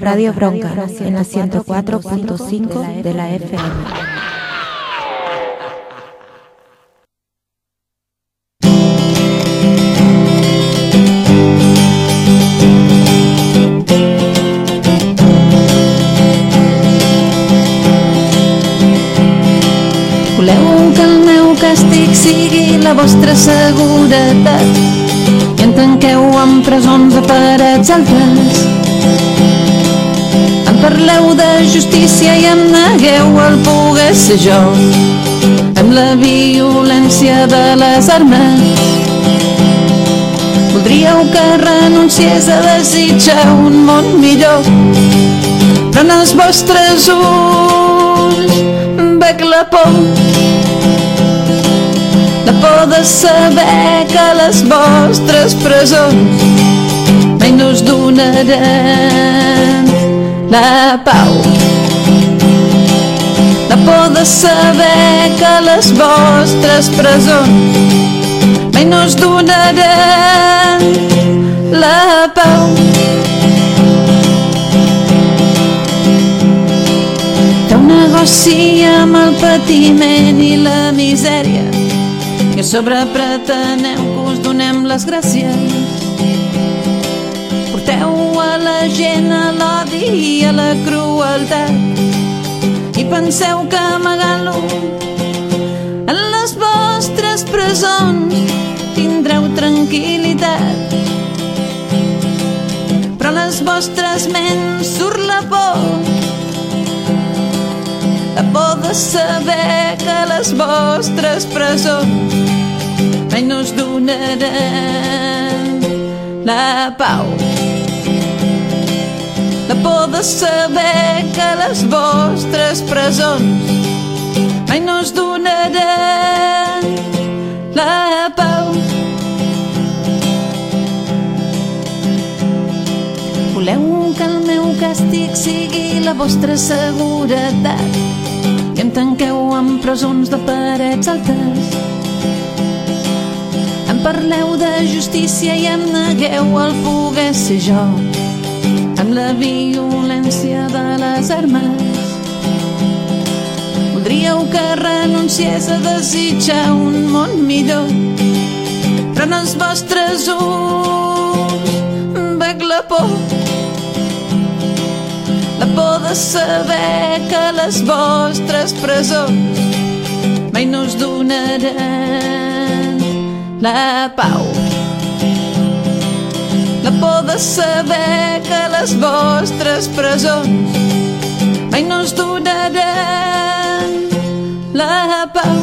Radio, Radio Bronca, en la 104.5 de la FM. Voleu que el meu càstig sigui la vostra seguretat i en tanqueu en presons de parets altes. Parleu de justícia i em negueu el poder ser jo. Amb la violència de les armes. Voldríeu que renunciés a desitjar un món millor. Però en els vostres ulls veig la por. La por de saber que les vostres presons mai no us donaran la pau la por de saber que les vostres presons mai no us donaran la pau Té un negoci amb el patiment i la misèria i a sobre preteneu que us donem les gràcies. Gent a l'odi i a la crueltat i penseu que amagant-lo en les vostres presons tindreu tranquil·litat. Però a les vostres ments surt la por la por de saber que les vostres presons mai no us donaran la pau. Saber que les vostres presons mai no us donaran la pau. Voleu que el meu càstig sigui la vostra seguretat i em tanqueu en presons de parets altes. Em parleu de justícia i em negueu el poder ser jo amb la violència de les armes. Voldríeu que renunciés a desitjar un món millor però en els vostres ulls veig la por la por de saber que les vostres presons mai no us donaran la pau. La por de saber que les vostres presons mai no us donaran la pau.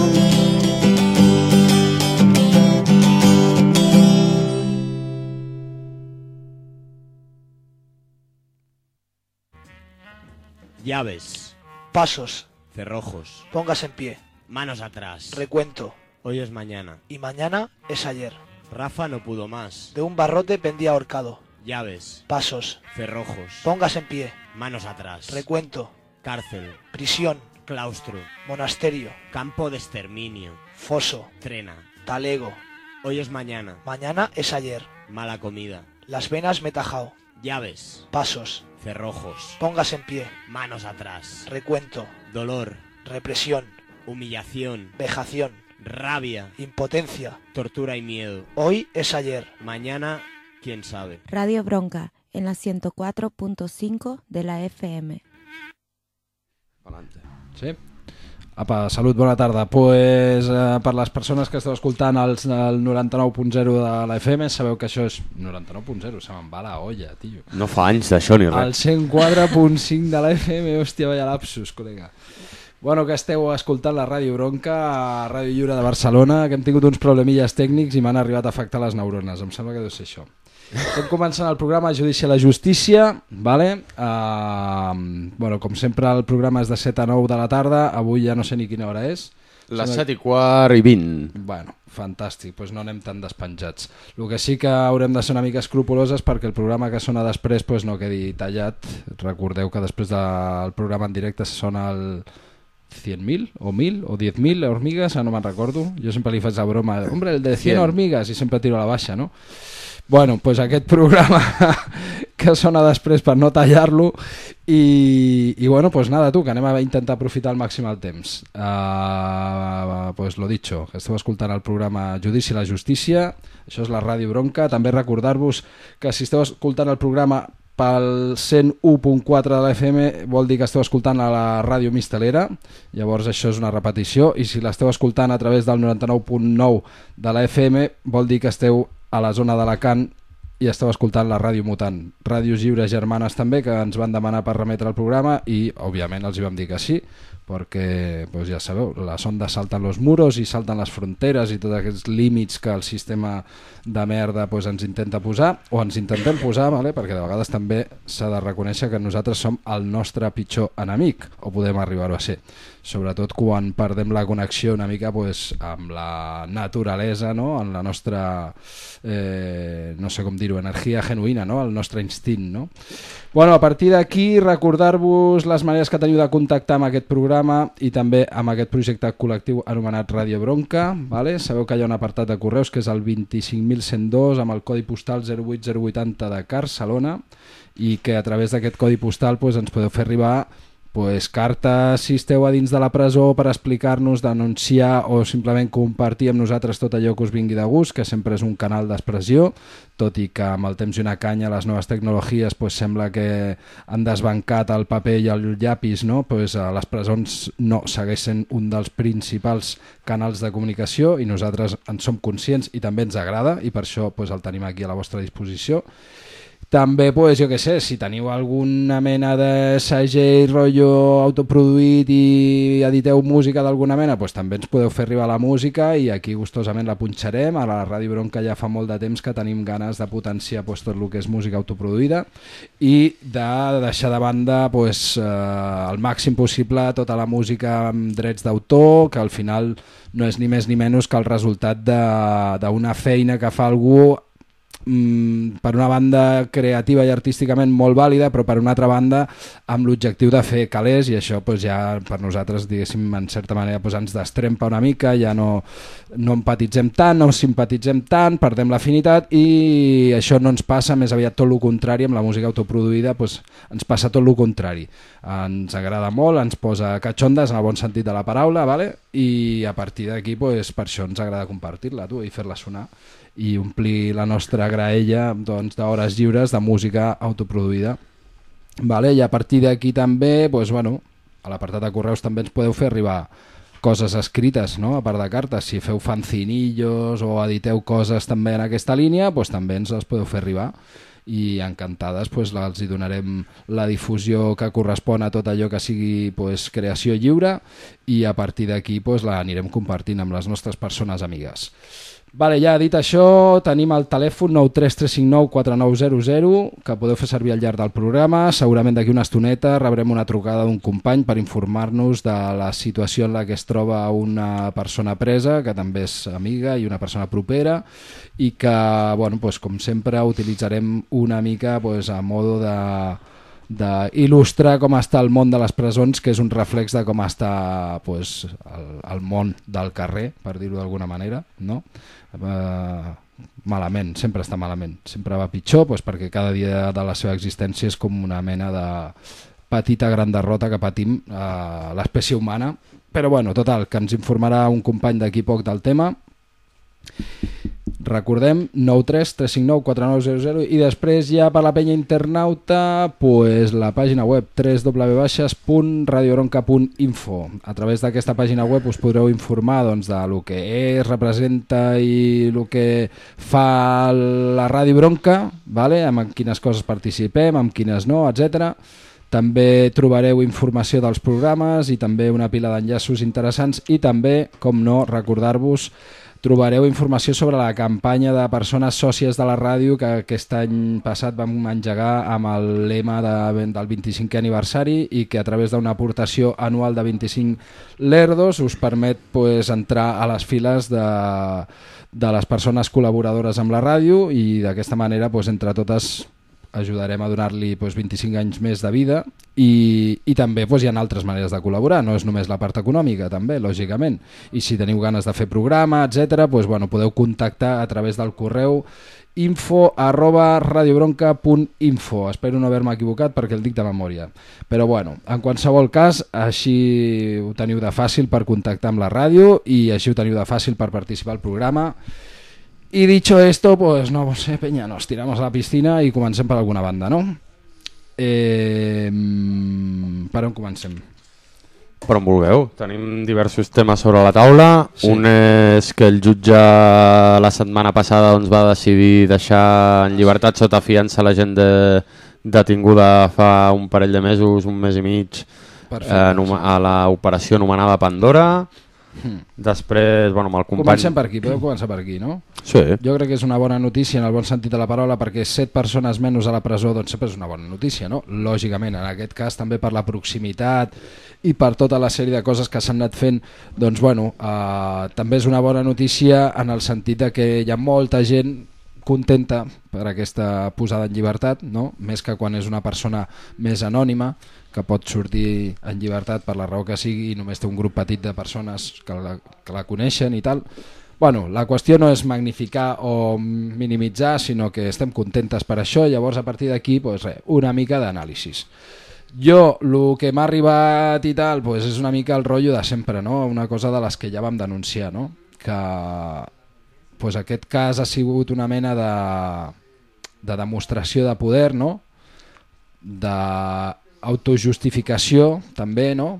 Llaves, Pasos, cerrojos, póngase en pie. manos atrás. Recuento. Hoy es mañana. Y mañana es ayer. Rafa no pudo más. De un barrote pendía ahorcado. Llaves, Pasos, cerrojos, póngase en pie. manos atrás. Recuento. Cárcel, Prisión, claustro, monasterio, campo de exterminio, foso, trena. talego. Hoy es mañana. Mañana es ayer. Mala comida. Las venas me tajao. Llaves, Pasos, cerrojos, póngase en pie. manos atrás. Recuento. Dolor, Represión, humillación, vejación, rabia, impotencia. tortura y miedo. Hoy es ayer. Mañana, quién sabe. Radio Bronca, en la 104.5 de la FM. Sí? Apa, salut, bona tarda. Pues, eh, per les persones que esteu escoltant el, el 99.0 de la FM, sabeu que això és 99.0, se me'n va la olla, tio. No fa anys d'això ni El res. 104.5 de la FM, hòstia, vaya lapsus, col·lega. Bueno, que esteu escoltant la Ràdio Bronca, a Ràdio Lliure de Barcelona, que hem tingut uns problemilles tècnics i m'han arribat a afectar les neurones. Em sembla que deu ser això. Estem començant el programa Judici a la Justícia, vale? Uh, bueno, com sempre el programa és de 7 a 9 de la tarda, avui ja no sé ni quina hora és. Les Sembla- 7 i quart i 20. Bueno, fantàstic, doncs no anem tan despenjats. El que sí que haurem de ser una mica escrupoloses perquè el programa que sona després doncs, no quedi tallat. Recordeu que després del programa en directe se sona el 100.000 o 1.000 o 10.000 hormigues, no me'n recordo. Jo sempre li faig la broma, hombre, el de 100 100. hormigues, i sempre tiro a la baixa, no? Bueno, pues aquest programa que sona després per no tallar-lo i, i bueno, pues nada, tu, que anem a intentar aprofitar al màxim el temps. Uh, pues lo dicho, que esteu escoltant el programa Judici i la Justícia, això és la Ràdio Bronca, també recordar-vos que si esteu escoltant el programa pel 101.4 de la FM vol dir que esteu escoltant a la ràdio Mistelera, llavors això és una repetició, i si l'esteu escoltant a través del 99.9 de la FM vol dir que esteu a la zona d'Alacant i esteu escoltant la Ràdio Mutant. Ràdios Lliures Germanes també, que ens van demanar per remetre el programa i, òbviament, els hi vam dir que sí, perquè, pues ja sabeu, les ondes salten los muros i salten les fronteres i tots aquests límits que el sistema de merda pues, ens intenta posar, o ens intentem posar, vale? perquè de vegades també s'ha de reconèixer que nosaltres som el nostre pitjor enemic, o podem arribar-ho a ser sobretot quan perdem la connexió una mica pues, amb la naturalesa, no? en la nostra, eh, no sé com dir-ho, energia genuïna, no? el nostre instint. No? Bueno, a partir d'aquí, recordar-vos les maneres que teniu de contactar amb aquest programa i també amb aquest projecte col·lectiu anomenat Radio Bronca. Vale? Sabeu que hi ha un apartat de correus que és el 25.102 amb el codi postal 08080 de Barcelona i que a través d'aquest codi postal pues, ens podeu fer arribar pues, cartes si esteu a dins de la presó per explicar-nos, denunciar o simplement compartir amb nosaltres tot allò que us vingui de gust, que sempre és un canal d'expressió, tot i que amb el temps i una canya les noves tecnologies pues, sembla que han desbancat el paper i el llapis, no? pues, a les presons no segueix sent un dels principals canals de comunicació i nosaltres en som conscients i també ens agrada i per això pues, el tenim aquí a la vostra disposició també, pues, jo que sé, si teniu alguna mena de segell, rotllo autoproduït i editeu música d'alguna mena, pues, també ens podeu fer arribar la música i aquí gustosament la punxarem. A la Ràdio Bronca ja fa molt de temps que tenim ganes de potenciar pues, tot el que és música autoproduïda i de deixar de banda pues, eh, al màxim possible tota la música amb drets d'autor, que al final no és ni més ni menys que el resultat d'una feina que fa algú mm, per una banda creativa i artísticament molt vàlida, però per una altra banda amb l'objectiu de fer calés i això pues, ja per nosaltres, diguéssim, en certa manera pues, ens destrempa una mica, ja no, no empatitzem tant, no simpatitzem tant, perdem l'afinitat i això no ens passa, més aviat tot el contrari, amb la música autoproduïda pues, ens passa tot el contrari. Ens agrada molt, ens posa catxondes en el bon sentit de la paraula, vale? i a partir d'aquí pues, per això ens agrada compartir-la tu i fer-la sonar i omplir la nostra graella doncs, d'hores doncs, lliures de música autoproduïda. Vale? I a partir d'aquí també, doncs, bueno, a l'apartat de correus també ens podeu fer arribar coses escrites, no? a part de cartes. Si feu fancinillos o editeu coses també en aquesta línia, doncs també ens les podeu fer arribar i encantades pues, els hi donarem la difusió que correspon a tot allò que sigui pues, creació lliure i a partir d'aquí pues, la anirem compartint amb les nostres persones amigues. Vale, ja dit això, tenim el telèfon 933594900 que podeu fer servir al llarg del programa. Segurament d'aquí una estoneta rebrem una trucada d'un company per informar-nos de la situació en la que es troba una persona presa, que també és amiga i una persona propera, i que, bueno, pues, com sempre, utilitzarem una mica pues, a modo de d'il·lustrar com està el món de les presons, que és un reflex de com està pues, el, el món del carrer, per dir-ho d'alguna manera, no? Eh, malament, sempre està malament, sempre va pitjor doncs perquè cada dia de la seva existència és com una mena de petita gran derrota que patim eh, l'espècie humana, però bueno, total, que ens informarà un company d'aquí poc del tema Recordem 933594900 i després ja per la penya internauta pues, la pàgina web www.radiobronca.info A través d'aquesta pàgina web us podreu informar doncs, de lo que és, representa i el que fa la Ràdio Bronca, vale? amb quines coses participem, amb quines no, etc. També trobareu informació dels programes i també una pila d'enllaços interessants i també, com no, recordar-vos trobareu informació sobre la campanya de persones sòcies de la ràdio que aquest any passat vam engegar amb el lema de, del 25è aniversari i que a través d'una aportació anual de 25 lerdos us permet pues, entrar a les files de, de les persones col·laboradores amb la ràdio i d'aquesta manera pues, entre totes ajudarem a donar-li doncs, 25 anys més de vida i, i també doncs, hi ha altres maneres de col·laborar, no és només la part econòmica també, lògicament, i si teniu ganes de fer programa, etc, doncs, bueno, podeu contactar a través del correu info arroba radiobronca.info espero no haver-me equivocat perquè el dic de memòria. Però bueno, en qualsevol cas així ho teniu de fàcil per contactar amb la ràdio i així ho teniu de fàcil per participar al programa. i dicho esto, pues no sé, peña, nos tiramos a la piscina i comencem per alguna banda, no? Eh, mm, per on comencem? Per on vulgueu. Tenim diversos temes sobre la taula. Sí. Un és que el jutge la setmana passada doncs, va decidir deixar en llibertat sota fiança la gent de, detinguda fa un parell de mesos, un mes i mig, Perfecte. eh, a l'operació anomenada Pandora. Hmm. Després, bueno, amb el company... Comencem per aquí, podeu començar per aquí, no? Sí. Jo crec que és una bona notícia en el bon sentit de la paraula perquè set persones menys a la presó doncs sempre és una bona notícia, no? Lògicament, en aquest cas també per la proximitat i per tota la sèrie de coses que s'han anat fent, doncs bueno, eh, també és una bona notícia en el sentit de que hi ha molta gent contenta per aquesta posada en llibertat, no? més que quan és una persona més anònima, que pot sortir en llibertat per la raó que sigui i només té un grup petit de persones que la, que la coneixen i tal. Bueno, la qüestió no és magnificar o minimitzar, sinó que estem contentes per això, llavors a partir d'aquí pues, una mica d'anàlisis. Jo, el que m'ha arribat i tal, pues, és una mica el rotllo de sempre, no? una cosa de les que ja vam denunciar, no? que pues, aquest cas ha sigut una mena de, de demostració de poder, no? D'autojustificació també, no?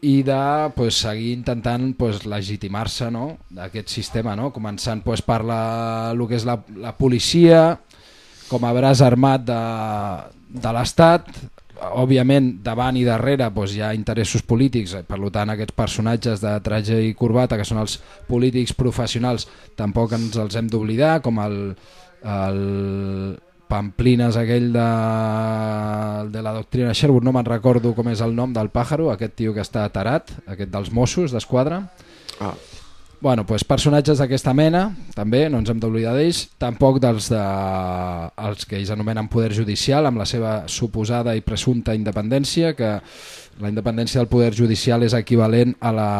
i de pues, seguir intentant pues, legitimar-se no? d'aquest sistema, no? començant pues, per la, el que és la, la policia com a braç armat de, de l'Estat, òbviament davant i darrere doncs, hi ha interessos polítics, eh, per tant aquests personatges de traje i corbata que són els polítics professionals tampoc ens els hem d'oblidar, com el, el Pamplines aquell de, de la doctrina Sherwood, no me'n recordo com és el nom del pàjaro, aquest tio que està tarat, aquest dels Mossos d'Esquadra. Ah. Bueno, pues personatges d'aquesta mena, també, no ens hem d'oblidar d'ells, tampoc dels de, els que ells anomenen poder judicial, amb la seva suposada i presumpta independència, que la independència del poder judicial és equivalent a la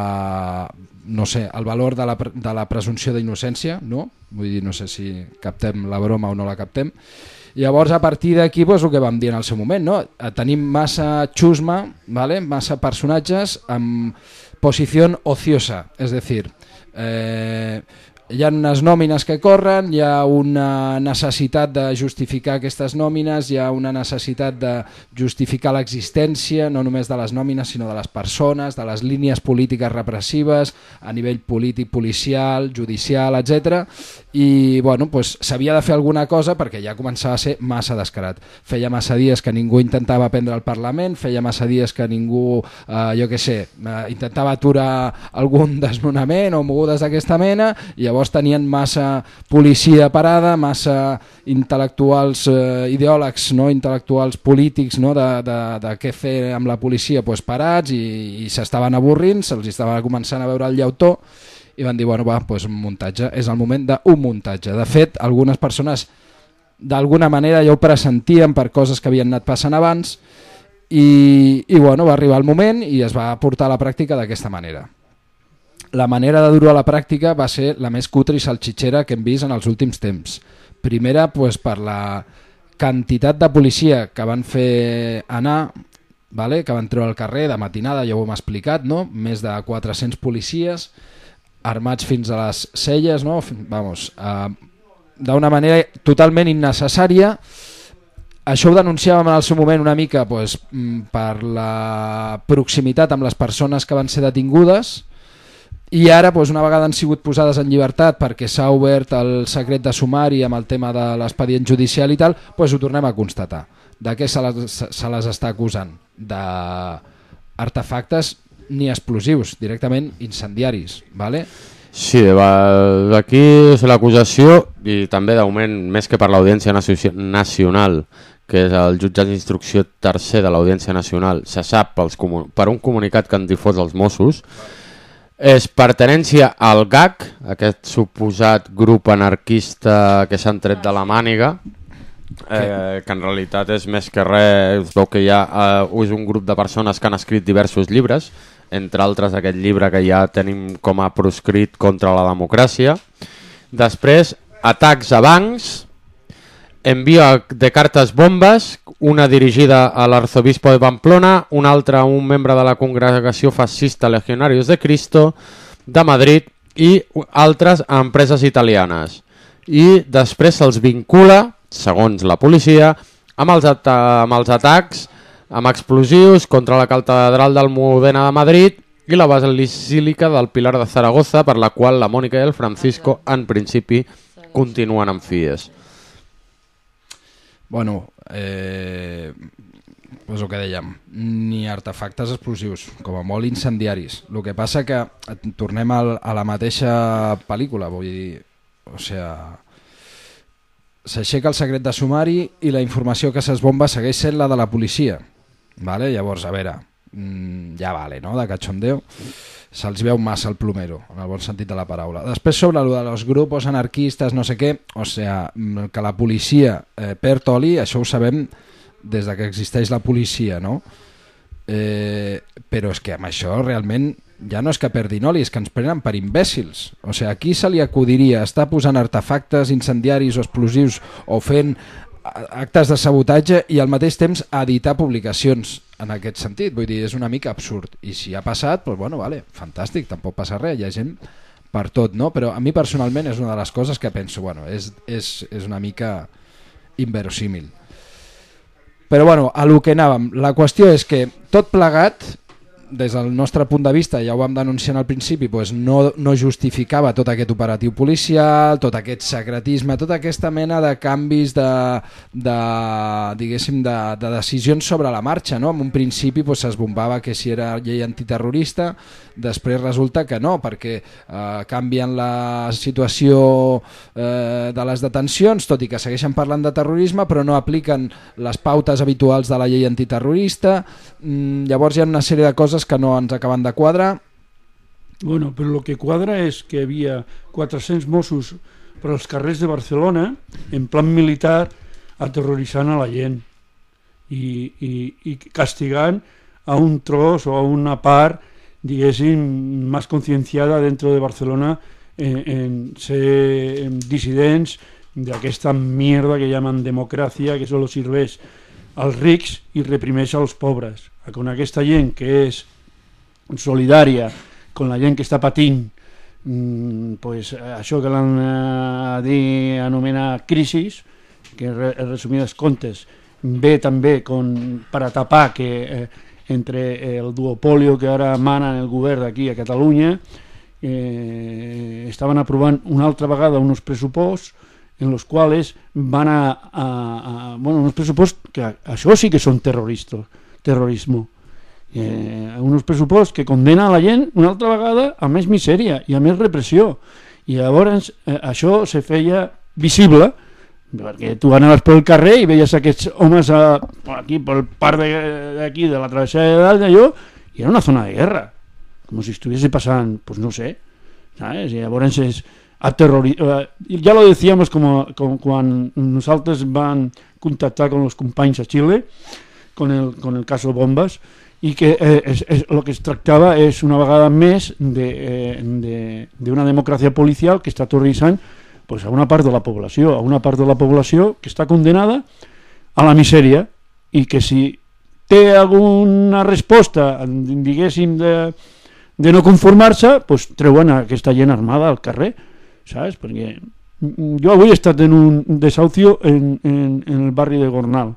no sé, al valor de la, de la presumpció d'innocència, no? Vull dir, no sé si captem la broma o no la captem. Llavors, a partir d'aquí, doncs, el que vam dir en el seu moment, no? Eh, tenim massa xusma, ¿vale? massa personatges amb posició ociosa, és a dir, eh, hi ha unes nòmines que corren, hi ha una necessitat de justificar aquestes nòmines, hi ha una necessitat de justificar l'existència no només de les nòmines sinó de les persones, de les línies polítiques repressives a nivell polític, policial, judicial, etc. I bueno, s'havia de fer alguna cosa perquè ja començava a ser massa descarat. Feia massa dies que ningú intentava prendre el Parlament, feia massa dies que ningú, eh, jo què sé, eh, intentava aturar algun desnonament o mogudes d'aquesta mena i llavors tenien massa policia parada, massa intel·lectuals eh, ideòlegs, no? intel·lectuals polítics no? de, de, de què fer amb la policia pues, parats i, i s'estaven avorrint, se'ls estava començant a veure el llautó i van dir, bueno, va, pues, un muntatge, és el moment d'un muntatge. De fet, algunes persones d'alguna manera ja ho pressentien per coses que havien anat passant abans i, i bueno, va arribar el moment i es va portar a la pràctica d'aquesta manera. La manera de dur-ho a la pràctica va ser la més cutre i salxitxera que hem vist en els últims temps. Primera, pues, per la quantitat de policia que van fer anar, vale? que van treure al carrer de matinada, ja ho hem explicat, no? més de 400 policies armats fins a les celles, no? Vamos, eh, d'una manera totalment innecessària. Això ho denunciàvem en el seu moment una mica pues, mm, per la proximitat amb les persones que van ser detingudes i ara, pues, una vegada han sigut posades en llibertat perquè s'ha obert el secret de sumari amb el tema de l'expedient judicial i tal, pues, ho tornem a constatar. De què se les, se les està acusant? D'artefactes ni explosius, directament incendiaris. Vale? Sí, d'aquí és l'acusació i també d'augment més que per l'Audiència Nacio- Nacional, que és el jutjat d'instrucció tercer de l'Audiència Nacional, se sap pels per un comunicat que han difós els Mossos, és pertenència al GAC, aquest suposat grup anarquista que s'han tret de la màniga, eh, que en realitat és més que res, es veu que hi ha eh, és un grup de persones que han escrit diversos llibres, entre altres aquest llibre que ja tenim com a proscrit contra la democràcia. Després, atacs a bancs, envio de cartes bombes, una dirigida a l'arzobispo de Pamplona, una altra a un membre de la congregació fascista Legionarios de Cristo de Madrid i altres a empreses italianes. I després se'ls vincula, segons la policia, amb els, amb els atacs amb explosius contra la catedral d'Almudena de Madrid i la basílica del Pilar de Zaragoza, per la qual la Mònica i el Francisco, en principi, continuen en fies. Bueno, eh, pues el que dèiem, ni artefactes explosius, com a molt incendiaris. El que passa que tornem al, a la mateixa pel·lícula, vull dir, o sea, s'aixeca el secret de sumari i la informació que s'esbomba segueix sent la de la policia. Vale? Llavors, a veure, mm, ja vale, no?, de cachondeo, se'ls veu massa el plomero, en el bon sentit de la paraula. Després, sobre lo de los grupos anarquistes, no sé què, o sea, mm, que la policia eh, perd oli, això ho sabem des de que existeix la policia, no? Eh, però és que amb això realment ja no és que perdin oli, és que ens prenen per imbècils. O sigui, aquí se li acudiria estar posant artefactes incendiaris o explosius o fent actes de sabotatge i al mateix temps editar publicacions en aquest sentit. Vull dir, és una mica absurd. I si ha passat, doncs bueno, vale, fantàstic, tampoc passa res, hi ha gent per tot, no? Però a mi personalment és una de les coses que penso, bueno, és, és, és una mica inverosímil. Però bueno, a lo que anàvem, la qüestió és que tot plegat des del nostre punt de vista, ja ho vam denunciar al principi, doncs no, no justificava tot aquest operatiu policial, tot aquest secretisme, tota aquesta mena de canvis de, de, diguéssim, de, de decisions sobre la marxa. No? En un principi doncs, s'esbombava que si era llei antiterrorista, després resulta que no, perquè eh, canvien la situació eh, de les detencions, tot i que segueixen parlant de terrorisme, però no apliquen les pautes habituals de la llei antiterrorista. Mm, llavors hi ha una sèrie de coses coses que no ens acaben de quadrar. Bueno, però el que quadra és que havia 400 Mossos per als carrers de Barcelona en plan militar aterroritzant a la gent i, i, i castigant a un tros o a una part diguéssim més concienciada dentro de Barcelona en, en ser en dissidents d'aquesta mierda que llaman democràcia que solo serveix als rics i reprimeix als pobres. Con aquesta gent que és solidària con la gent que està patint mmm, pues, això que l'han eh, dit anomenar crisis que en resumides comptes ve també con, per a tapar que eh, entre el duopolio que ara mana el govern d'aquí a Catalunya eh, estaven aprovant una altra vegada uns pressuposts en los quals van a, a, a bueno, uns pressuposts que això sí que són terroristes terrorismo. Eh, uns pressuposts que condena a la gent una altra vegada a més misèria i a més repressió. I llavors eh, això se feia visible perquè tu anaves pel carrer i veies aquests homes a, aquí pel parc d'aquí de, de la travessada de dalt d'allò i era una zona de guerra com si estuviese passant, pues no sé ¿sabes? i llavors és aterrorizar eh, ja lo decíamos como, como quan nosaltres van contactar con los companys a Chile con el, con el caso Bombas i que és, és, el que es tractava és una vegada més d'una de, eh, de, de democràcia policial que està aterrissant pues, a una part de la població, a una part de la població que està condenada a la misèria i que si té alguna resposta, diguéssim, de, de no conformar-se, pues, treuen aquesta gent armada al carrer, saps? Perquè jo avui he estat en un desahucio en, en, en el barri de Gornal,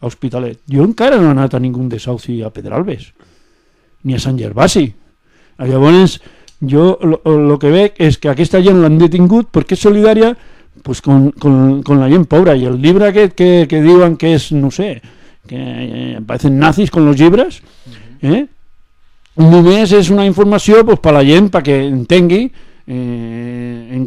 a Hospitalet. Jo encara no he anat a ningú desahuci a Pedralbes, ni a Sant Gervasi. Llavors, jo el que veig és que aquesta gent l'han detingut perquè és solidària pues, con, con, con la gent pobra. I el llibre aquest que, que diuen que és, no sé, que eh, parecen nazis con los llibres, eh? només és una informació pues, per la gent perquè entengui eh, en,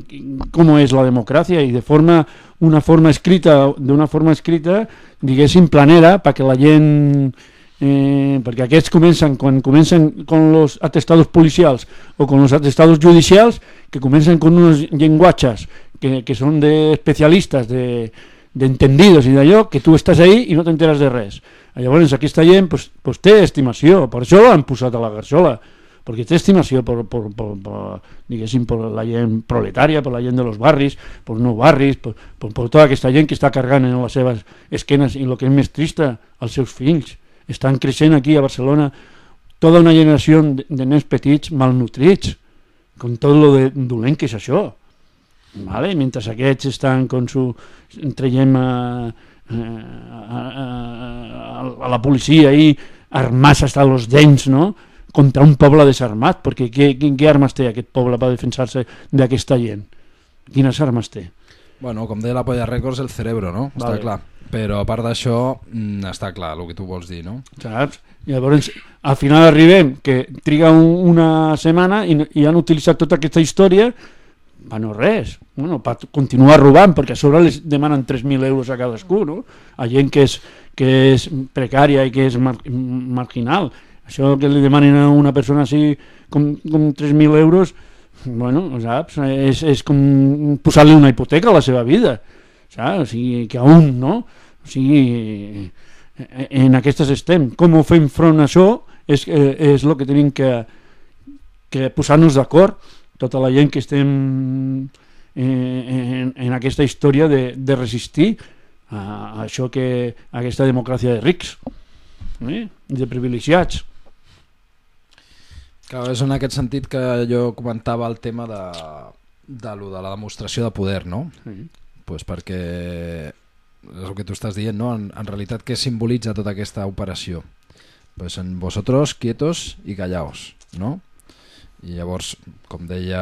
com és la democràcia i de forma una forma escrita d'una forma escrita diguéssim planera perquè la gent eh, perquè aquests comencen quan comencen con los atestados policials o con los atestados judicials que comencen con unos llenguatges que, que són de especialistes de, d'entendidos i d'allò que tu estàs ahí i no t'enteres de res. Llavors aquesta gent pues, pues té estimació per això l'han posat a la garçola perquè té estimació per, per, per, per, diguéssim, per la gent proletària, per la gent de los barris, per no barris, per, per, per tota aquesta gent que està cargant en les seves esquenes i el que és més trista, els seus fills. Estan creixent aquí a Barcelona tota una generació de, de nens petits malnutrits, com tot lo de dolent que és això. Vale? Mentre aquests estan con su, traiem a, a, a, a, a la policia i armats fins als dents, no? Contra un poble desarmat, perquè què, què, què armes té aquest poble per defensar-se d'aquesta gent? Quines armes té? Bueno, com deia la Polla Records, el cerebro, no? Està Vale. clar. Però a part d'això, mm, està clar el que tu vols dir, no? Saps? Llavors, al final arribem que triga un, una setmana i, i han utilitzat tota aquesta història per no res, bueno, per continuar robant, perquè a sobre les demanen 3.000 euros a cadascú, no? A gent que és, que és precària i que és mar, marginal. Això que li demanen a una persona així com, com 3.000 euros, bueno, saps? És, és com posar-li una hipoteca a la seva vida, saps? O sigui, que un, no? O sigui, en aquestes estem. Com ho fem front a això és, eh, és el que tenim que, que posar-nos d'acord, tota la gent que estem eh, en, en aquesta història de, de resistir a, a això que a aquesta democràcia de rics, eh? de privilegiats. Clar, és en aquest sentit que jo comentava el tema de, de, lo de la demostració de poder, no? Sí. pues perquè és el que tu estàs dient, no? En, en realitat què simbolitza tota aquesta operació? Pues en vosotros quietos y callaos, no? I llavors, com deia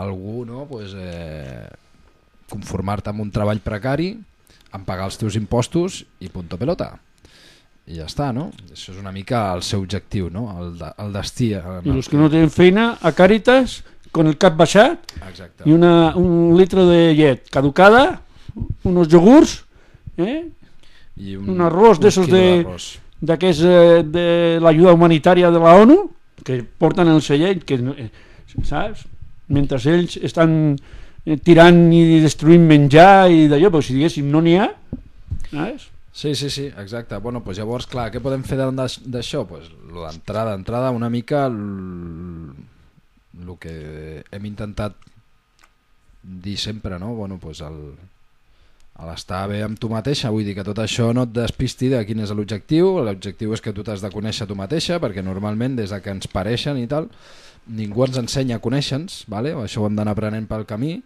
algú, no? pues, eh, conformar-te amb un treball precari, en pagar els teus impostos i punto pelota. I ja està, no? Això és una mica el seu objectiu, no? El, de, el destí. I el els que no tenen feina, a Càritas, con el cap baixat, Exacte. i una, un litre de llet caducada, unos iogurts, eh? I un arròs un d'esos quilo de- d'aquests eh, de l'ajuda humanitària de la ONU que porten el cellet que, eh, saps? mentre ells estan eh, tirant i destruint menjar i d'allò, però si diguéssim no n'hi ha saps? Sí, sí, sí, exacte. Bueno, pues llavors, clar, què podem fer d'això? Pues, lo d'entrada, entrada, una mica el, el que hem intentat dir sempre, no? Bueno, pues el, a l'estar bé amb tu mateixa, vull dir que tot això no et despisti de quin és l'objectiu, l'objectiu és que tu t'has de conèixer tu mateixa, perquè normalment des de que ens pareixen i tal, ningú ens ensenya a conèixer-nos, vale? això ho hem d'anar aprenent pel camí,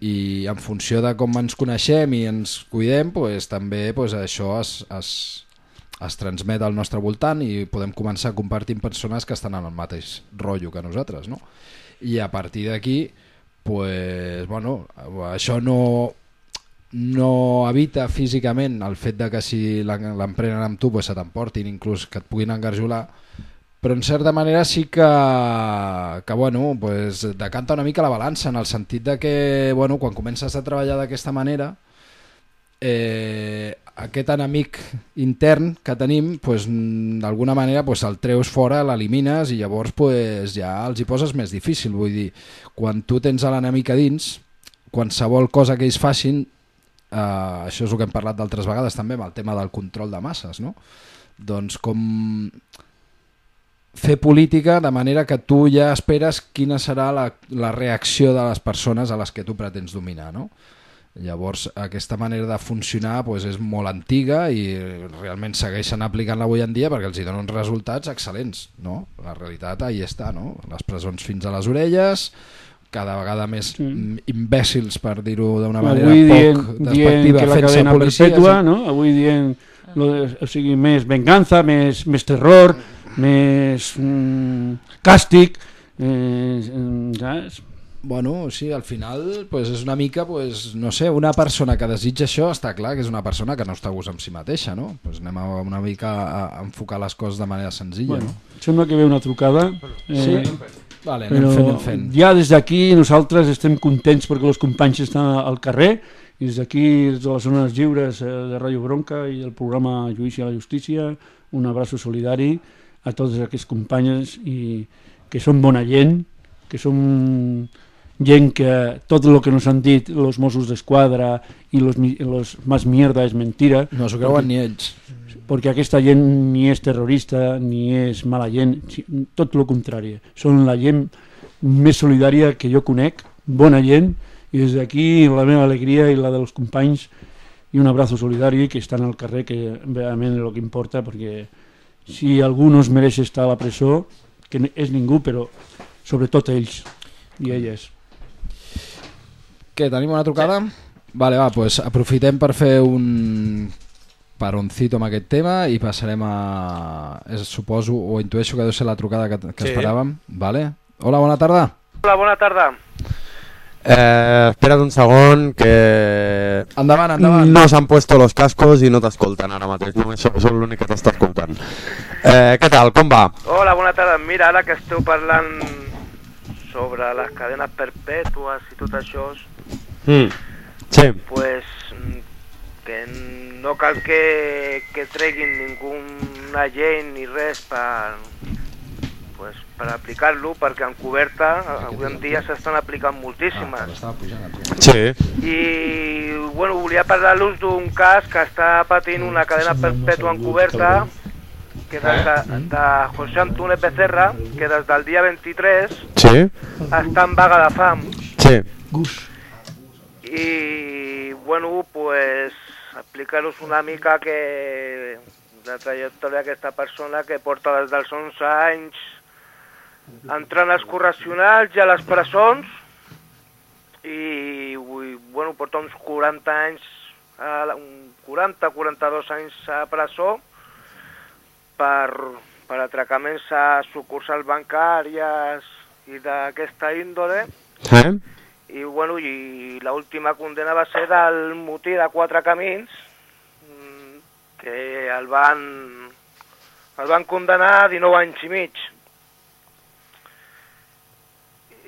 i en funció de com ens coneixem i ens cuidem, pues, també pues, això es, es, es transmet al nostre voltant i podem començar a compartir amb persones que estan en el mateix rotllo que nosaltres. No? I a partir d'aquí, pues, bueno, això no, no evita físicament el fet de que si l'emprenen amb tu pues, se t'emportin, inclús que et puguin engarjolar, però en certa manera sí que, que bueno, pues, decanta una mica la balança en el sentit de que bueno, quan comences a treballar d'aquesta manera eh, aquest enemic intern que tenim pues, d'alguna manera pues, el treus fora, l'elimines i llavors pues, ja els hi poses més difícil vull dir, quan tu tens l'enemic a dins qualsevol cosa que ells facin eh, això és el que hem parlat d'altres vegades també amb el tema del control de masses no? doncs com fer política de manera que tu ja esperes quina serà la, la reacció de les persones a les que tu pretens dominar, no? Llavors, aquesta manera de funcionar pues, és molt antiga i realment segueixen aplicant-la avui en dia perquè els hi donen resultats excel·lents, no? La realitat ahí està, no? Les presons fins a les orelles, cada vegada més mm. imbècils, per dir-ho d'una manera avui poc dient, dient despectiva, que la cadena perpètua no? avui dient lo de, o sigui, més venganza, més, més terror més mm, càstig eh, saps? Bueno, sí, al final pues, és una mica, pues, no sé, una persona que desitja això està clar que és una persona que no està a gust amb si mateixa, no? Pues anem a una mica a, a enfocar les coses de manera senzilla, Bueno, no? sembla que ve una trucada eh, Sí? Vale, anem però fent, anem fent. ja des d'aquí nosaltres estem contents perquè els companys estan al carrer i des d'aquí, des de les zones lliures eh, de Ràdio Bronca i del programa Judici a la Justícia, un abraço solidari a tots aquests companys i que són bona gent, que són gent que tot el que nos han dit els Mossos d'Esquadra i los, los más mierda és mentira. No s'ho creuen ni ells. perquè aquesta gent ni és terrorista ni és mala gent, tot el contrari. Són la gent més solidària que jo conec, bona gent, i des d'aquí la meva alegria i la dels companys i un abraço solidari que estan al carrer, que realment és el que importa, perquè si algú no es mereix estar a la presó, que és ningú, però sobretot ells i elles. Què, tenim una trucada? Vale, va, pues aprofitem per fer un paroncito amb aquest tema i passarem a... És, suposo o intueixo que deu ser la trucada que, que Sí. esperàvem. Vale. Hola, bona tarda. Hola, bona tarda. Eh, espera't un segon que... Endavant, endavant. No s'han puesto los cascos i no t'escolten ara mateix, només soc, soc l'únic que t'està escoltant. Eh, què tal, com va? Hola, bona tarda. Mira, ara que esteu parlant sobre les cadenes perpètues i tot això, Mm. Sí. pues que no cal que, que treguin ninguna llei ni res per, pues, per aplicar-lo, perquè en coberta avui en dia s'estan aplicant moltíssimes. Estava pujant a tu. Sí. I bueno, volia parlar-los d'un cas que està patint una cadena perpètua encoberta que des de, de José Antúnez Becerra, que des del dia 23 Sí. està en vaga de fam. Sí. Gus. I bueno, pues explicar-vos una mica que la trajectòria d'aquesta persona que porta des dels 11 anys entrant als correccionals i a les presons i bueno, porta uns 40 anys, a la- un 40-42 anys a presó per, per atracaments a sucursals bancàries i d'aquesta índole Eh? i bueno, i l'última condena va ser del motí de quatre camins mm, que el van el van condenar a 19 anys i mig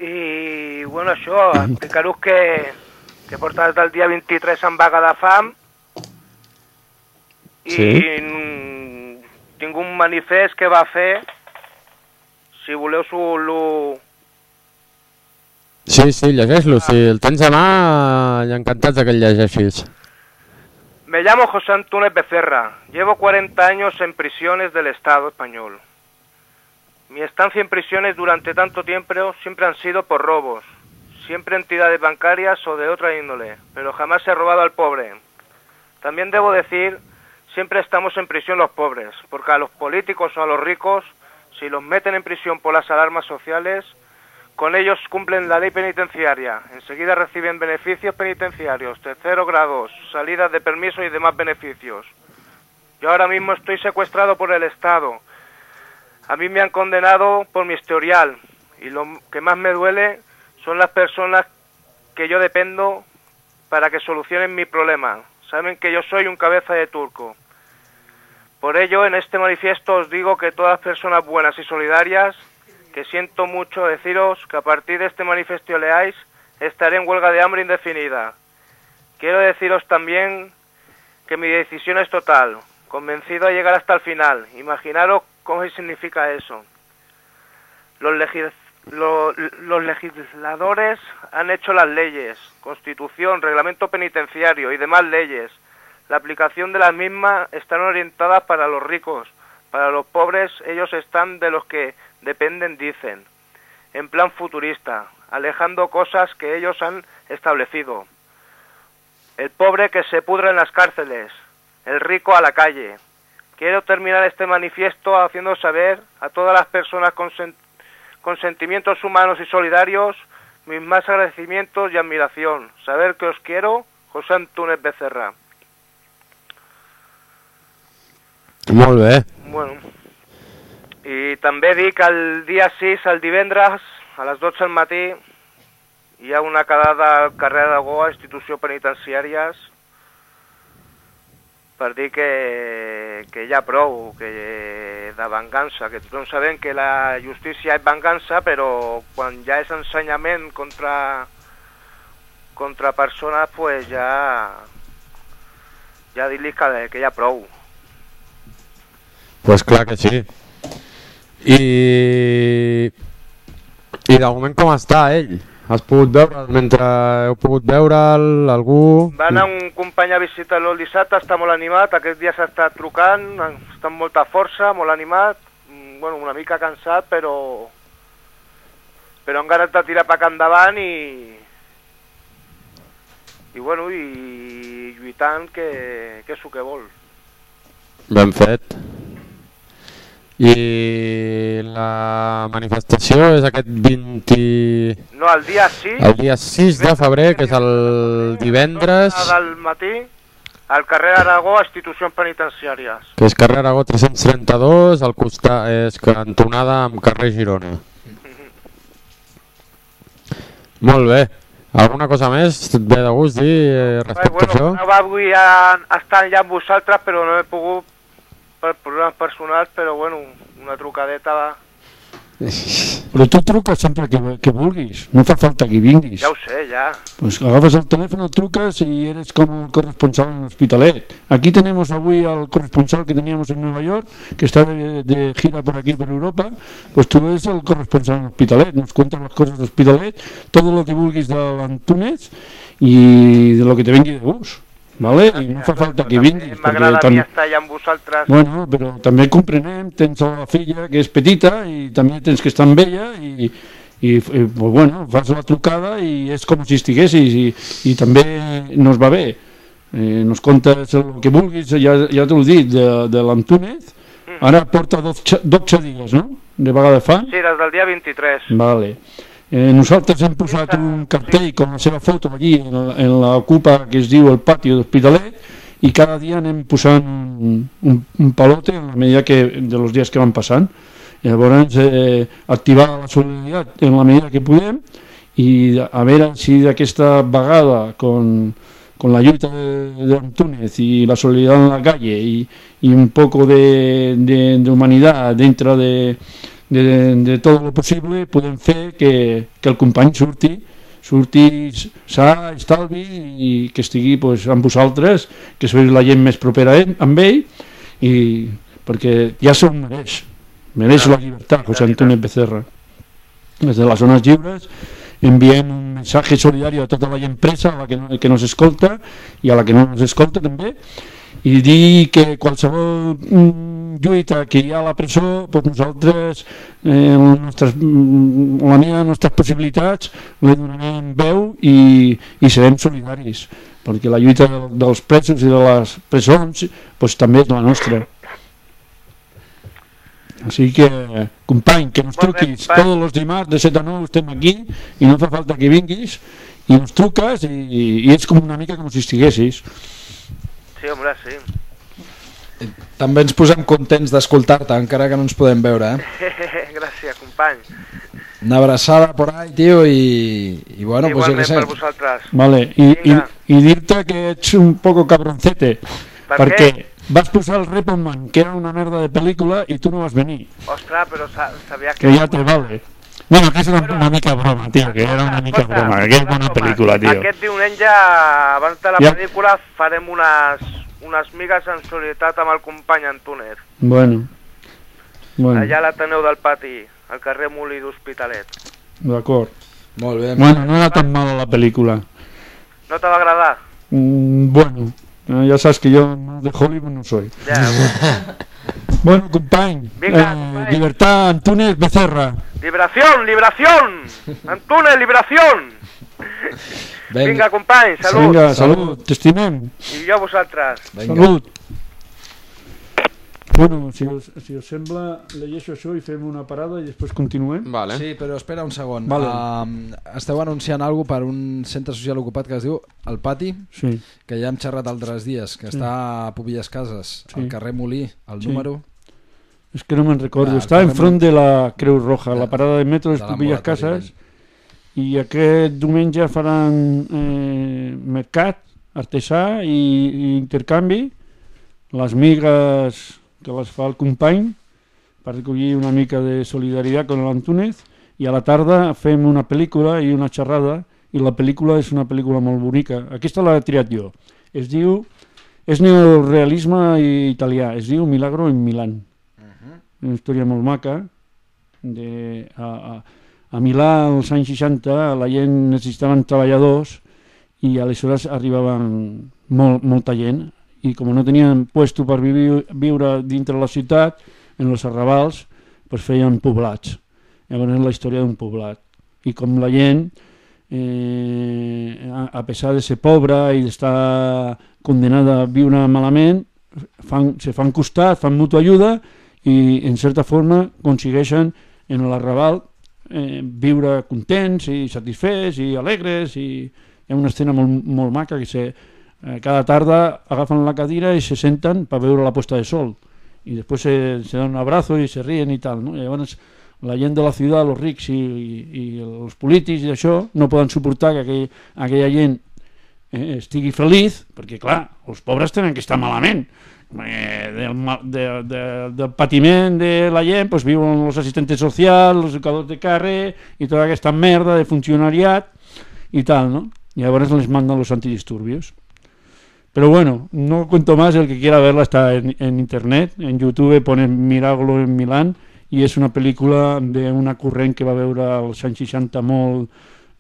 i bueno, això explicar-vos que que porta des del dia 23 en vaga de fam i Sí. tinc un manifest que va fer si voleu lo Sí, sí, llegeix-lo. Si el tens a mà, encantats que el llegeixis. Me llamo José Antúnez Becerra. Llevo 40 años en prisiones del Estado español. Mi estancia en prisiones durante tanto tiempo siempre han sido por robos, siempre entidades bancarias o de otra índole, pero jamás he robado al pobre. También debo decir, siempre estamos en prisión los pobres, porque a los políticos o a los ricos, si los meten en prisión por las alarmas sociales, con ellos cumplen la ley penitenciaria. Enseguida reciben beneficios penitenciarios, tercero grados, salidas de permiso y demás beneficios. Yo ahora mismo estoy secuestrado por el Estado. A mí me han condenado por mi historial y lo que más me duele son las personas que yo dependo para que solucionen mi problema. Saben que yo soy un cabeza de turco. Por ello, en este manifiesto os digo que todas las personas buenas y solidarias que siento mucho deciros que a partir de este manifiesto leáis estaré en huelga de hambre indefinida. Quiero deciros también que mi decisión es total, convencido a llegar hasta el final. Imaginaros cómo significa eso. Los, los legisladores han hecho las leyes, constitución, reglamento penitenciario y demás leyes. La aplicación de las mismas están orientadas para los ricos, para los pobres ellos están de los que dependen, dicen, en plan futurista, alejando cosas que ellos han establecido. El pobre que se pudra en las cárceles, el rico a la calle. Quiero terminar este manifiesto haciendo saber a todas las personas con, sen- con sentimientos humanos y solidarios mis más agradecimientos y admiración. Saber que os quiero, José Antúnez Becerra. Molt bé. Bueno, i també dic que el dia 6, el divendres, a les 12 del matí, hi ha una quedada al carrer de Goa, institució penitenciàries, per dir que, que hi ha prou que de vengança, que tothom sabem que la justícia és vengança, però quan ja és ensenyament contra, contra persones, pues ja, ja dir-li que, que hi ha prou. Pues clar que sí. I... I de moment com està ell? Has pogut veure mentre heu pogut veure'l, algú? Va anar un company a visitar-lo el dissabte, està molt animat, aquest dia s'ha estat trucant, està amb molta força, molt animat, mm, bueno, una mica cansat, però però amb ganes de tirar per endavant i i bueno, i lluitant que, que és el que vol. Ben fet. I la manifestació és aquest 20... No, el dia 6... El dia 6 de febrer, que és el divendres, Del matí, al carrer Aragó, a institucions penitenciàries. que és carrer Aragó 332, al costat és cantonada amb carrer Girona. Molt bé. Alguna cosa més et ve de gust dir eh, respecte a bueno, això? no va avui a, a estar allà amb vosaltres, però no he pogut per problemes personals, però bueno, una trucadeta va... Però tu truques sempre que, que vulguis, no fa falta que vinguis. Ja ho sé, ja. Pues agafes el teléfono, trucas y eres como el corresponsal en Hospitalet. Aquí tenemos hoy al corresponsal que teníamos en Nueva York, que está de, de gira por aquí, por Europa. Pues tú eres el corresponsal en Hospitalet, nos cuentas las cosas de Hospitalet, todo lo que vulguis de l'Antunes y de lo que te vengui de gust. ¿Vale? I no fa falta que vinguis. M'agrada tam- estar allà amb vosaltres. Bueno, però també comprenem, tens la filla que és petita i també tens que estar amb ella i, i, i pues bueno, fas la trucada i és com si estiguessis i, i també nos va bé. Eh, nos contes el que vulguis, ja, ja t'ho he dit, de, de l'Antúnez. Ara porta 12, 12 dies, no? De vegada fa? Sí, des del dia 23. Vale. Eh, nosaltres hem posat un cartell con la seva foto allí en la, en la ocupa que es diu el pati de l'Hospitalet i cada dia anem posant un, un, un palote en la medida que, de los dies que van passant. Llavors, eh, activar la solidaritat en la medida que podem i a veure si d'aquesta vegada con, con la lluita de, de Antúnez y la solidaridad en la calle y, y un poco de, de, de humanidad dentro de, de, de tot lo possible podem fer que, que el company surti surti sa, estalvi i que estigui pues, amb vosaltres que sou la gent més propera amb ell i perquè ja se ho mereix. Mereix la llibertat José Antonio Becerra. Des de les zones lliures enviem un missatge solidari a tota la gent presa, a la que, no, que nos escolta i a la que no nos escolta també i dir que qualsevol mm, lluita que hi ha a la presó doncs nosaltres eh, les nostres, mm, la mida de les nostres possibilitats li donarem veu i, i serem solidaris perquè la lluita del- dels presos i de les presons doncs, també és la nostra. Així que, company, que bé, truquis. tots els dimarts de 7 a 9 estem aquí i no fa falta que vinguis i ens truques i, i ets com una mica com si estiguessis. Sí, hombre, sí. També ens posem contents d'escoltar-te, encara que no ens podem veure, eh? Gràcies, company. Una abraçada por ahí, tio, i, i bueno, pues jo Igualment què sé. per vosaltres. Vale, i, i, Vinga. i dir-te que ets un poco cabroncete Per perquè què? vas posar el Repo Man que era una merda de pel·lícula i tu no vas venir Ostres, però sa sabia que... que ja te vale bueno, que és una, mica broma, tio, que era una mica broma, que és bona pel·lícula, tio. Aquest diumenge, abans de la Ja. pel·lícula, farem unes, unes migues en solidaritat amb el company Antúnez. Bueno, bueno, Allà a l'Ateneu del Pati, al carrer Molí d'Hospitalet. d'acord. Molt bé. Bueno, no era tan mala la pel·lícula. No te va agradar? Mm, bueno, eh, ya sabes que yo no de Hollywood no soy. Ja, Bueno, company, Vinga, eh. Libertad Antúnez Becerra. Liberación, liberación! Antúnez, liberación! Vinga. Vinga, company, salut! Vinga, salut, t'estimem. I jo a vosaltres. Vinga. Salut. Bueno, si us, si us sembla, llegeixo això i fem una parada i després continuem. Vale. Sí, però espera un segon. Vale. Um, esteu anunciant alguna per un centre social ocupat que es diu El Pati, Sí. que ja hem xerrat altres dies, que Sí. està a Pobilles Cases, Sí. al carrer Molí, el Sí. número... És que no me'n recordo. Ah, Està enfront de la Creu Roja, la parada de metro de de Pobilles Cases, i aquest diumenge faran eh, mercat, artesà i, i intercanvi, les migues que les fa el company per recollir una mica de solidaritat amb l'Antúnez i a la tarda fem una pel·lícula i una xerrada i la pel·lícula és una pel·lícula molt bonica. Aquesta l'he triat jo. Es diu... És neorealisme italià, es diu Milagro en Milán. Una història molt maca de, a, a, A Milà, als anys 60, la gent necessitaven treballadors i aleshores arribaven molt, molta gent i com no tenien puesto per viure, viure dintre la ciutat, en els arrabals, pues feien poblats. Llavors és la història d'un poblat. I com la gent, eh, a, a pesar de ser pobra i d'estar condenada a viure malament, fan, se fan costat, fan mutua ajuda i en certa forma aconsegueixen en l'arrabal eh, viure contents i satisfets i alegres i hi ha una escena molt, molt maca que se, eh, cada tarda agafen la cadira i se senten per veure la puesta de sol i després se, se dan un abrazo i se ríen i tal no? I llavors la gent de la ciutat, els rics i, i, i els polítics i això no poden suportar que aquell, aquella gent eh, estigui feliç perquè clar, els pobres tenen que estar malament del, ma- de, de, del patiment de la gent pues, viuen els assistents socials, els educadors de carrer i tota aquesta merda de funcionariat y tal, ¿no? Y ahora les mandan los antidisturbios. Pero bueno, no cuento más, el que quiera verla está en, en internet, en YouTube ponen Miraglo en Milán i és una pel·lícula d'una corrent que va veure als anys 60 molt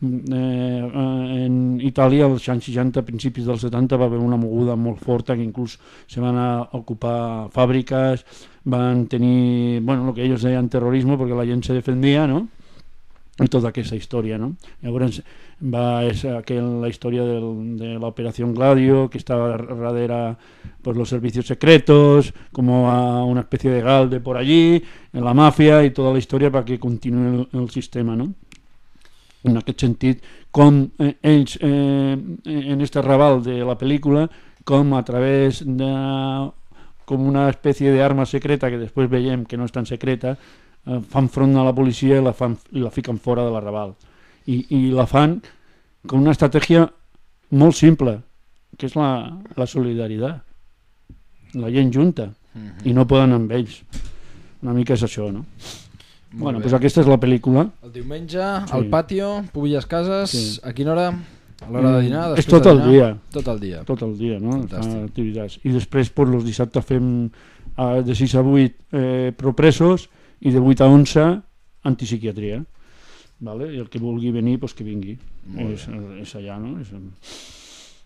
eh, eh, en Itàlia als anys 60, principis dels 70 va haver una moguda molt forta que inclús se van a ocupar fàbriques van tenir, bueno, lo que ellos deien terrorisme perquè la gent se defendia, no? i tota aquesta història, no? Llavors va, és aquel, la història del, de la operación Gladio, que estaba darrere pues, los servicios secretos, como a una especie de galde por allí, en la màfia i tota la història perquè continuï el, el sistema, no? En aquest sentit, com eh, ells, eh, en este raval de la pel·lícula, com a través de com una espècie d'arma secreta que després veiem que no és tan secreta, eh, fan front a la policia i la, fan, i la fiquen fora de l'arrabal. I, I la fan con una estratègia molt simple, que és la, la solidaritat. La gent junta i no poden amb ells. Una mica és això, no? Molt bueno, bé. doncs aquesta és la pel·lícula. El diumenge, Sí. al patio, Pubilles Cases, Sí. a quina hora? A l'hora de dinar? Mm, després és tot de el dinar? dia. Tot el dia. Tot el dia, no? Fantàstic. Fa activitats. I després, pues, els dissabtes fem eh, de 6 a 8 eh, propresos i de 8 a 11 antipsiquiatria. Vale? I el que vulgui venir, pues, que vingui. És, és allà, no? És...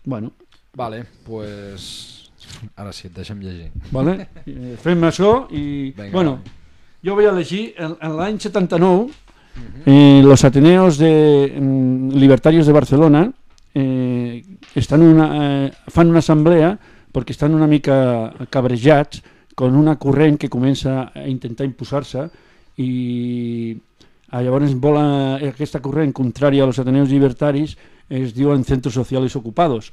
Bueno, Vale, pues... Ara sí, et deixem llegir. Vale? Eh, Fem això i... Vinga, bueno, va. Jo vaig a llegir, en, en l'any 79, eh, los Ateneos de, mm, Libertarios de Barcelona eh, estan una, eh, fan una assemblea perquè estan una mica cabrejats con una corrent que comença a intentar imposar-se i ah, llavors vola, aquesta corrent contrària a los Ateneos Libertaris es diuen centros sociales ocupados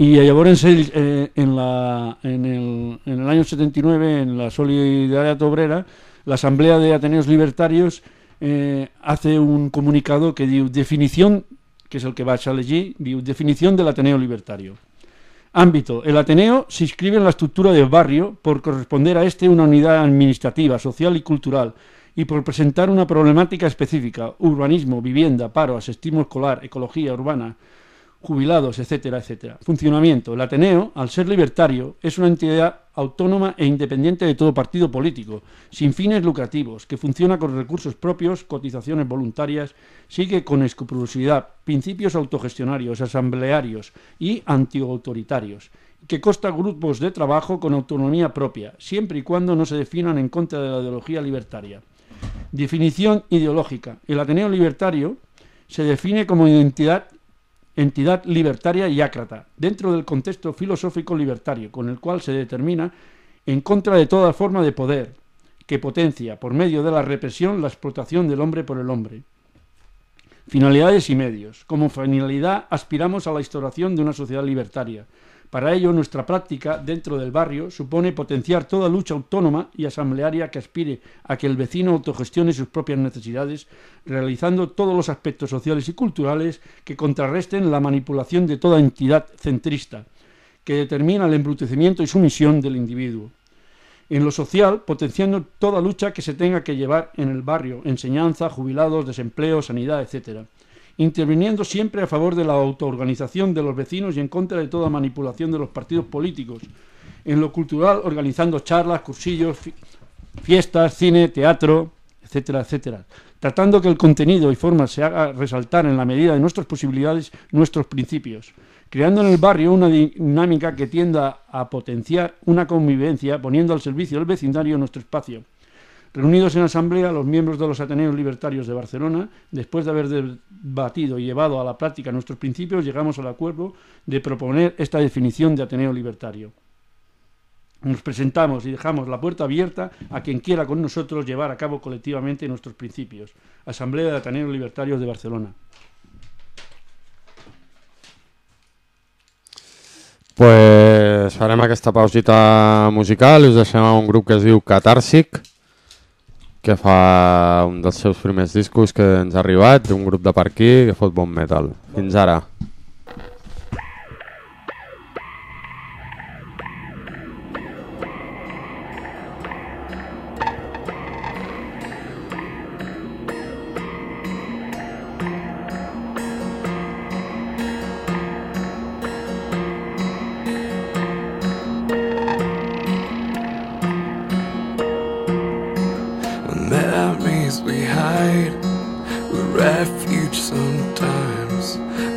y llavors eh, en, la, en, el, en el año 79, en la Solidaridad Obrera, la Asamblea de Ateneos Libertarios eh, hace un comunicado que diu definición, que es el que vas a elegir, diu definición del Ateneo Libertario. Ámbito. El Ateneo se inscribe en la estructura del barrio por corresponder a este una unidad administrativa, social y cultural y por presentar una problemática específica, urbanismo, vivienda, paro, asestismo escolar, ecología urbana, jubilados, etcétera, etcétera. Funcionamiento. El Ateneo, al ser libertario, es una entidad autónoma e independiente de todo partido político, sin fines lucrativos, que funciona con recursos propios, cotizaciones voluntarias, sigue con escrupulosidad principios autogestionarios, asamblearios y antiautoritarios, que consta grupos de trabajo con autonomía propia, siempre y cuando no se definan en contra de la ideología libertaria. Definición ideológica. El Ateneo Libertario se define como identidad entidad libertaria y ácrata, dentro del contexto filosófico libertario, con el cual se determina en contra de toda forma de poder, que potencia, por medio de la represión, la explotación del hombre por el hombre. Finalidades y medios. Como finalidad aspiramos a la instauración de una sociedad libertaria. Para ello, nuestra práctica dentro del barrio supone potenciar toda lucha autónoma y asamblearia que aspire a que el vecino autogestione sus propias necesidades, realizando todos los aspectos sociales y culturales que contrarresten la manipulación de toda entidad centrista, que determina el embrutecimiento y sumisión del individuo. En lo social, potenciando toda lucha que se tenga que llevar en el barrio, enseñanza, jubilados, desempleo, sanidad, etc. Interviniendo siempre a favor de la autoorganización de los vecinos y en contra de toda manipulación de los partidos políticos. En lo cultural, organizando charlas, cursillos, fi- fiestas, cine, teatro, etcétera, etcétera. tratando que el contenido y forma se haga resaltar en la medida de nuestras posibilidades nuestros principios, creando en el barrio una dinámica que tienda a potenciar una convivencia, poniendo al servicio del vecindario nuestro espacio. Reunidos en asamblea, los miembros de los Ateneos Libertarios de Barcelona, después de haber debatido y llevado a la práctica nuestros principios, llegamos al acuerdo de proponer esta definición de Ateneo Libertario. Nos presentamos y dejamos la puerta abierta a quien quiera con nosotros llevar a cabo colectivamente nuestros principios. Asamblea de Ateneos Libertarios de Barcelona. Pues farem aquesta pausita musical i us deixem un grup que es diu Catàrsic, que fa un dels seus primers discos que ens ha arribat, un grup de per aquí que fot bon metal. Fins ara.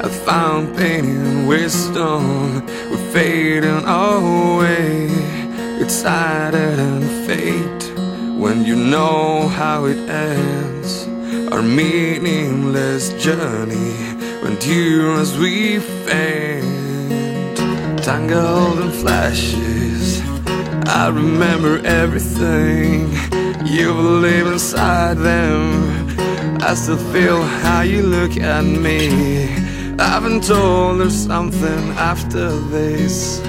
I found pain and wisdom, we're fading away. It's sadder than fate when you know how it ends. Our meaningless journey when tears we faint, tangled in flashes. I remember everything you live inside them. I still feel how you look at me. Been told there's something after this.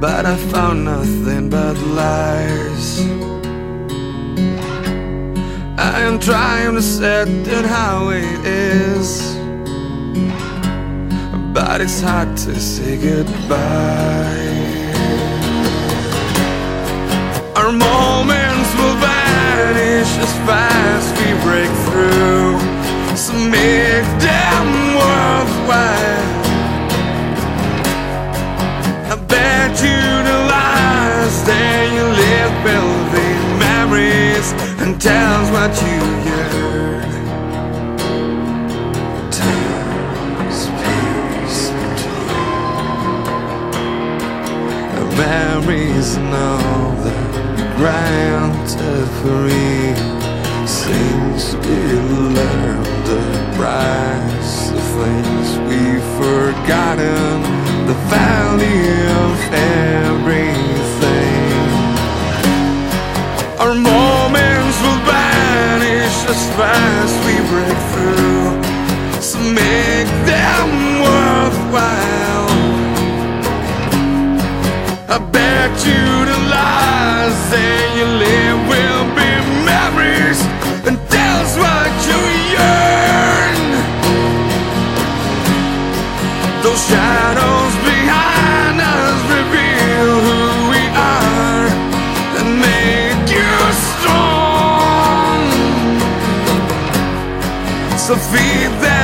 But I found nothing but lies. I am trying to set it how it is. But it's hard to say goodbye. Our moments will vanish as fast we break through make them worthwhile. I bet you the lies that you live will memories and tells what you yearn. Time, space, and time. Memories and all the ground to free seems to learn price the things we've forgotten The value of everything. Our moments will vanish as fast we break through So make them worthwhile. I bet you the lies that you live will shadows behind us reveal who we are and make you strong. So feed them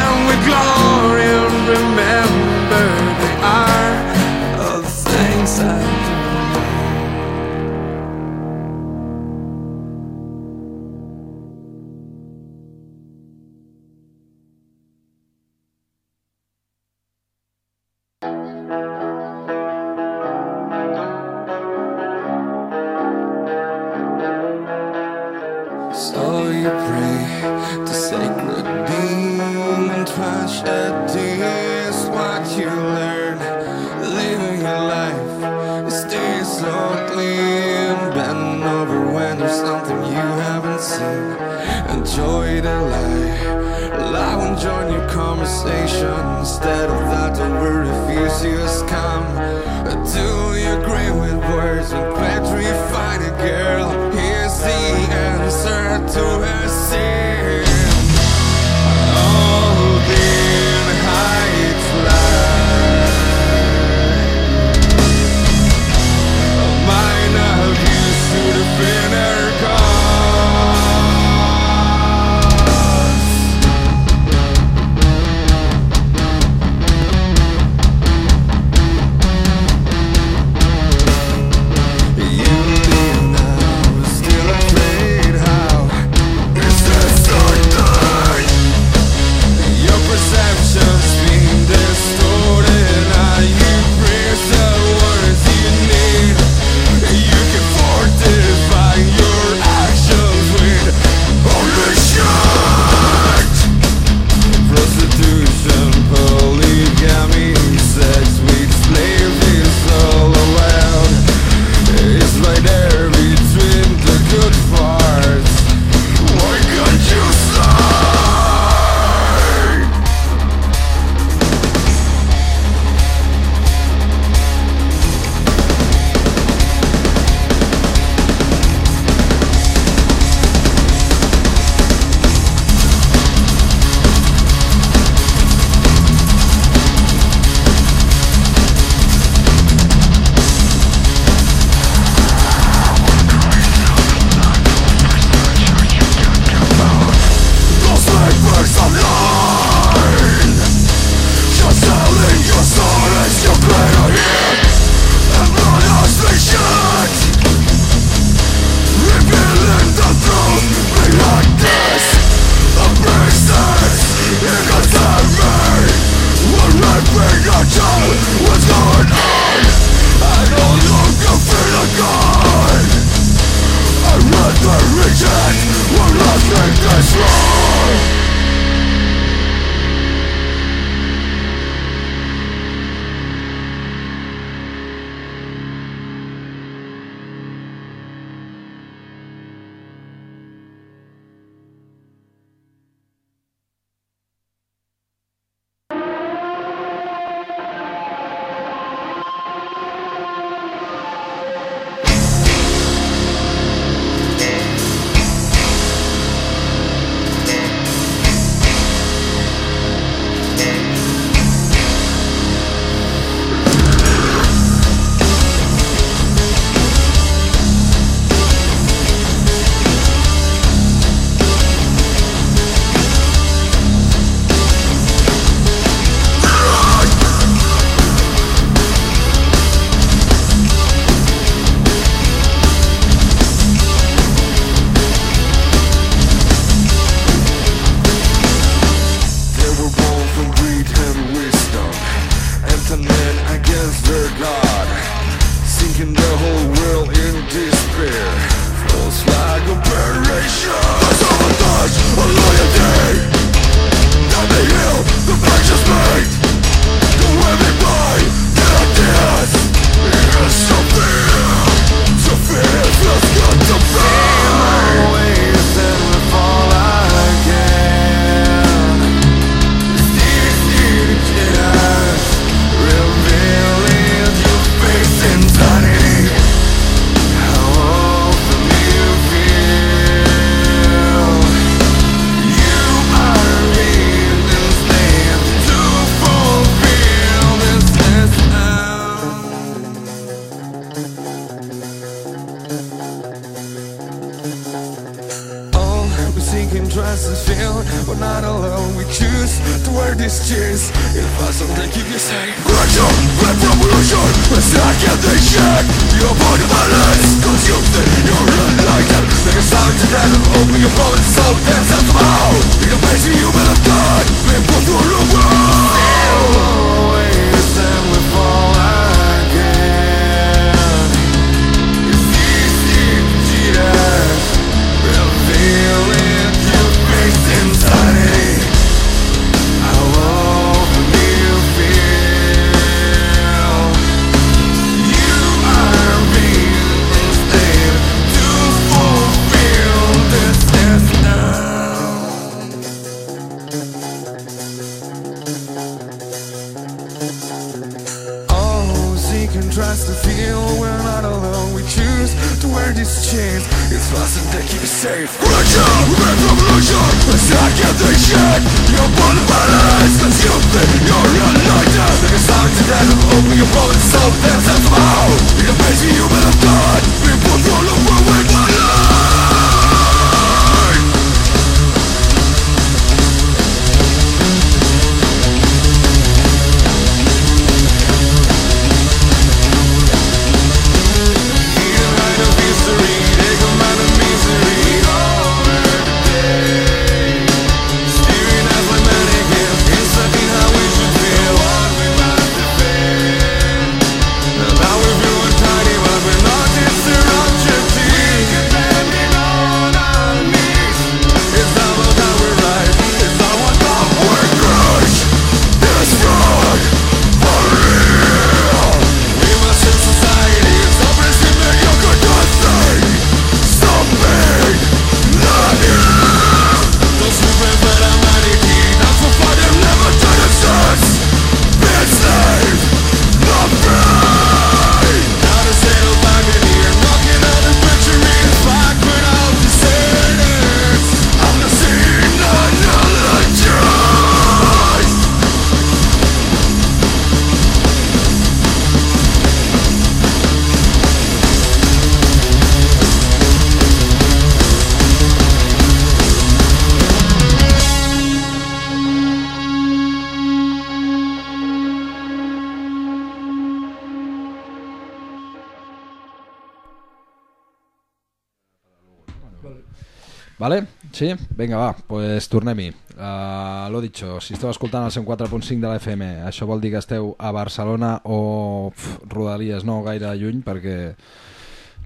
Sí? Vinga, va, pues tornem-hi. Uh, L'ho dicho, si esteu escoltant el 104.5 de la FM, això vol dir que esteu a Barcelona o pf, Rodalies, no gaire lluny, perquè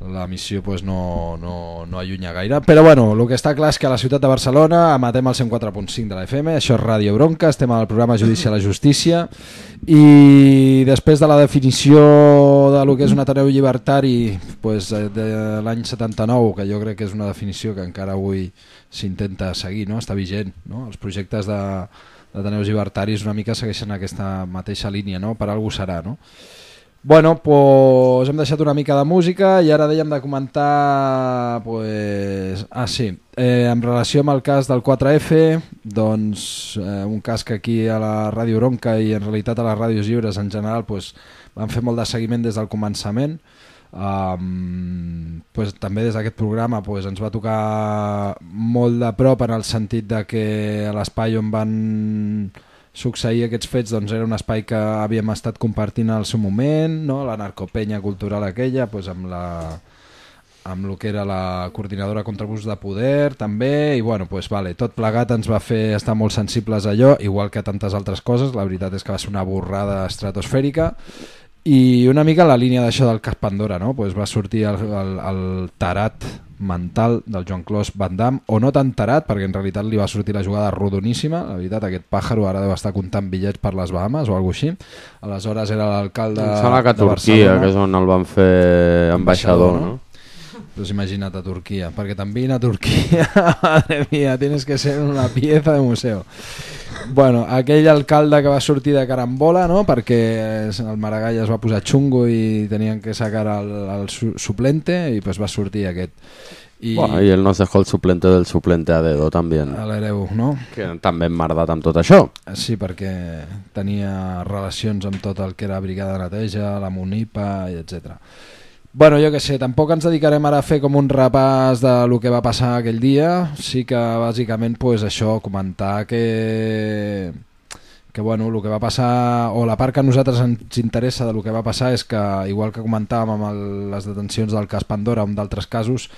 la missió pues, no, no, no allunya gaire. Però bueno, el que està clar és que a la ciutat de Barcelona emetem el 104.5 de la FM, això és Ràdio Bronca, estem al programa Judici a la Justícia i després de la definició de lo que és un Ateneu llibertari pues, eh, de l'any 79, que jo crec que és una definició que encara avui s'intenta seguir, no? està vigent. No? Els projectes de, d'Ateneus llibertaris una mica segueixen aquesta mateixa línia, no? per algú serà. No? Bueno, pues hem deixat una mica de música i ara dèiem de comentar... Pues... Ah, sí, eh, en relació amb el cas del 4F, doncs eh, un cas que aquí a la Ràdio Bronca i en realitat a les ràdios lliures en general pues, van fer molt de seguiment des del començament. Um, pues, també des d'aquest programa pues, ens va tocar molt de prop en el sentit de que l'espai on van succeir aquests fets doncs era un espai que havíem estat compartint al seu moment, no? la narcopenya cultural aquella, doncs amb la amb el que era la coordinadora contra de poder també, i bueno, pues, vale, tot plegat ens va fer estar molt sensibles a allò, igual que a tantes altres coses, la veritat és que va ser una borrada estratosfèrica, i una mica la línia d'això del cas Pandora, no? pues va sortir el, el, el tarat mental del Joan Clos Van Damme, o no tan tarat, perquè en realitat li va sortir la jugada rodoníssima, la veritat, aquest pàjaro ara deu estar comptant bitllets per les Bahamas o alguna així. Aleshores era l'alcalde Em sembla que a de Turquia, Barcelona. que és on el van fer ambaixador, no? Pues imagina't a Turquia, perquè també a Turquia, madre mía, tienes que ser una pieza de museo. Bueno, aquell alcalde que va sortir de carambola, no?, perquè el Maragall es va posar xungo i tenien que sacar el, el su suplente i pues va sortir aquest. I... Bueno, y él nos dejó el suplente del suplente a dedo también. A l'hereu, no? Que també emmardat amb tot això. Sí, perquè tenia relacions amb tot el que era Brigada de Neteja, la Munipa, i etc. Bueno, jo que sé, tampoc ens dedicarem ara a fer com un repàs de lo que va passar aquell dia, sí que bàsicament pues, això, comentar que que bueno, el que va passar, o la part que a nosaltres ens interessa de lo que va passar és que, igual que comentàvem amb el, les detencions del cas Pandora o d'altres casos,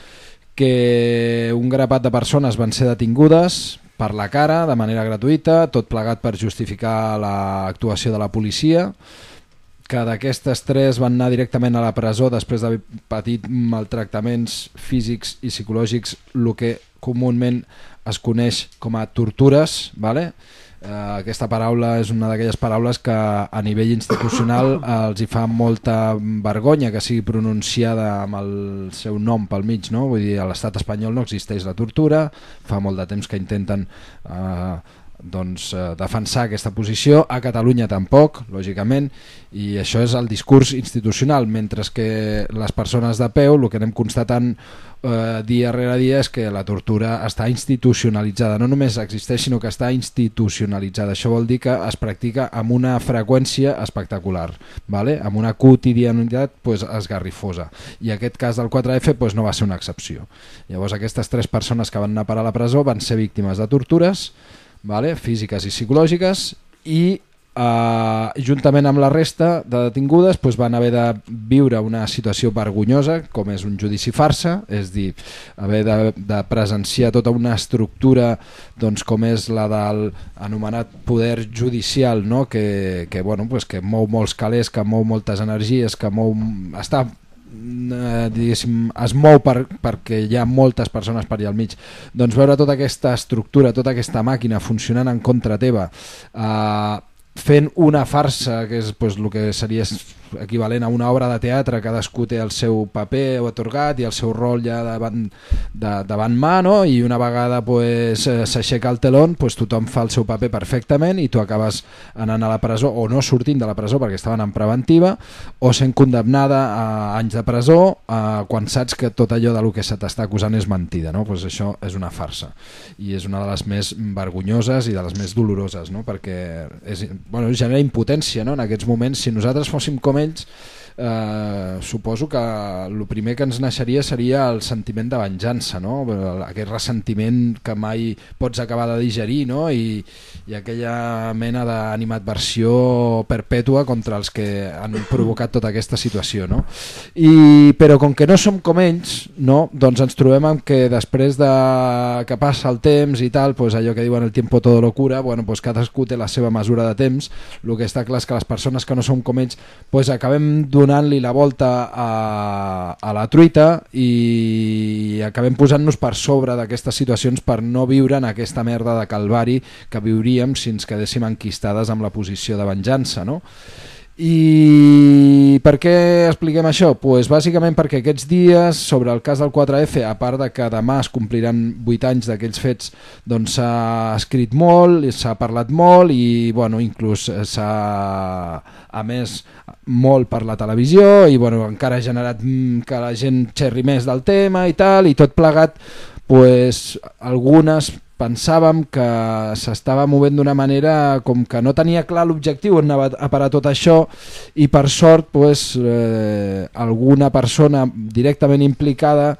que un grapat de persones van ser detingudes per la cara de manera gratuïta, tot plegat per justificar l'actuació de la policia, que d'aquestes tres van anar directament a la presó després d'haver patit maltractaments físics i psicològics, el que comúment es coneix com a tortures, ¿vale? Eh, aquesta paraula és una d'aquelles paraules que a nivell institucional els hi fa molta vergonya que sigui pronunciada amb el seu nom pel mig, no? Vull dir, a l'estat espanyol no existeix la tortura, fa molt de temps que intenten eh, doncs, eh, defensar aquesta posició, a Catalunya tampoc, lògicament, i això és el discurs institucional, mentre que les persones de peu, el que anem constatant eh, dia rere dia és que la tortura està institucionalitzada, no només existeix sinó que està institucionalitzada, això vol dir que es practica amb una freqüència espectacular, vale? amb una quotidianitat pues, esgarrifosa, i aquest cas del 4F pues, no va ser una excepció. Llavors aquestes tres persones que van anar a parar a la presó van ser víctimes de tortures, vale? físiques i psicològiques i Uh, juntament amb la resta de detingudes doncs van haver de viure una situació vergonyosa com és un judici farsa és dir, haver de, de presenciar tota una estructura doncs, com és la del anomenat poder judicial no? que, que, bueno, pues que mou molts calés, que mou moltes energies que mou, està eh, diguéssim, es mou per, perquè hi ha moltes persones per allà al mig. Doncs veure tota aquesta estructura tota aquesta màquina funcionant en contra teva eh, fent una farsa que és pues, el que seria equivalent a una obra de teatre, cadascú té el seu paper otorgat i el seu rol ja davant, de, davant mà, no? i una vegada pues, eh, s'aixeca el telón, pues, tothom fa el seu paper perfectament i tu acabes anant a la presó o no sortint de la presó perquè estaven en preventiva o sent condemnada a anys de presó a, quan saps que tot allò de lo que se t'està acusant és mentida. No? Pues això és una farsa i és una de les més vergonyoses i de les més doloroses no? perquè és, bueno, genera impotència no? en aquests moments. Si nosaltres fóssim com comments. Eh, suposo que el primer que ens naixeria seria el sentiment de venjança, no? aquest ressentiment que mai pots acabar de digerir no? I, i aquella mena d'animadversió perpètua contra els que han provocat tota aquesta situació. No? I, però com que no som com ells, no? doncs ens trobem amb que després de que passa el temps i tal, pues allò que diuen el tiempo todo locura, bueno, pues cadascú té la seva mesura de temps, el que està clar és que les persones que no som com ells pues acabem donant-li la volta a, a la truita i acabem posant-nos per sobre d'aquestes situacions per no viure en aquesta merda de calvari que viuríem si ens quedéssim enquistades amb la posició de venjança, no? I per què expliquem això? Pues bàsicament perquè aquests dies sobre el cas del 4F, a part de que demà es compliran 8 anys d'aquells fets, doncs s'ha escrit molt, s'ha parlat molt i bueno, inclús s'ha a més molt per la televisió i bueno, encara ha generat mm, que la gent xerri més del tema i tal i tot plegat pues, algunes pensàvem que s'estava movent d'una manera com que no tenia clar l'objectiu on anava a parar tot això i per sort pues, eh, alguna persona directament implicada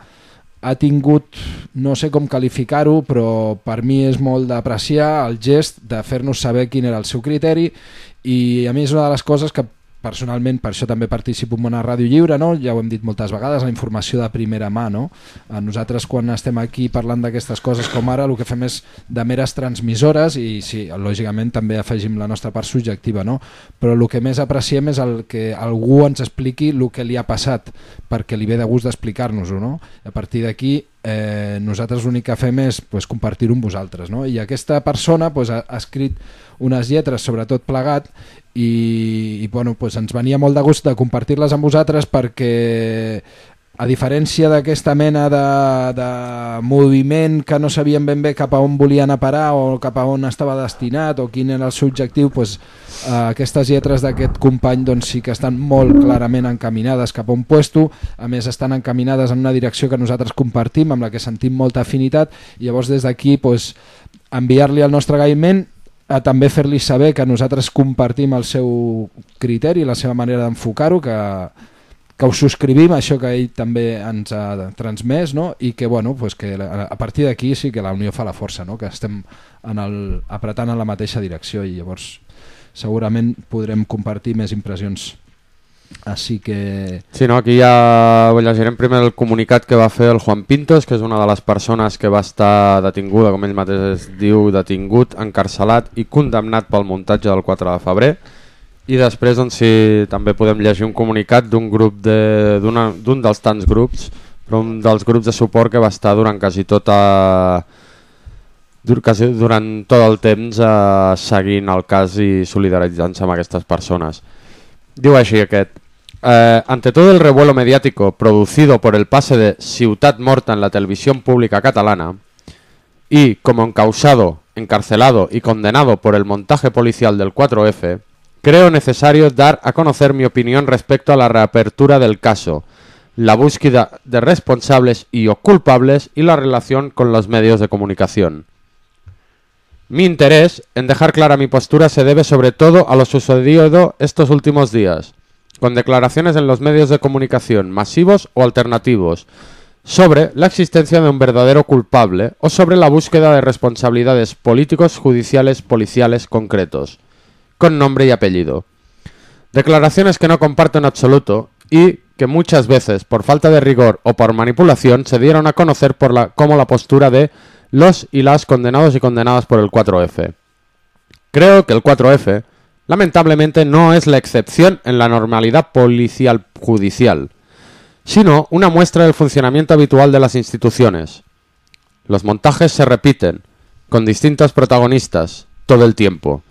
ha tingut, no sé com qualificar-ho, però per mi és molt d'apreciar el gest de fer-nos saber quin era el seu criteri i a mi és una de les coses que personalment per això també participo en una ràdio lliure, no? ja ho hem dit moltes vegades, la informació de primera mà. No? Eh, nosaltres quan estem aquí parlant d'aquestes coses com ara el que fem és de meres transmissores i sí, lògicament també afegim la nostra part subjectiva, no? però el que més apreciem és el que algú ens expliqui el que li ha passat perquè li ve de gust d'explicar-nos-ho. No? A partir d'aquí eh, nosaltres l'únic que fem és pues, compartir-ho amb vosaltres. No? I aquesta persona pues, ha, ha escrit unes lletres sobre tot plegat i, i bueno, pues ens venia molt de gust de compartir-les amb vosaltres perquè a diferència d'aquesta mena de, de moviment que no sabien ben bé cap a on volien a parar o cap a on estava destinat o quin era el seu objectiu, pues, eh, aquestes lletres d'aquest company doncs, sí que estan molt clarament encaminades cap a un puesto, a més estan encaminades en una direcció que nosaltres compartim, amb la que sentim molta afinitat, i llavors des d'aquí pues, enviar-li el nostre agraïment a també fer-li saber que nosaltres compartim el seu criteri, la seva manera d'enfocar-ho, que, que us subscrivim això que ell també ens ha transmès no? i que, bueno, pues que a partir d'aquí sí que la unió fa la força, no? que estem en el, apretant en la mateixa direcció i llavors segurament podrem compartir més impressions. Així que... Sí, no, aquí ja llegirem primer el comunicat que va fer el Juan Pintos, que és una de les persones que va estar detinguda, com ell mateix es diu, detingut, encarcelat i condemnat pel muntatge del 4 de febrer. I després doncs, sí, també podem llegir un comunicat d'un grup de- d'un dels tants grups, però un dels grups de suport que va estar durant quasi tota dur, quasi durant tot el temps eh, seguint el cas i solidaritzant-se amb aquestes persones. Diu així aquest. Eh, ante todo el revuelo mediático producido por el pase de Ciutat Morta en la televisión pública catalana y como encausado, encarcelado y condenado por el montaje policial del 4F, creo necesario dar a conocer mi opinión respecto a la reapertura del caso, la búsqueda de responsables y o culpables y la relación con los medios de comunicación. Mi interés en dejar clara mi postura se debe sobre todo a lo sucedido estos últimos días, con declaraciones en los medios de comunicación masivos o alternativos, sobre la existencia de un verdadero culpable o sobre la búsqueda de responsabilidades políticos, judiciales, policiales concretos, con nombre y apellido. Declaraciones que no comparto en absoluto y que muchas veces, por falta de rigor o por manipulación, se dieron a conocer por la, como la postura de los y las condenados y condenadas por el 4F. Creo que el 4F, lamentablemente, no es la excepción en la normalidad policial judicial, sino una muestra del funcionamiento habitual de las instituciones. Los montajes se repiten, con distintos protagonistas, todo el tiempo,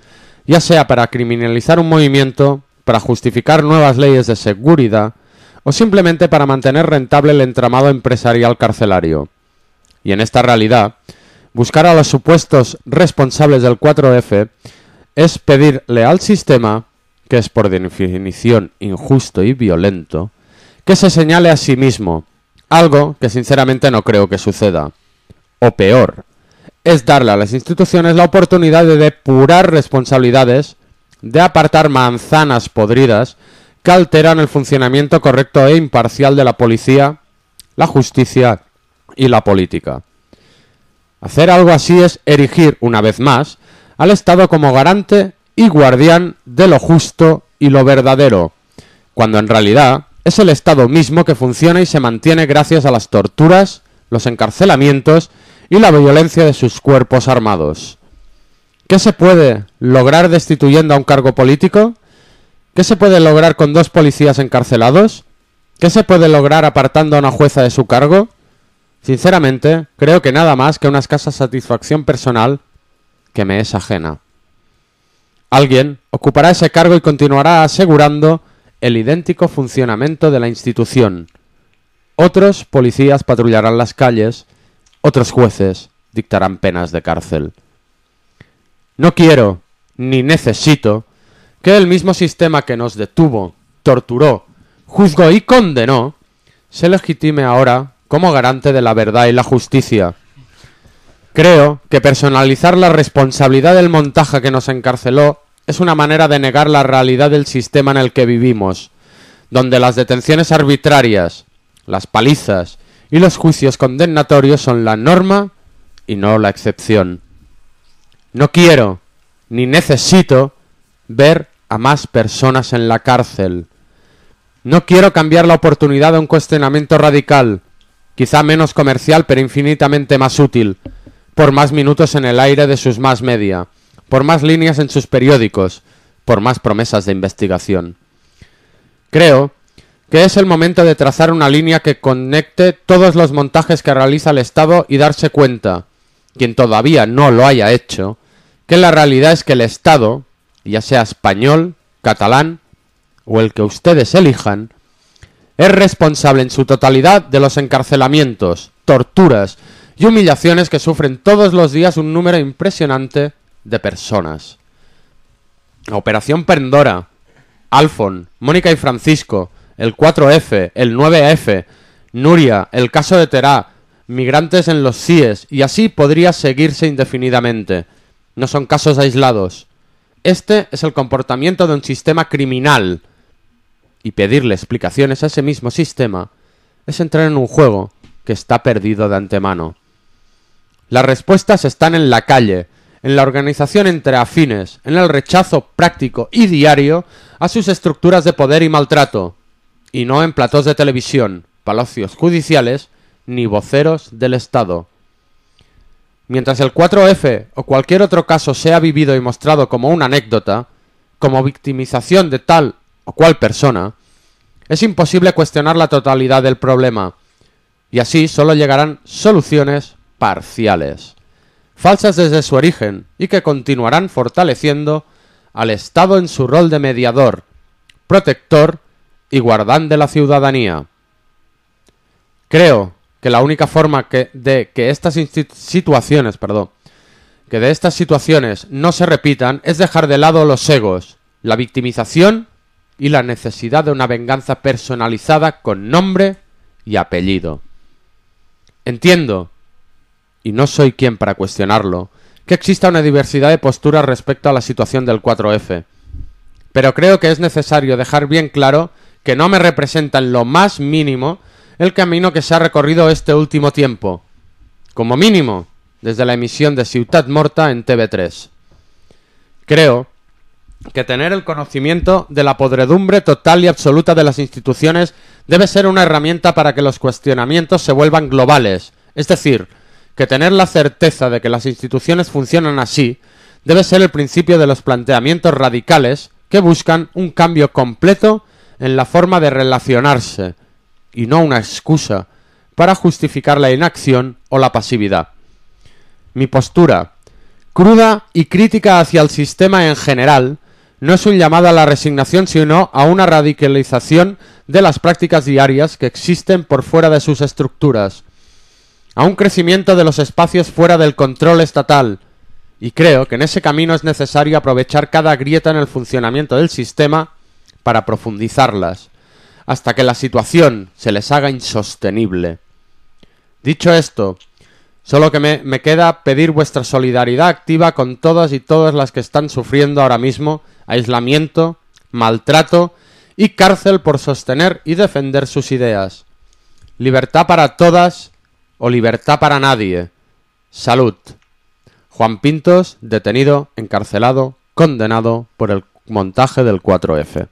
ya sea para criminalizar un movimiento, para justificar nuevas leyes de seguridad, o simplemente para mantener rentable el entramado empresarial carcelario. Y en esta realidad, buscar a los supuestos responsables del 4F es pedirle al sistema, que es por definición injusto y violento, que se señale a sí mismo, algo que sinceramente no creo que suceda. O peor, es darle a las instituciones la oportunidad de depurar responsabilidades, de apartar manzanas podridas que alteran el funcionamiento correcto e imparcial de la policía, la justicia y la política. Hacer algo así es erigir, una vez más, al Estado como garante y guardián de lo justo y lo verdadero, cuando en realidad es el Estado mismo que funciona y se mantiene gracias a las torturas, los encarcelamientos y la violencia de sus cuerpos armados. ¿Qué se puede lograr destituyendo a un cargo político? ¿Qué se puede lograr con dos policías encarcelados? ¿Qué se puede lograr apartando a una jueza de su cargo? Sinceramente, creo que nada más que una escasa satisfacción personal que me es ajena. Alguien ocupará ese cargo y continuará asegurando el idéntico funcionamiento de la institución. Otros policías patrullarán las calles, otros jueces dictarán penas de cárcel. No quiero, ni necesito, que el mismo sistema que nos detuvo, torturó, juzgó y condenó, se legitime ahora como garante de la verdad y la justicia. Creo que personalizar la responsabilidad del montaje que nos encarceló es una manera de negar la realidad del sistema en el que vivimos, donde las detenciones arbitrarias, las palizas y los juicios condenatorios son la norma y no la excepción. No quiero ni necesito ver a más personas en la cárcel. No quiero cambiar la oportunidad de un cuestionamiento radical, quizá menos comercial pero infinitamente más útil, por más minutos en el aire de sus más media, por más líneas en sus periódicos, por más promesas de investigación. Creo que es el momento de trazar una línea que conecte todos los montajes que realiza el Estado y darse cuenta, quien todavía no lo haya hecho, que la realidad es que el Estado, ya sea español, catalán o el que ustedes elijan, es responsable en su totalidad de los encarcelamientos, torturas y humillaciones que sufren todos los días un número impresionante de personas. Operación Pandora, Alfon, Mónica y Francisco, el 4F, el 9F, Nuria, el caso de Terá, migrantes en los CIES, y así podría seguirse indefinidamente. No son casos aislados. Este es el comportamiento de un sistema criminal. y pedirle explicaciones a ese mismo sistema es entrar en un juego que está perdido de antemano. Las respuestas están en la calle, en la organización entre afines, en el rechazo práctico y diario a sus estructuras de poder y maltrato, y no en platós de televisión, palacios judiciales ni voceros del Estado. Mientras el 4F o cualquier otro caso sea vivido y mostrado como una anécdota, como victimización de tal o cual persona, es imposible cuestionar la totalidad del problema, y así solo llegarán soluciones parciales, falsas desde su origen y que continuarán fortaleciendo al Estado en su rol de mediador, protector y guardán de la ciudadanía. Creo que la única forma de que estas situaciones, perdón, que de estas situaciones no se repitan es dejar de lado los egos, la victimización y la necesidad de una venganza personalizada con nombre y apellido. Entiendo, y no soy quien para cuestionarlo, que exista una diversidad de posturas respecto a la situación del 4F. Pero creo que es necesario dejar bien claro que no me representa en lo más mínimo el camino que se ha recorrido este último tiempo. Como mínimo, desde la emisión de Ciutat Morta en TV3. Creo que tener el conocimiento de la podredumbre total y absoluta de las instituciones debe ser una herramienta para que los cuestionamientos se vuelvan globales. Es decir, que tener la certeza de que las instituciones funcionan así debe ser el principio de los planteamientos radicales que buscan un cambio completo en la forma de relacionarse y no una excusa para justificar la inacción o la pasividad. Mi postura, cruda y crítica hacia el sistema en general, no es un llamado a la resignación, sino a una radicalización de las prácticas diarias que existen por fuera de sus estructuras, a un crecimiento de los espacios fuera del control estatal, y creo que en ese camino es necesario aprovechar cada grieta en el funcionamiento del sistema para profundizarlas, hasta que la situación se les haga insostenible. Dicho esto, Solo que me, queda pedir vuestra solidaridad activa con todas y todas las que están sufriendo ahora mismo aislamiento, maltrato y cárcel por sostener y defender sus ideas. Libertad para todas o libertad para nadie. Salud. Juan Pintos, detenido, encarcelado, condenado por el montaje del 4F.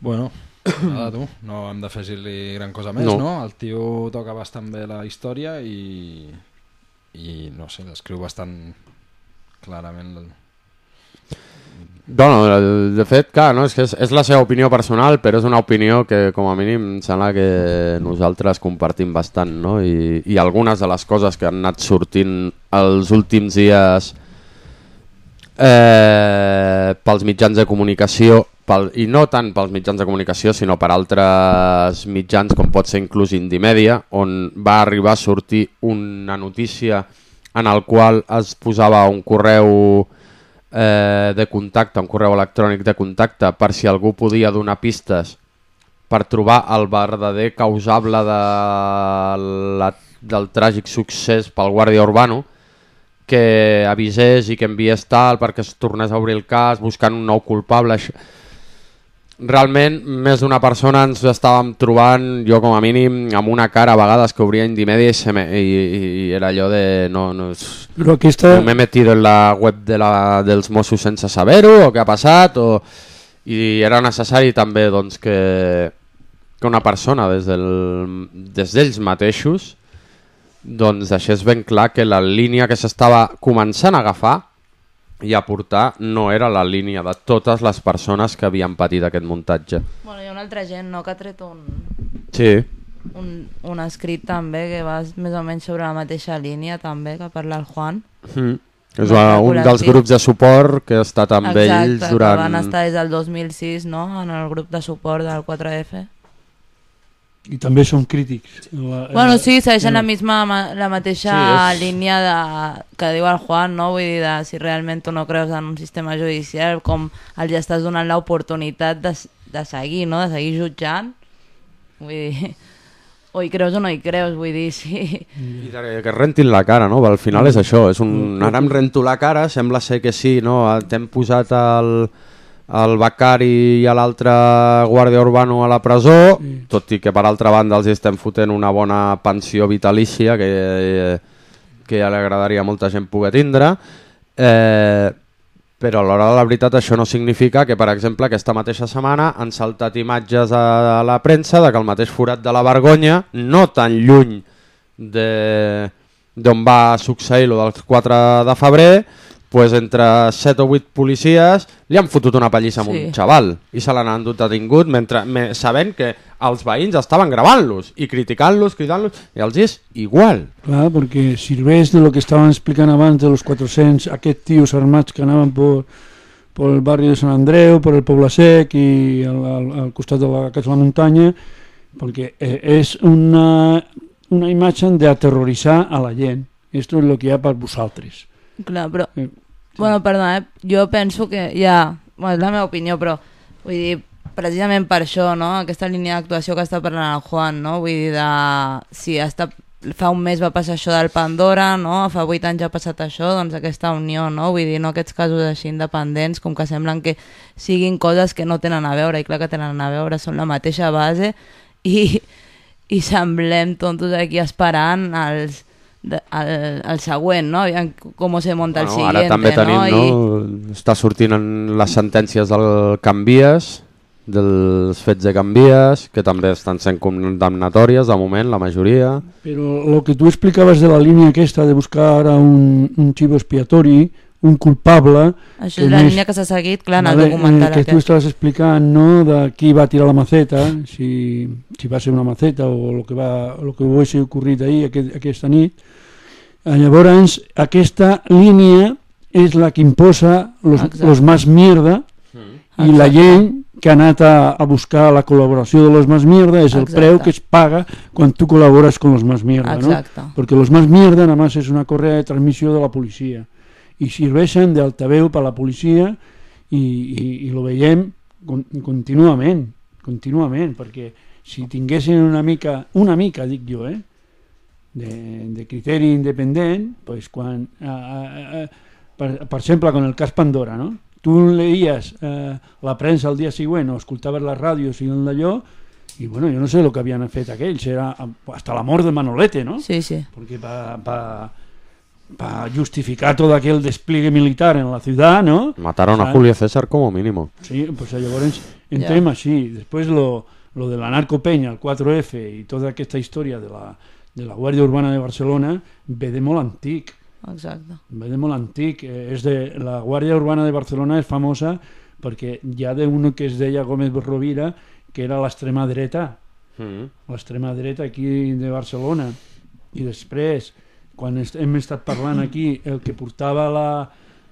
Bueno, nada, tu. No hem d'afegir-li gran cosa més, No. no. El tio toca bastant bé la història i, i no sé, descriu bastant clarament... el- Bueno, de fet, clar, no? és, que és, és la seva opinió personal, però és una opinió que, com a mínim, em sembla que nosaltres compartim bastant, no? I, i algunes de les coses que han anat sortint els últims dies eh, pels mitjans de comunicació, pel, i no tant pels mitjans de comunicació, sinó per altres mitjans, com pot ser inclús Indimèdia, on va arribar a sortir una notícia en el qual es posava un correu eh, de contacte, un correu electrònic de contacte per si algú podia donar pistes per trobar el verdader causable de la, del tràgic succés pel guàrdia urbano que avisés i que enviés tal perquè es tornés a obrir el cas buscant un nou culpable això. realment més d'una persona ens estàvem trobant jo com a mínim amb una cara a vegades que obria Indimèdia i, se me, i, i era allò de no, no, és- Però aquesta... me he metido en la web de la, dels Mossos sense saber-ho o què ha passat o... i era necessari també doncs, que, que una persona des del, des d'ells mateixos doncs deixés ben clar que la línia que s'estava començant a agafar i a portar no era la línia de totes les persones que havien patit aquest muntatge. Bueno, hi ha una altra gent no, que ha tret un, Sí, un, un escrit també que va més o menys sobre la mateixa línia també que parla el Juan. mm. és una, un dels grups de suport que ha estat amb Exacte, ells durant... van estar des del 2006 no? en el grup de suport del 4F. I també són crítics. La, en Bueno, sí, segueixen en la, misma, ma- la mateixa Sí, és- línia de, que diu el Juan, no? Vull dir, de si realment tu no creus en un sistema judicial, com els estàs donant l'oportunitat de, de seguir, no? De seguir jutjant. Vull dir, o hi creus o no hi creus, vull dir, sí. I de, que es rentin la cara, no? Al final és això, és un... Ara em rento la cara, sembla ser que sí, no? T'hem posat el, el becari i a l'altre guàrdia urbano a la presó, Sí. tot i que per altra banda els estem fotent una bona pensió vitalícia que, que ja li agradaria a molta gent poder tindre, eh, però a l'hora de la veritat això no significa que, per exemple, aquesta mateixa setmana han saltat imatges a la premsa de que el mateix forat de la vergonya, no tan lluny de d'on va succeir lo del 4 de febrer, pues entre 7 o 8 policies li han fotut una pallissa amb Sí. un xaval i se l'han endut detingut mentre, me, sabent que els veïns estaven gravant-los i criticant-los, cridant-los, i els és igual. Clar, perquè serveix de lo que estaven explicant abans de los 400, aquests tios armats que anaven por, por el barri de Sant Andreu, por el Poble Sec i al, al, al costat de la Casa de la Muntanya, perquè eh, és una, una imatge d'aterroritzar a la gent. Esto és el que hi ha per vosaltres. Clar, però... Bueno, perdona, eh? jo penso que ja... Bueno, és la meva opinió, però vull dir, precisament per això, no? Aquesta línia d'actuació que està parlant el Juan, no? Vull dir, de... Si està... fa un mes va passar això del Pandora, no? Fa vuit anys ha passat això, doncs aquesta unió, no? Vull dir, no aquests casos així independents, com que semblen que siguin coses que no tenen a veure, i clar que tenen a veure, són la mateixa base, i, i semblem tontos aquí esperant els, el, el següent, no? Aviam com se monta el Bueno, siguiente, ara també tenim, no? no? Està sortint en les sentències del Canvies, dels fets de Canvies, que també estan sent condemnatòries de moment, la majoria. Però el que tu explicaves de la línia aquesta de buscar ara un, un xivo expiatori, un culpable... Això és la línia que s'ha seguit, clar, en el documental eh, que tu estaves explicant, no?, de qui va tirar la maceta, si, si va ser una maceta o el que, va, lo que va ser ocorrit ahir, aquest, aquesta nit. Eh, Llavors, aquesta línia és la que imposa los, Exacte. los más mierda i la Exacte. gent que ha anat a, a buscar la col·laboració de los más mierda és el Exacte. preu que es paga quan tu col·labores con los más mierda, Exacte. no? Perquè los más mierda nada más és una correa de transmissió de la policia i serveixen d'altaveu per a la policia i, i, i lo veiem con, contínuament, contínuament, perquè si tinguessin una mica, una mica dic jo, eh, de, de criteri independent, pues quan, eh, eh, per, per exemple, con el cas Pandora, no? tu leies eh, la premsa el dia següent o escoltaves les ràdios i d'allò i bueno, jo no sé el que havien fet aquells, era hasta la mort de Manolete, no? Sí, sí. Porque para pa, pa justificar todo aquel despliegue militar en la ciudad, ¿no? Mataron a ¿Sabes? Julio César como mínimo. Sí, pues llavors entrem Ja. així. Després lo, lo de la narcopenya, el 4F i tota aquesta història de la, de la Guàrdia Urbana de Barcelona ve de molt antic. Exacte. Ve de molt antic. Eh, és de, la Guàrdia Urbana de Barcelona és famosa perquè hi ha d'un que es deia Gómez Rovira que era l'extrema dreta Mm. l'extrema dreta aquí de Barcelona i després quan est hem estat parlant aquí el que portava la,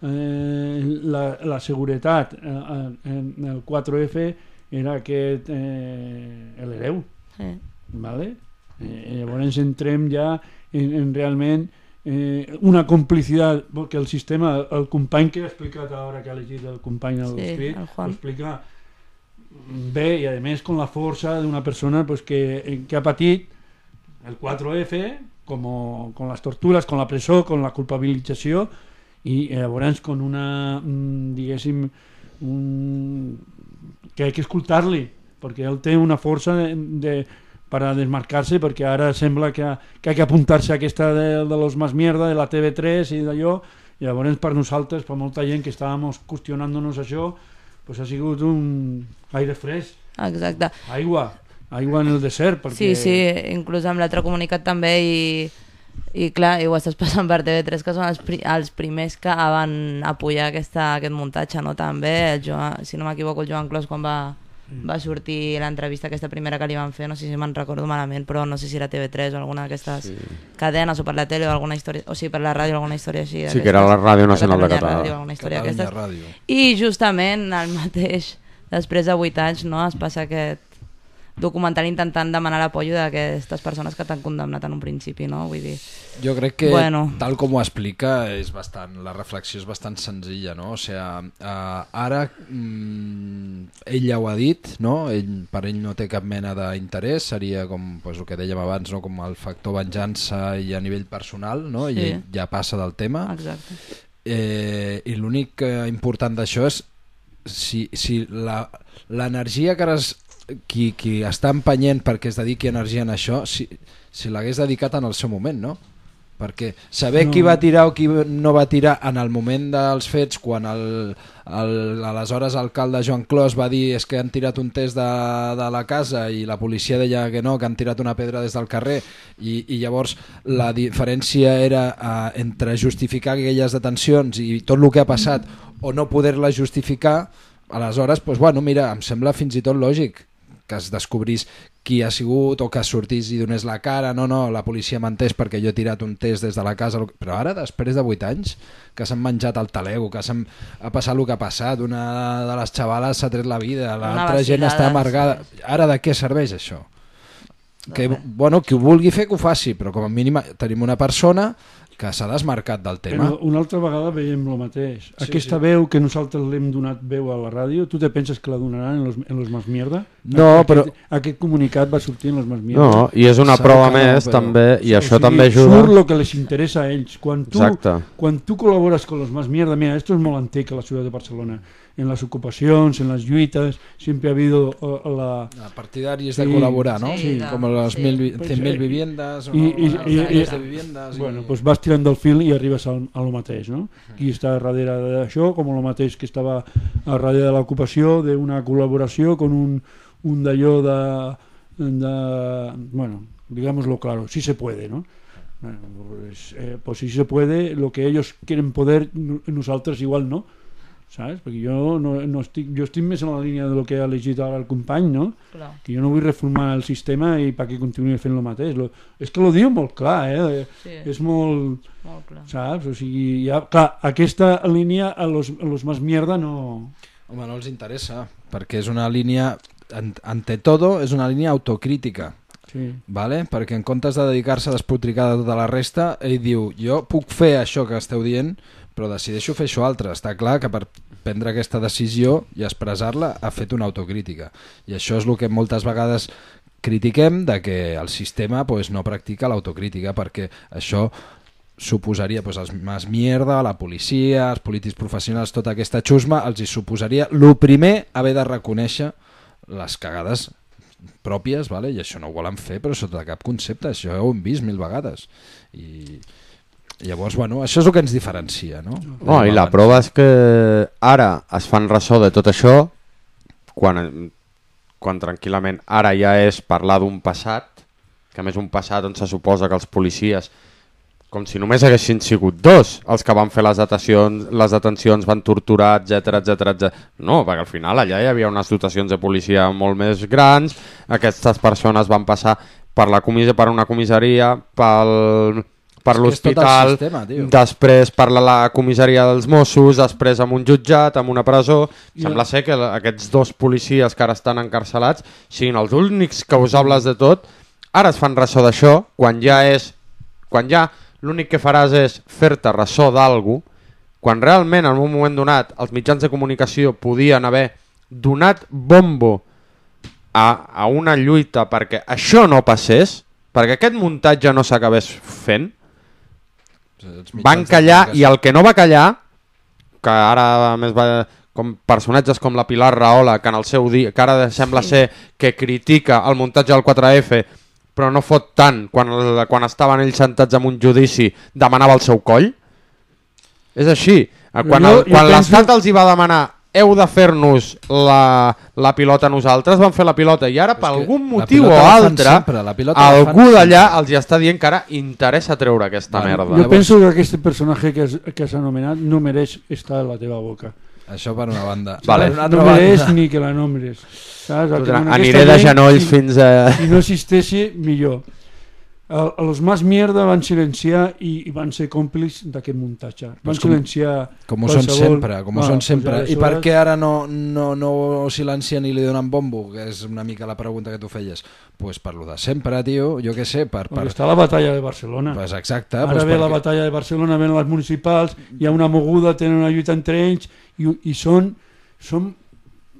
eh, la, la seguretat eh, en el 4F era aquest eh, l'hereu Sí. vale? eh, llavors entrem ja en, en realment eh, una complicitat perquè el sistema, el company que ha explicat ara que ha llegit el company del Sí, escrit, el ho explica bé i a més con la força d'una persona pues, que, que ha patit el 4F como, con las torturas, con la presó, con la culpabilització i eh, llavors con una, mm, diguéssim, un... que hay que escoltar-li perquè ell té una força de, de, per a desmarcar-se perquè ara sembla que, que hay que apuntar-se a aquesta de, de los más mierda de la TV3 i d'allò i llavors per nosaltres, per molta gent que estàvem qüestionant-nos això pues ha sigut un aire fresc Exacte. aigua, aigua en el desert perquè... Sí, sí, inclús amb l'altre comunicat també i, i clar, i ho estàs passant per TV3 que són els, pri els primers que van apoyar aquesta, aquest muntatge, no? També, el Joan, si no m'equivoco, el Joan Clos quan va, va sortir l'entrevista aquesta primera que li van fer, no sé si me'n recordo malament, però no sé si era TV3 o alguna d'aquestes sí. cadenes o per la tele o alguna història, o sigui, per la ràdio alguna història així. Sí, que era la Ràdio Nacional de Catalunya. Ràdio, alguna història Catalunya. Ràdio. I justament el mateix, després de 8 anys, no, es passa aquest documental intentant demanar l'apoyo d'aquestes persones que t'han condemnat en un principi, no? Vull dir, Jo crec que, Bueno. tal com ho explica, és bastant, la reflexió és bastant senzilla, no? O sigui, uh, ara mm, ell ja ho ha dit, no? Ell, per ell no té cap mena d'interès, seria com pues, el que dèiem abans, no? com el factor venjança i a nivell personal, no? Sí. I ell ja passa del tema. exacte. Eh, I l'únic eh, important d'això és si, si la- l'energia que ara es, qui, qui està empenyent perquè es dediqui energia en això, si, si l'hagués dedicat en el seu moment, no? Perquè saber No. qui va tirar o qui no va tirar en el moment dels fets, quan el, el, aleshores alcalde Joan Clos va dir és que han tirat un test de, de la casa i la policia deia que no, que han tirat una pedra des del carrer i, i llavors la diferència era eh, entre justificar aquelles detencions i tot el que ha passat o no poder-la justificar aleshores, doncs, bueno, mira, em sembla fins i tot lògic que es descobrís qui ha sigut o que sortís i donés la cara, no, no, la policia menteix perquè jo he tirat un test des de la casa, però ara, després de 8 anys, que s'han menjat el talego, que s'han ha passat el que ha passat, una de les xavales s'ha tret la vida, l'altra gent està amargada, ara de què serveix això? Que, bueno, qui ho vulgui fer que ho faci, però com a mínim tenim una persona que s'ha desmarcat del tema. Però una altra vegada veiem el mateix. Sí, Aquesta sí. veu que nosaltres l'hem donat veu a la ràdio, tu te penses que la donaran en los, en los Más Mierda? No, aquest, però- Aquest comunicat va sortir en los Más Mierda. No, i és una prova no, més però- també, i O això sigui, també ajuda. Surt el que les interessa a ells. Quan tu, Exacte. quan tu col·labores con los más mierda, mira, esto es molt antic a la ciutat de Barcelona. En las ocupacions, en las lluites, siempre ha habido uh, la... A partidaris Sí, de col·laborar, no? sí, Com les sí. mil vi- Pues, 100.000 eh, viviendas, o I, i, no, i, i, de viviendas... bueno, i... pues vas tirant del fil i arribes al, a lo mateix, no? Qui està darrere d'això, com el mateix que estava a darrere de l'ocupació, d'una col·laboració con un, un d'allò de, de... Bueno, digámoslo claro, sí se puede, ¿no? Bueno, pues, eh, pues si se puede, lo que ellos quieren poder, no- nosaltres igual no, ¿sabes? Perquè jo, no, no estic, jo estic més en la línia de lo que ha elegit ara el company, no? Clar. que jo no vull reformar el sistema i perquè continuï fent el mateix. Lo, és que lo diu molt clar, eh? Sí. És molt... Molt clar. Saps? O sigui, ja, clar, aquesta línia a los, a los más mierda no... Home, no els interessa, perquè és una línia, an- ante todo, és una línia autocrítica. Sí. Vale? perquè en comptes de dedicar-se a despotricar de tota la resta, ell diu, jo puc fer això que esteu dient, però decideixo fer això altre. Està clar que per prendre aquesta decisió i expressar-la ha fet una autocrítica. I això és el que moltes vegades critiquem de que el sistema pues, no practica l'autocrítica perquè això suposaria pues, els mas mierda, la policia, els polítics professionals, tota aquesta xusma, els hi suposaria, el primer, haver de reconèixer les cagades pròpies, vale? i això no ho volen fer, però sota cap concepte, això ho hem vist mil vegades. I llavors, bueno, això és el que ens diferencia, no? No, i la prova és que ara es fan ressò de tot això quan, quan tranquil·lament ara ja és parlar d'un passat, que més un passat on se suposa que els policies com si només haguessin sigut dos els que van fer les detencions, les detencions van torturar, etc etc etc. No, perquè al final allà hi havia unes dotacions de policia molt més grans, aquestes persones van passar per, la comis per una comissaria, pel, per l'hospital, després per la, la comissaria dels Mossos, després amb un jutjat, amb una presó... I Sembla ser que aquests dos policies que ara estan encarcelats siguin els únics causables de tot. Ara es fan ressò d'això, quan ja és... Quan ja l'únic que faràs és fer-te ressò d'algú, quan realment en un moment donat els mitjans de comunicació podien haver donat bombo a, a una lluita perquè això no passés, perquè aquest muntatge no s'acabés fent, van callar i el que no va callar, que ara més va com personatges com la Pilar Rahola, que en el seu dia, que ara sembla ser que critica el muntatge del 4F, però no fot tant quan, quan estaven ells sentats en un judici, demanava el seu coll? És així. Quan, el, quan penso- l'Estat els hi va demanar heu de fer-nos la, la pilota nosaltres, van fer la pilota i ara per algun motiu o altre sempre, algú d'allà els hi està dient que ara interessa treure aquesta Vale. merda. Jo Llavors- penso que aquest personatge que has, que has anomenat no mereix estar a la teva boca. Això per una banda. Vale. Per una No altra mereix banda. ni que la nombres. Saps? Con Aniré de genolls si- fins a... Si no existeixi, millor. El, els Mas Mierda van silenciar i, i van ser còmplices d'aquest muntatge. Van Pues com- silenciar... Com ho són qualsevol- sempre, com ho Bueno, són sempre. I per què ara no, no, no ho silencien i li donen bombo? Que és una mica la pregunta que tu feies. Pues per lo de sempre, tio, jo què sé, per... Perquè per... està la batalla de Barcelona. Pues exacte. Ara pues ve la perquè- batalla de Barcelona, ven les municipals, hi ha una moguda, tenen una lluita entre ells i, i són... són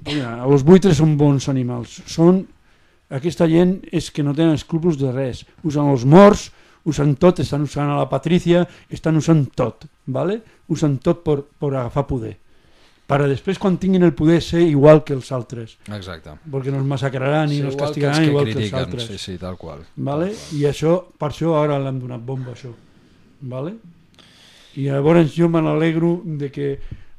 mira, els buitres són bons animals. Són, aquesta gent és que no tenen escrúpols de res. Usen els morts, usen tot, estan usant a la Patricia, estan usant tot, ¿vale? usen tot per, per agafar poder. per després quan tinguin el poder ser igual que els altres Exacte. perquè nos massacraran i Sí, igual que castigaran els que igual que els altres sí, sí, tal qual. vale? i això, per això ara l'han donat bomba això vale? i llavors jo me n'alegro de que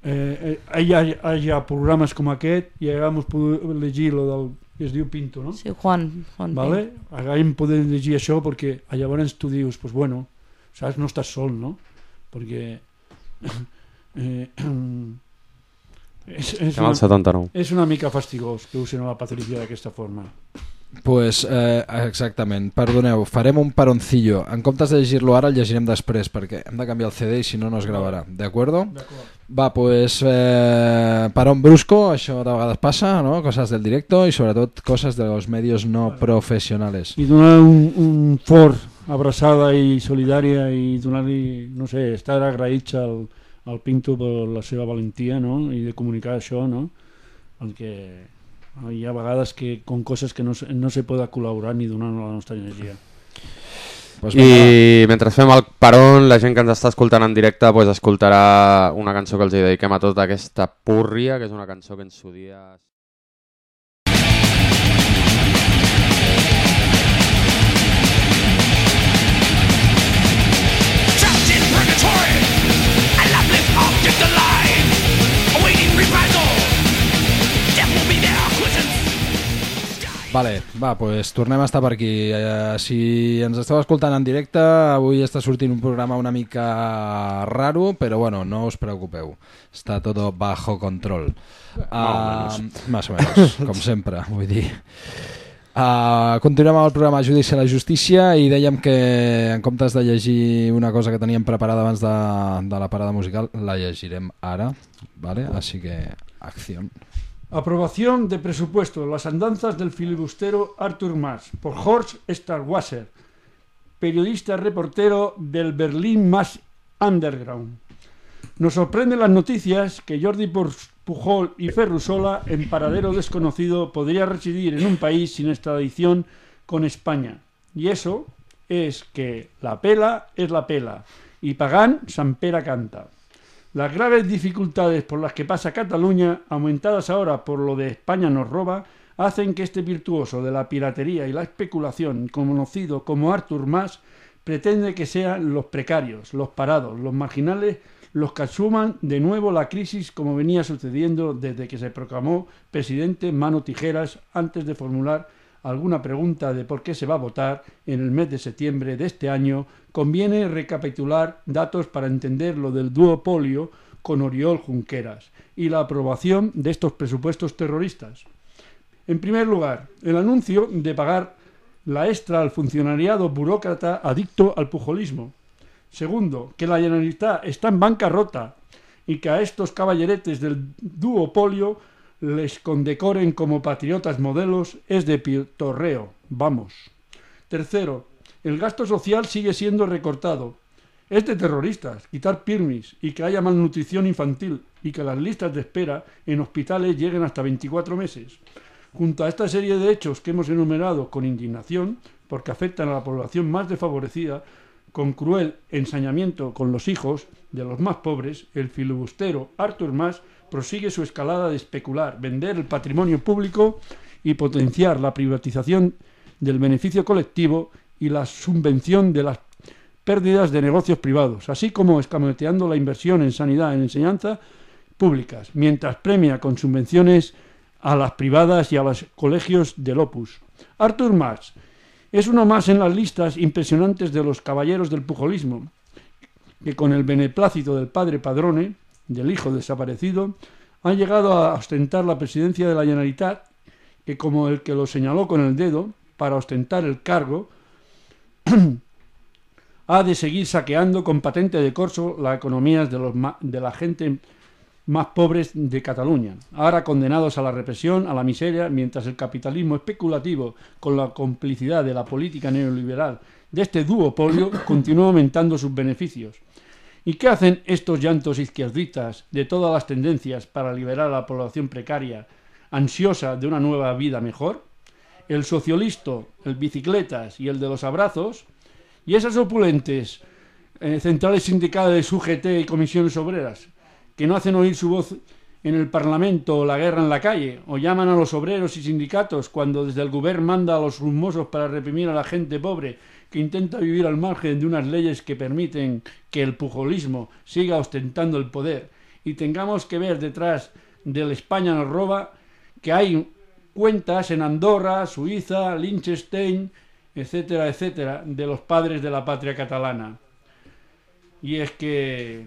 eh, eh, hi, ha, hi ha programes com aquest i hagamos pogut llegir lo del que es diu Pinto no? Sí, Juan. Juan vale? hagam poder llegir això perquè llavors tu dius pues bueno, saps? no estàs sol no? perquè eh, és, és, al 79. és una mica fastigós que usen la Patricia d'aquesta forma Pues, eh, exactament, perdoneu, farem un paroncillo. En comptes de llegir-lo ara, el llegirem després, perquè hem de canviar el CD i si no, no es gravarà. De acuerdo? Va, pues, eh, parón brusco, això de vegades passa, ¿no? Cosas del directo y sobretot cosas de los medios no profesionales. i donar un, un fort abraçada i solidària i donar-li, no sé, estar agraïts al, al Pinto per la seva valentia no? i de comunicar això no? perquè hi ha vegades que con coses que no, no se poda col·laborar ni donar la nostra energia Pues I mentre fem el peron, la gent que ens està escoltant en directe pues, escoltarà una cançó que els hi dediquem a tota aquesta púrria, que és una cançó que en su dia... Trapped in purgatory, a lifeless object alive, awaiting reprisal. Vale, va, pues tornem a estar per aquí. Eh, si ens esteu escoltant en directe, avui està sortint un programa una mica raro, però bueno, no us preocupeu. Està todo bajo control. Uh, más o menos, com sempre, vull dir. Uh, continuem amb el programa Judici a la Justícia i dèiem que en comptes de llegir una cosa que teníem preparada abans de, de la parada musical, la llegirem ara, ¿vale? Així que, acció. Aprobación de presupuesto, las andanzas del filibustero Arthur Mas, por Horst Starwasser, periodista reportero del Berlín más underground. Nos sorprenden las noticias que Jordi Pujol y Ferrusola, en paradero desconocido, podría residir en un país sin extradición con España. Y eso es que la pela es la pela y Pagán Sampera canta. Las graves dificultades por las que pasa Cataluña, aumentadas ahora por lo de España nos roba, hacen que este virtuoso de la piratería y la especulación, conocido como Artur Mas, pretende que sean los precarios, los parados, los marginales, los que asuman de nuevo la crisis como venía sucediendo desde que se proclamó presidente Mano Tijeras antes de formular alguna pregunta de por qué se va a votar en el mes de septiembre de este año, conviene recapitular datos para entender lo del duopolio con Oriol Junqueras y la aprobación de estos presupuestos terroristas. En primer lugar, el anuncio de pagar la extra al funcionariado burócrata adicto al pujolismo. Segundo, que la Generalitat está en bancarrota y que a estos caballeretes del duopolio les condecoren como patriotas modelos es de pitorreo. Vamos. Tercero, el gasto social sigue siendo recortado. Es de terroristas quitar pirmis y que haya malnutrición infantil y que las listas de espera en hospitales lleguen hasta 24 meses. Junto a esta serie de hechos que hemos enumerado con indignación, porque afectan a la población más desfavorecida, con cruel ensañamiento con los hijos de los más pobres, el filibustero Arthur Mas prosigue su escalada de especular, vender el patrimonio público y potenciar la privatización del beneficio colectivo y la subvención de las pérdidas de negocios privados, así como escamoteando la inversión en sanidad en enseñanza públicas, mientras premia con subvenciones a las privadas y a los colegios del Opus. Arthur Mas es uno más en las listas impresionantes de los caballeros del pujolismo, que con el beneplácito del padre Padrone, del hijo desaparecido, han llegado a ostentar la presidencia de la Generalitat, que como el que lo señaló con el dedo, para ostentar el cargo, ha de seguir saqueando con patente de corso las economías de, los de la gente más pobres de Cataluña, ahora condenados a la represión, a la miseria, mientras el capitalismo especulativo, con la complicidad de la política neoliberal de este duopolio, continúa aumentando sus beneficios. ¿Y qué hacen estos llantos izquierdistas de todas las tendencias para liberar a la población precaria, ansiosa de una nueva vida mejor? El socialista, el bicicletas y el de los abrazos, y esas opulentes eh, centrales sindicales UGT y comisiones obreras, que no hacen oír su voz en el Parlamento o la guerra en la calle, o llaman a los obreros y sindicatos cuando desde el gobierno manda a los rumosos para reprimir a la gente pobre que intenta vivir al margen de unas leyes que permiten que el pujolismo siga ostentando el poder. Y tengamos que ver detrás del España nos roba que hay cuentas en Andorra, Suiza, Liechtenstein, etcétera, etcétera, de los padres de la patria catalana. Y es que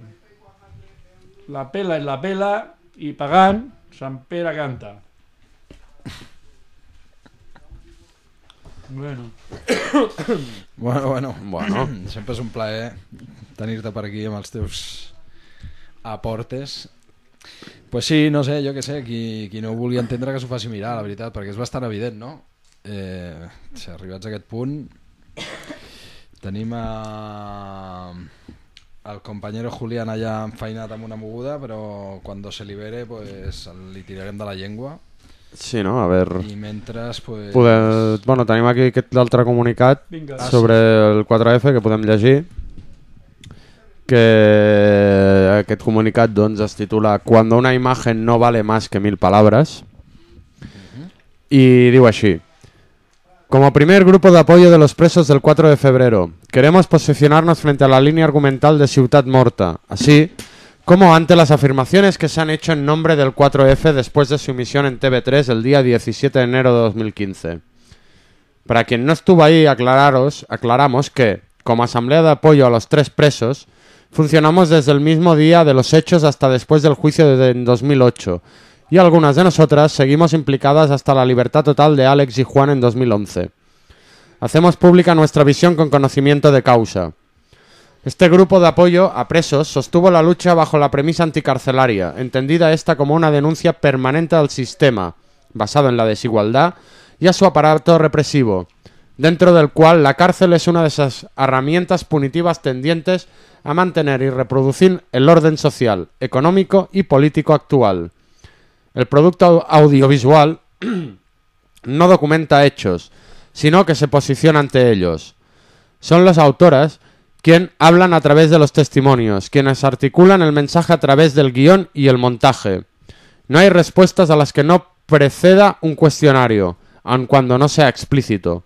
la pela es la pela y Pagán, San Pere canta. Bueno, Bueno, bueno. Bueno. Sempre és un plaer tenir-te per aquí amb teus aportes. Pues sí, no sé, jo que sé, qui, qui no ho vulgui entendre que s'ho faci mirar, la veritat, perquè és bastant evident, no? Eh, si arribats a aquest punt, tenim a... el compañero Julián allà enfeinat amb una moguda, però quan se libere pues, li tirarem de la llengua. Sí, no? A veure... I mentre, pues... Poder... Bueno, tenim aquí aquest altre comunicat Vinga. sobre el 4F que podem llegir que aquest comunicat doncs, es titula Cuando una imagen no vale más que mil palabras y diu així Como primer grupo de apoyo de los presos del 4 de febrero, queremos posicionarnos frente a la línea argumental de Ciutat Morta, así como ante las afirmaciones que se han hecho en nombre del 4F después de su emisión en TV3 el día 17 de enero de 2015. Para quien no estuvo ahí, aclararos, aclaramos que, como asamblea de apoyo a los tres presos, funcionamos desde el mismo día de los hechos hasta después del juicio de en 2008, y algunas de nosotras seguimos implicadas hasta la libertad total de Alex y Juan en 2011. Hacemos pública nuestra visión con conocimiento de causa. Este grupo de apoyo a presos sostuvo la lucha bajo la premisa anticarcelaria, entendida esta como una denuncia permanente al sistema, basado en la desigualdad y a su aparato represivo, dentro del cual la cárcel es una de esas herramientas punitivas tendientes a mantener y reproducir el orden social, económico y político actual. El producto au- audiovisual no documenta hechos, sino que se posiciona ante ellos. Son las autoras quien hablan a través de los testimonios, quienes articulan el mensaje a través del guion y el montaje. No hay respuestas a las que no preceda un cuestionario, aun cuando no sea explícito.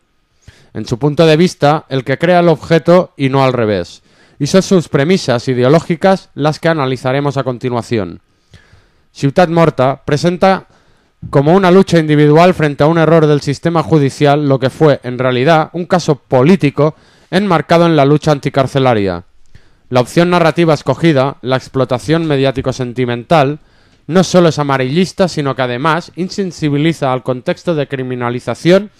En su punto de vista, el que crea el objeto y no al revés. Y son sus premisas ideológicas las que analizaremos a continuación. Ciutat Morta presenta como una lucha individual frente a un error del sistema judicial lo que fue, en realidad, un caso político enmarcado en la lucha anticarcelaria. La opción narrativa escogida, la explotación mediático-sentimental, no solo es amarillista, sino que además insensibiliza al contexto de criminalización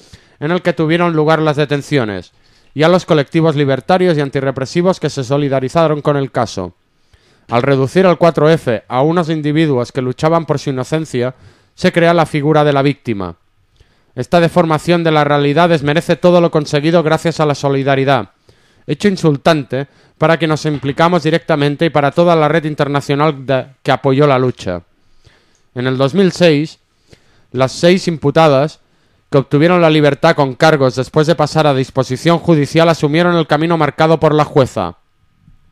en el que tuvieron lugar las detenciones y a los colectivos libertarios y antirrepresivos que se solidarizaron con el caso. Al reducir al 4F a unos individuos que luchaban por su inocencia, se crea la figura de la víctima. Esta deformación de la realidad desmerece todo lo conseguido gracias a la solidaridad, hecho insultante para que nos implicamos directamente y para toda la red internacional que apoyó la lucha. En el 2006, las seis imputadas que obtuvieron la libertad con cargos después de pasar a disposición judicial asumieron el camino marcado por la jueza,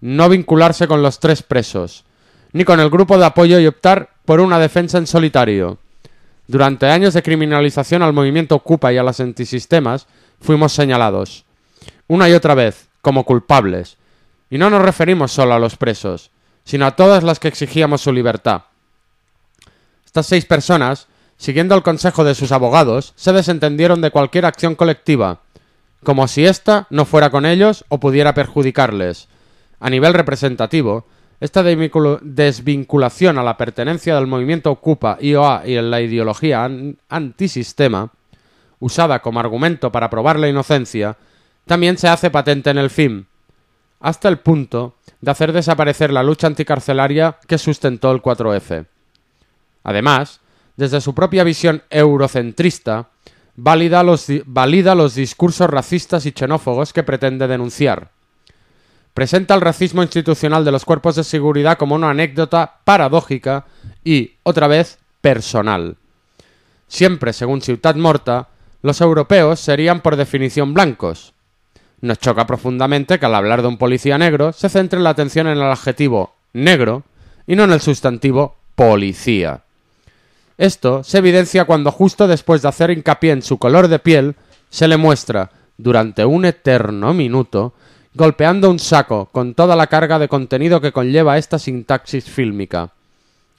no vincularse con los tres presos, ni con el grupo de apoyo y optar por una defensa en solitario. Durante años de criminalización al movimiento Ocupa y a los antisistemas, fuimos señalados, una y otra vez, como culpables. Y no nos referimos solo a los presos, sino a todas las que exigíamos su libertad. Estas seis personas, siguiendo el consejo de sus abogados, se desentendieron de cualquier acción colectiva, como si ésta no fuera con ellos o pudiera perjudicarles. A nivel representativo, esta desvinculación a la pertenencia del movimiento Ocupa IOA y en la ideología an- antisistema, usada como argumento para probar la inocencia, también se hace patente en el film, hasta el punto de hacer desaparecer la lucha anticarcelaria que sustentó el 4F. Además, desde su propia visión eurocentrista, valida los, discursos racistas y xenófobos que pretende denunciar. Presenta el racismo institucional de los cuerpos de seguridad como una anécdota paradójica y, otra vez, personal. Siempre, según Ciutat Morta, los europeos serían por definición blancos. Nos choca profundamente que al hablar de un policía negro se centre la atención en el adjetivo negro y no en el sustantivo policía. Esto se evidencia cuando justo después de hacer hincapié en su color de piel, se le muestra, durante un eterno minuto, golpeando un saco con toda la carga de contenido que conlleva esta sintaxis fílmica.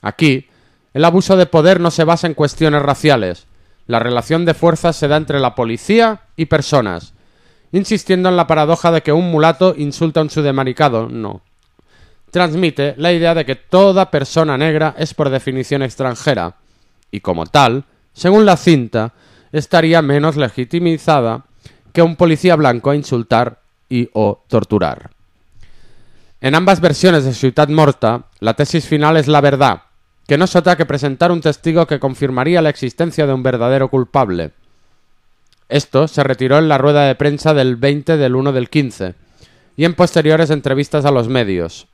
Aquí, el abuso de poder no se basa en cuestiones raciales. La relación de fuerzas se da entre la policía y personas, insistiendo en la paradoja de que un mulato insulta a un sudamericano, no. Transmite la idea de que toda persona negra es por definición extranjera, y como tal, según la cinta, estaría menos legitimizada que un policía blanco a insultar y o torturar. En ambas versiones de Ciudad Morta, la tesis final es la verdad, que no es otra que presentar un testigo que confirmaría la existencia de un verdadero culpable. Esto se retiró en la rueda de prensa del 20 del 1 del 15 y en posteriores entrevistas a los medios.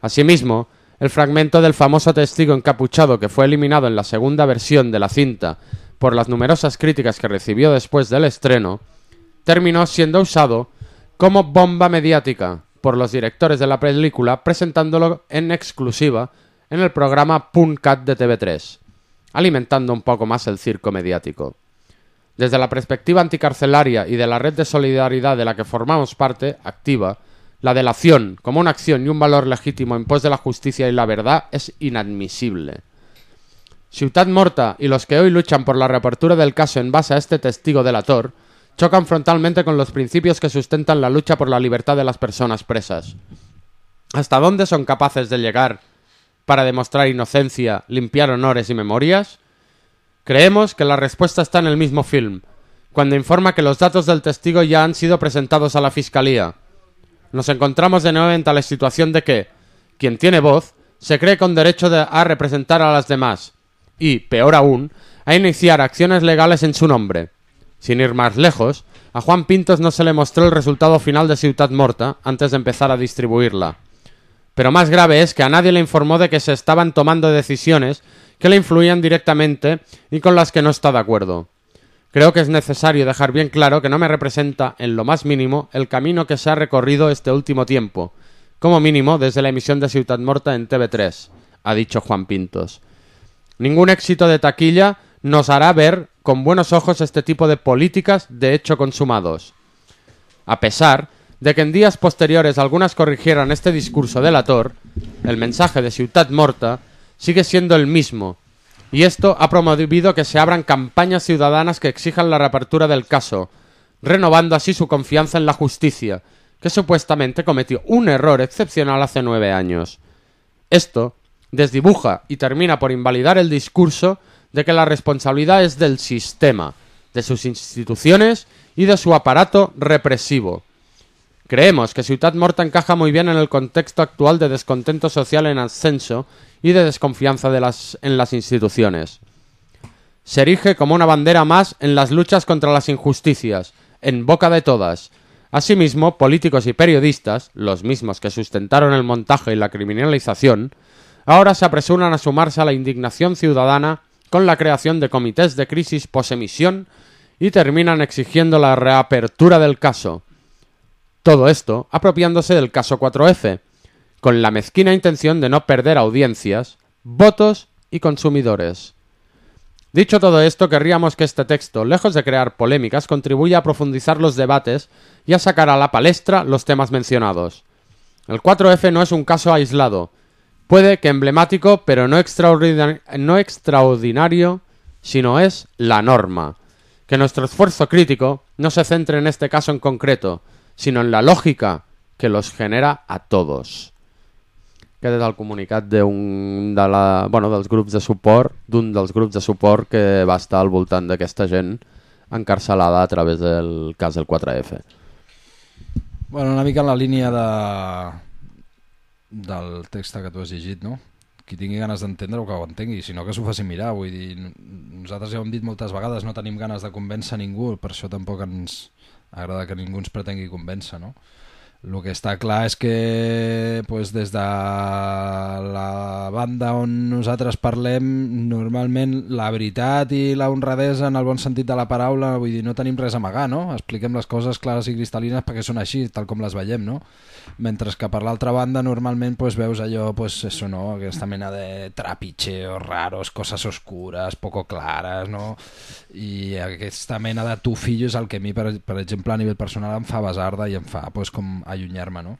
Asimismo, el fragmento del famoso testigo encapuchado que fue eliminado en la segunda versión de la cinta por las numerosas críticas que recibió después del estreno, terminó siendo usado como bomba mediática por los directores de la película presentándolo en exclusiva en el programa Puncat de TV3, alimentando un poco más el circo mediático. Desde la perspectiva anticarcelaria y de la red de solidaridad de la que formamos parte, activa, la delación como una acción y un valor legítimo en pos de la justicia y la verdad es inadmisible. Ciudad Morta y los que hoy luchan por la reapertura del caso en base a este testigo delator chocan frontalmente con los principios que sustentan la lucha por la libertad de las personas presas. ¿Hasta dónde son capaces de llegar para demostrar inocencia, limpiar honores y memorias? Creemos que la respuesta está en el mismo film, cuando informa que los datos del testigo ya han sido presentados a la Fiscalía. Nos encontramos de nuevo en tal situación de que, quien tiene voz, se cree con derecho de- a representar a las demás, y, peor aún, a iniciar acciones legales en su nombre. Sin ir más lejos, a Juan Pintos no se le mostró el resultado final de Ciudad Morta antes de empezar a distribuirla. Pero más grave es que a nadie le informó de que se estaban tomando decisiones que le influían directamente y con las que no está de acuerdo. Creo que es necesario dejar bien claro que no me representa en lo más mínimo el camino que se ha recorrido este último tiempo, como mínimo desde la emisión de Ciudad Morta en TV3, ha dicho Juan Pintos. Ningún éxito de taquilla nos hará ver con buenos ojos este tipo de políticas de hecho consumados. A pesar de que en días posteriores algunas corrigieran este discurso delator, el mensaje de Ciudad Morta sigue siendo el mismo, y esto ha promovido que se abran campañas ciudadanas que exijan la reapertura del caso, renovando así su confianza en la justicia, que supuestamente cometió un error excepcional hace nueve años. Esto desdibuja y termina por invalidar el discurso de que la responsabilidad es del sistema, de sus instituciones y de su aparato represivo. Creemos que Ciudad Morta encaja muy bien en el contexto actual de descontento social en ascenso y de desconfianza en las instituciones. Se erige como una bandera más en las luchas contra las injusticias, en boca de todas. Asimismo, políticos y periodistas, los mismos que sustentaron el montaje y la criminalización, ahora se apresuran a sumarse a la indignación ciudadana con la creación de comités de crisis posemisión y terminan exigiendo la reapertura del caso. Todo esto apropiándose del caso 4F, con la mezquina intención de no perder audiencias, votos y consumidores. Dicho todo esto, querríamos que este texto, lejos de crear polémicas, contribuya a profundizar los debates y a sacar a la palestra los temas mencionados. El 4F no es un caso aislado, puede que emblemático, pero no, extraordina- no extraordinario, sino es la norma. Que nuestro esfuerzo crítico no se centre en este caso en concreto, sinó en la lògica que los genera a todos. Aquest és el comunicat d'un de la, bueno, dels grups de suport, d'un dels grups de suport que va estar al voltant d'aquesta gent encarcelada a través del cas del 4F. Bueno, una mica en la línia de... del text que tu has llegit, no? Qui tingui ganes d'entendre-ho, que ho entengui, si no que s'ho faci mirar. Vull dir, nosaltres ja ho hem dit moltes vegades, no tenim ganes de convèncer ningú, per això tampoc ens agrada que ningú ens pretengui convèncer, no? El que està clar és que pues, des de la banda on nosaltres parlem, normalment la veritat i la honradesa en el bon sentit de la paraula, vull dir, no tenim res a amagar, no? Expliquem les coses clares i cristal·lines perquè són així, tal com les veiem, no? Mentre que per l'altra banda normalment pues, veus allò, pues, eso, no? aquesta mena de trapicheos raros, coses oscures, poco clares, no? I aquesta mena de tufillo és el que a mi, per, per exemple, a nivell personal em fa basarda i em fa pues, com allunyar-me, no?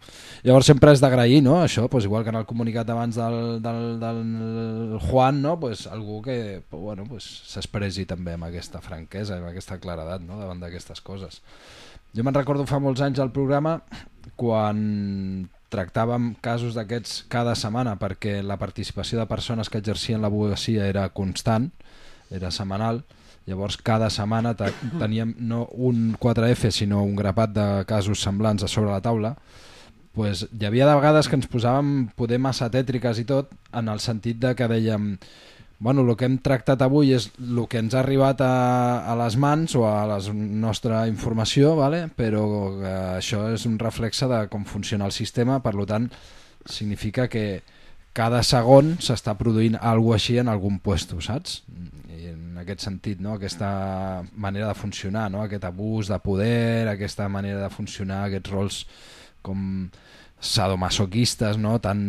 Llavors sempre és d'agrair, no? Això, pues, igual que en el comunicat abans del, del, del Juan, no? Pues, algú que bueno, pues, s'expressi també amb aquesta franquesa, amb aquesta claredat no? davant d'aquestes coses. Jo me'n recordo fa molts anys al programa quan tractàvem casos d'aquests cada setmana perquè la participació de persones que exercien l'advocacia era constant, era setmanal, llavors cada setmana te- teníem no un 4F sinó un grapat de casos semblants a sobre la taula pues, hi havia de vegades que ens posàvem poder massa tètriques i tot en el sentit de que dèiem bueno, el que hem tractat avui és el que ens ha arribat a, a les mans o a la nostra informació, vale? però que això és un reflexe de com funciona el sistema, per lo tant significa que cada segon s'està produint alguna així en algun puesto, saps? I en aquest sentit, no? aquesta manera de funcionar, no? aquest abús de poder, aquesta manera de funcionar, aquests rols com sadomasoquistes, no? tan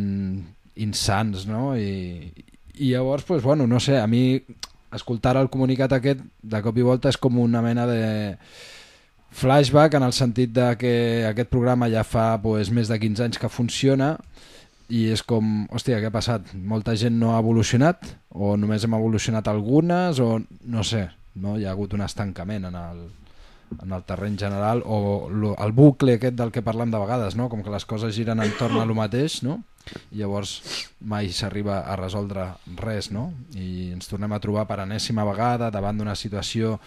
insans, no? I, i llavors, pues, bueno, no sé, a mi escoltar el comunicat aquest de cop i volta és com una mena de flashback en el sentit de que aquest programa ja fa pues, més de 15 anys que funciona i és com, hòstia, què ha passat? Molta gent no ha evolucionat o només hem evolucionat algunes o no sé, no? hi ha hagut un estancament en el, en el terreny general o el bucle aquest del que parlem de vegades, no? com que les coses giren entorn a lo mateix, no? I llavors mai s'arriba a resoldre res no? i ens tornem a trobar per enèsima vegada davant d'una situació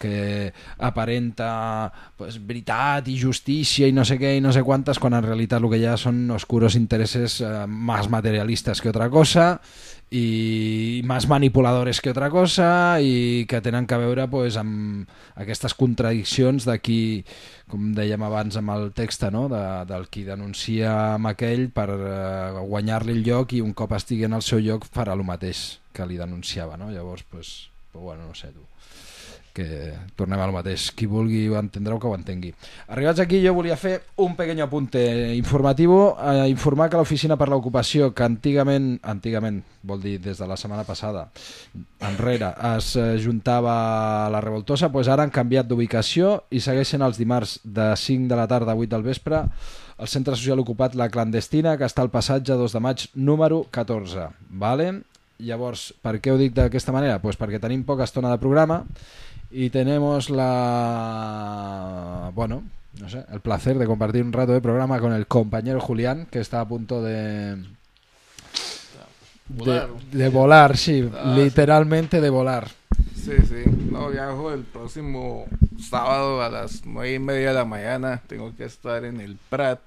que aparenta pues, veritat i justícia i no sé què i no sé quantes quan en realitat el que hi ha són oscuros intereses eh, más materialistes que otra cosa i més manipuladores que otra cosa i que tenen que veure pues, amb aquestes contradiccions de qui, com dèiem abans amb el text, no? de, del qui denuncia amb aquell per eh, guanyar-li el lloc i un cop estigui en el seu lloc farà el mateix que li denunciava. No? Llavors, pues, pues, bueno, no sé tu que tornem al mateix. Qui vulgui entendre-ho que ho entengui. Arribats aquí jo volia fer un pequeño apunte informatiu, eh, informar que l'Oficina per l'Ocupació, que antigament, antigament vol dir des de la setmana passada, enrere, es juntava a la Revoltosa, doncs ara han canviat d'ubicació i segueixen els dimarts de 5 de la tarda a 8 del vespre al centre social ocupat La Clandestina, que està al passatge 2 de maig número 14. Vale? Llavors, per què ho dic d'aquesta manera? Pues perquè tenim poca estona de programa y tenemos la bueno no sé el placer de compartir un rato de programa con el compañero Julián que está a punto de de, Volar. de volar sí Ah, literalmente de volar Sí, sí. No, viajo el próximo sábado a las nueve y media de la mañana. Tengo que estar en el Prat.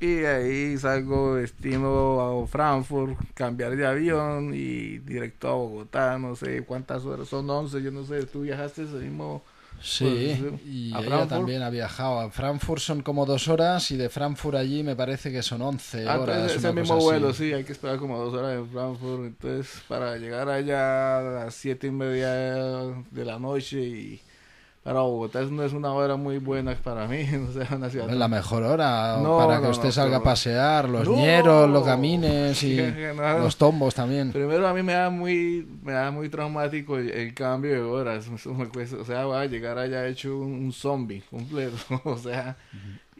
Y de ahí salgo destino a Frankfurt, cambiar de avión y directo a Bogotá. No sé cuántas horas son, 11. Yo no sé, tú viajaste ese mismo. Sí, pues, y a ella también ha viajado. A Frankfurt son como dos horas y de Frankfurt allí me parece que son 11 Ah, horas. entonces ese mismo vuelo, así. sí, hay que esperar como dos horas en Frankfurt. Entonces, para llegar allá a las siete y media de la noche y para Bogotá no es una hora muy buena para mí. O sea, una ciudad Es la mejor hora No, para que usted no, salga a pasear, los ñeros, los camines y los tombos también. Primero a mí me da muy, me da muy traumático el, el cambio de horas. O sea, voy a llegar allá hecho un, un zombie completo. O sea,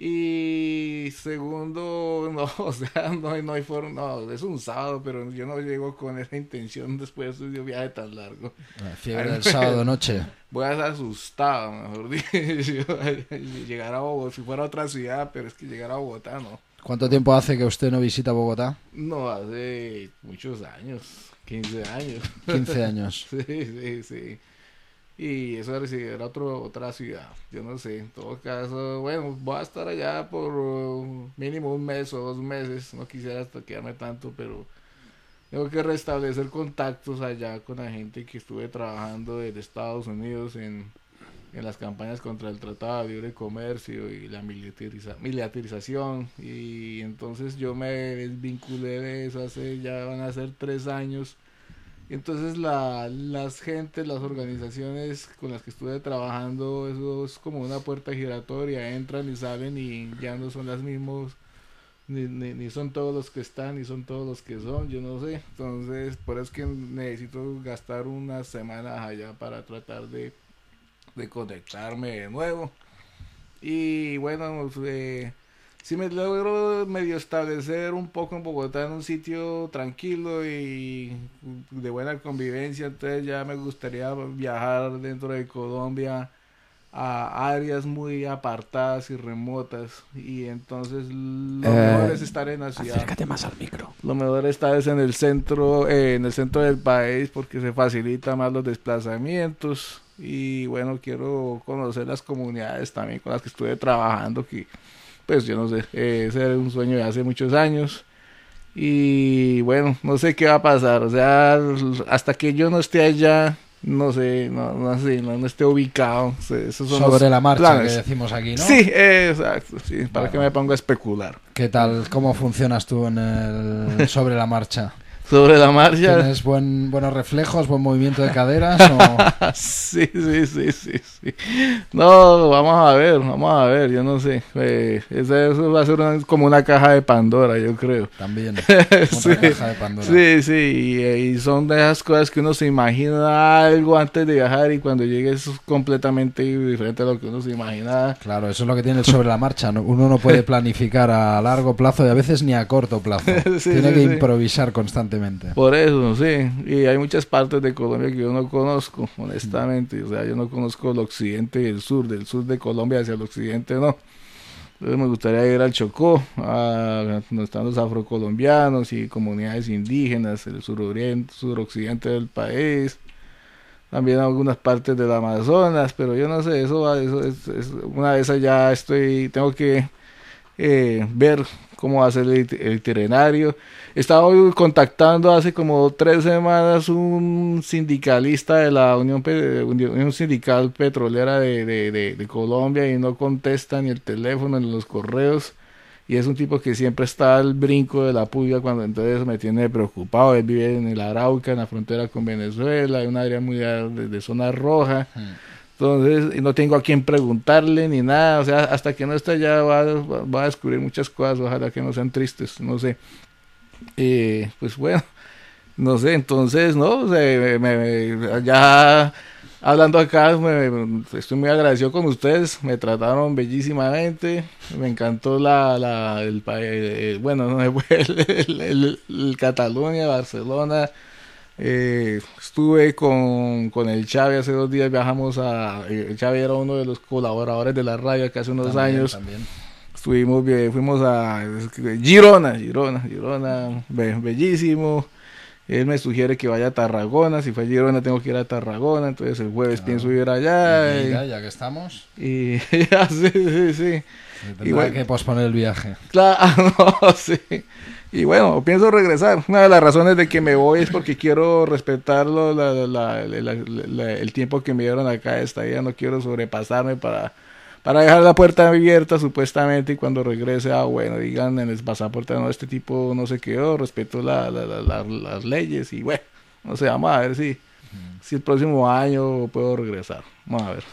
y segundo, no, o sea, no, no hay forma, no, es un sábado, pero yo no llego con esa intención después de un viaje tan largo. La fiebre Ay, del sábado noche. Voy a estar asustado, mejor dicho. llegar a Bogotá, si fuera a otra ciudad, pero es que llegar a Bogotá no. ¿Cuánto tiempo hace que usted no visita Bogotá? No, hace muchos años, 15 años. 15 años. sí, sí, sí. Y eso era, otro, otra ciudad, yo no sé, en todo caso, bueno, voy a estar allá por mínimo un mes o dos meses, no quisiera hasta quedarme tanto, pero tengo que restablecer contactos allá con la gente que estuve trabajando en Estados Unidos en, en las campañas contra el Tratado de Libre Comercio y la militariza- militarización. Y entonces yo me desvinculé de eso hace ya van a ser tres años. Entonces la, las gentes, las organizaciones con las que estuve trabajando, eso es como una puerta giratoria, entran y salen y ya no son las mismos, ni, ni, ni son todos los que están, ni son todos los que son, yo no sé. Entonces por eso es que necesito gastar unas semanas allá para tratar de, de conectarme de nuevo. Y bueno, eh, si me logro medio establecer un poco en Bogotá en un sitio tranquilo y de buena convivencia, entonces ya me gustaría viajar dentro de Colombia a áreas muy apartadas y remotas y entonces lo Eh, mejor es estar en la ciudad. acércate más al micro. Lo mejor es en el centro, eh, en el centro del país porque se facilita más los desplazamientos y bueno, quiero conocer las comunidades también con las que estuve trabajando que pues yo no sé, eh, ese era un sueño de hace muchos años y bueno, no sé qué va a pasar, o sea, hasta que yo no esté allá, no sé, no, no sé, no, no esté ubicado, esos son Sobre los la marcha planes. que decimos aquí, ¿no? Sí, eh, exacto, sí, para que me ponga a especular. ¿Qué tal? ¿Cómo funcionas tú en el sobre la marcha? Sobre la marcha. ¿Tienes buen, buenos reflejos, buen movimiento de caderas? o- sí, sí, sí, sí, sí. No, vamos a ver, vamos a ver, yo no sé. Eh, eso, va a ser una- como una caja de Pandora, yo creo. También, sí, otra caja de Pandora. Sí, sí, y, y son de esas cosas que uno se imagina algo antes de viajar y cuando llegue es completamente diferente a lo que uno se imaginaba. Claro, eso es lo que tiene el sobre la marcha. ¿no? Uno no puede planificar a largo plazo y a veces ni a corto plazo. Sí, tiene sí, que improvisar constantemente. Por eso, sí. Y hay muchas partes de Colombia que yo no conozco, honestamente. O sea, yo no conozco el occidente y el sur. Del sur de Colombia hacia el occidente, no. Entonces me gustaría ir al Chocó, a donde están los afrocolombianos y comunidades indígenas, el suroriente, suroccidente del país. También algunas partes del Amazonas, pero yo no sé, eso, eso es, una esas ya estoy, tengo que eh, ver cómo va a ser el, el. Estaba contactando hace como tres semanas un sindicalista de la Unión, Unión Sindical Petrolera de, de- de- de Colombia y no contesta ni el teléfono ni los correos. Y es un tipo que siempre está al brinco de la puya cuando entonces me tiene preocupado. Él vive en el Arauca, en la frontera con Venezuela, en un área muy de, de zona roja. Entonces, no tengo a quién preguntarle ni nada. O sea, hasta que no esté allá va, va- a descubrir muchas cosas. Ojalá que no sean tristes, no sé. Eh, pues bueno, no sé. Entonces, no, o sea, me- me- ya hablando acá, me- estoy muy agradecido con ustedes. Me trataron bellísimamente. Me encantó la, la el, eh, bueno, no el, el- el- el Cataluña, Barcelona. Eh, estuve con, con el Xavi hace dos días, viajamos a... eh, El Xavi era uno de los colaboradores de la radio hace unos También, años. también. Estuvimos, bien, fuimos a Girona, Girona, Girona, be- bellísimo. Él me sugiere que vaya a Tarragona, si fue a Girona tengo que ir a Tarragona, entonces el jueves pienso ir allá. Y y- ya que estamos, y ya, sí, sí, sí. bueno, que posponer el viaje. Claro, no, sí. Y bueno, pienso regresar. Una de las razones de que me voy es porque quiero respetarlo, la, la- la- el tiempo que me dieron acá de estadía. No quiero sobrepasarme para, para dejar la puerta abierta supuestamente y cuando regrese, ah, bueno, digan en el pasaporte, no, este tipo no se quedó, respeto la- la- las leyes y bueno, no sé, vamos a ver si, si el próximo año puedo regresar. Vamos a ver.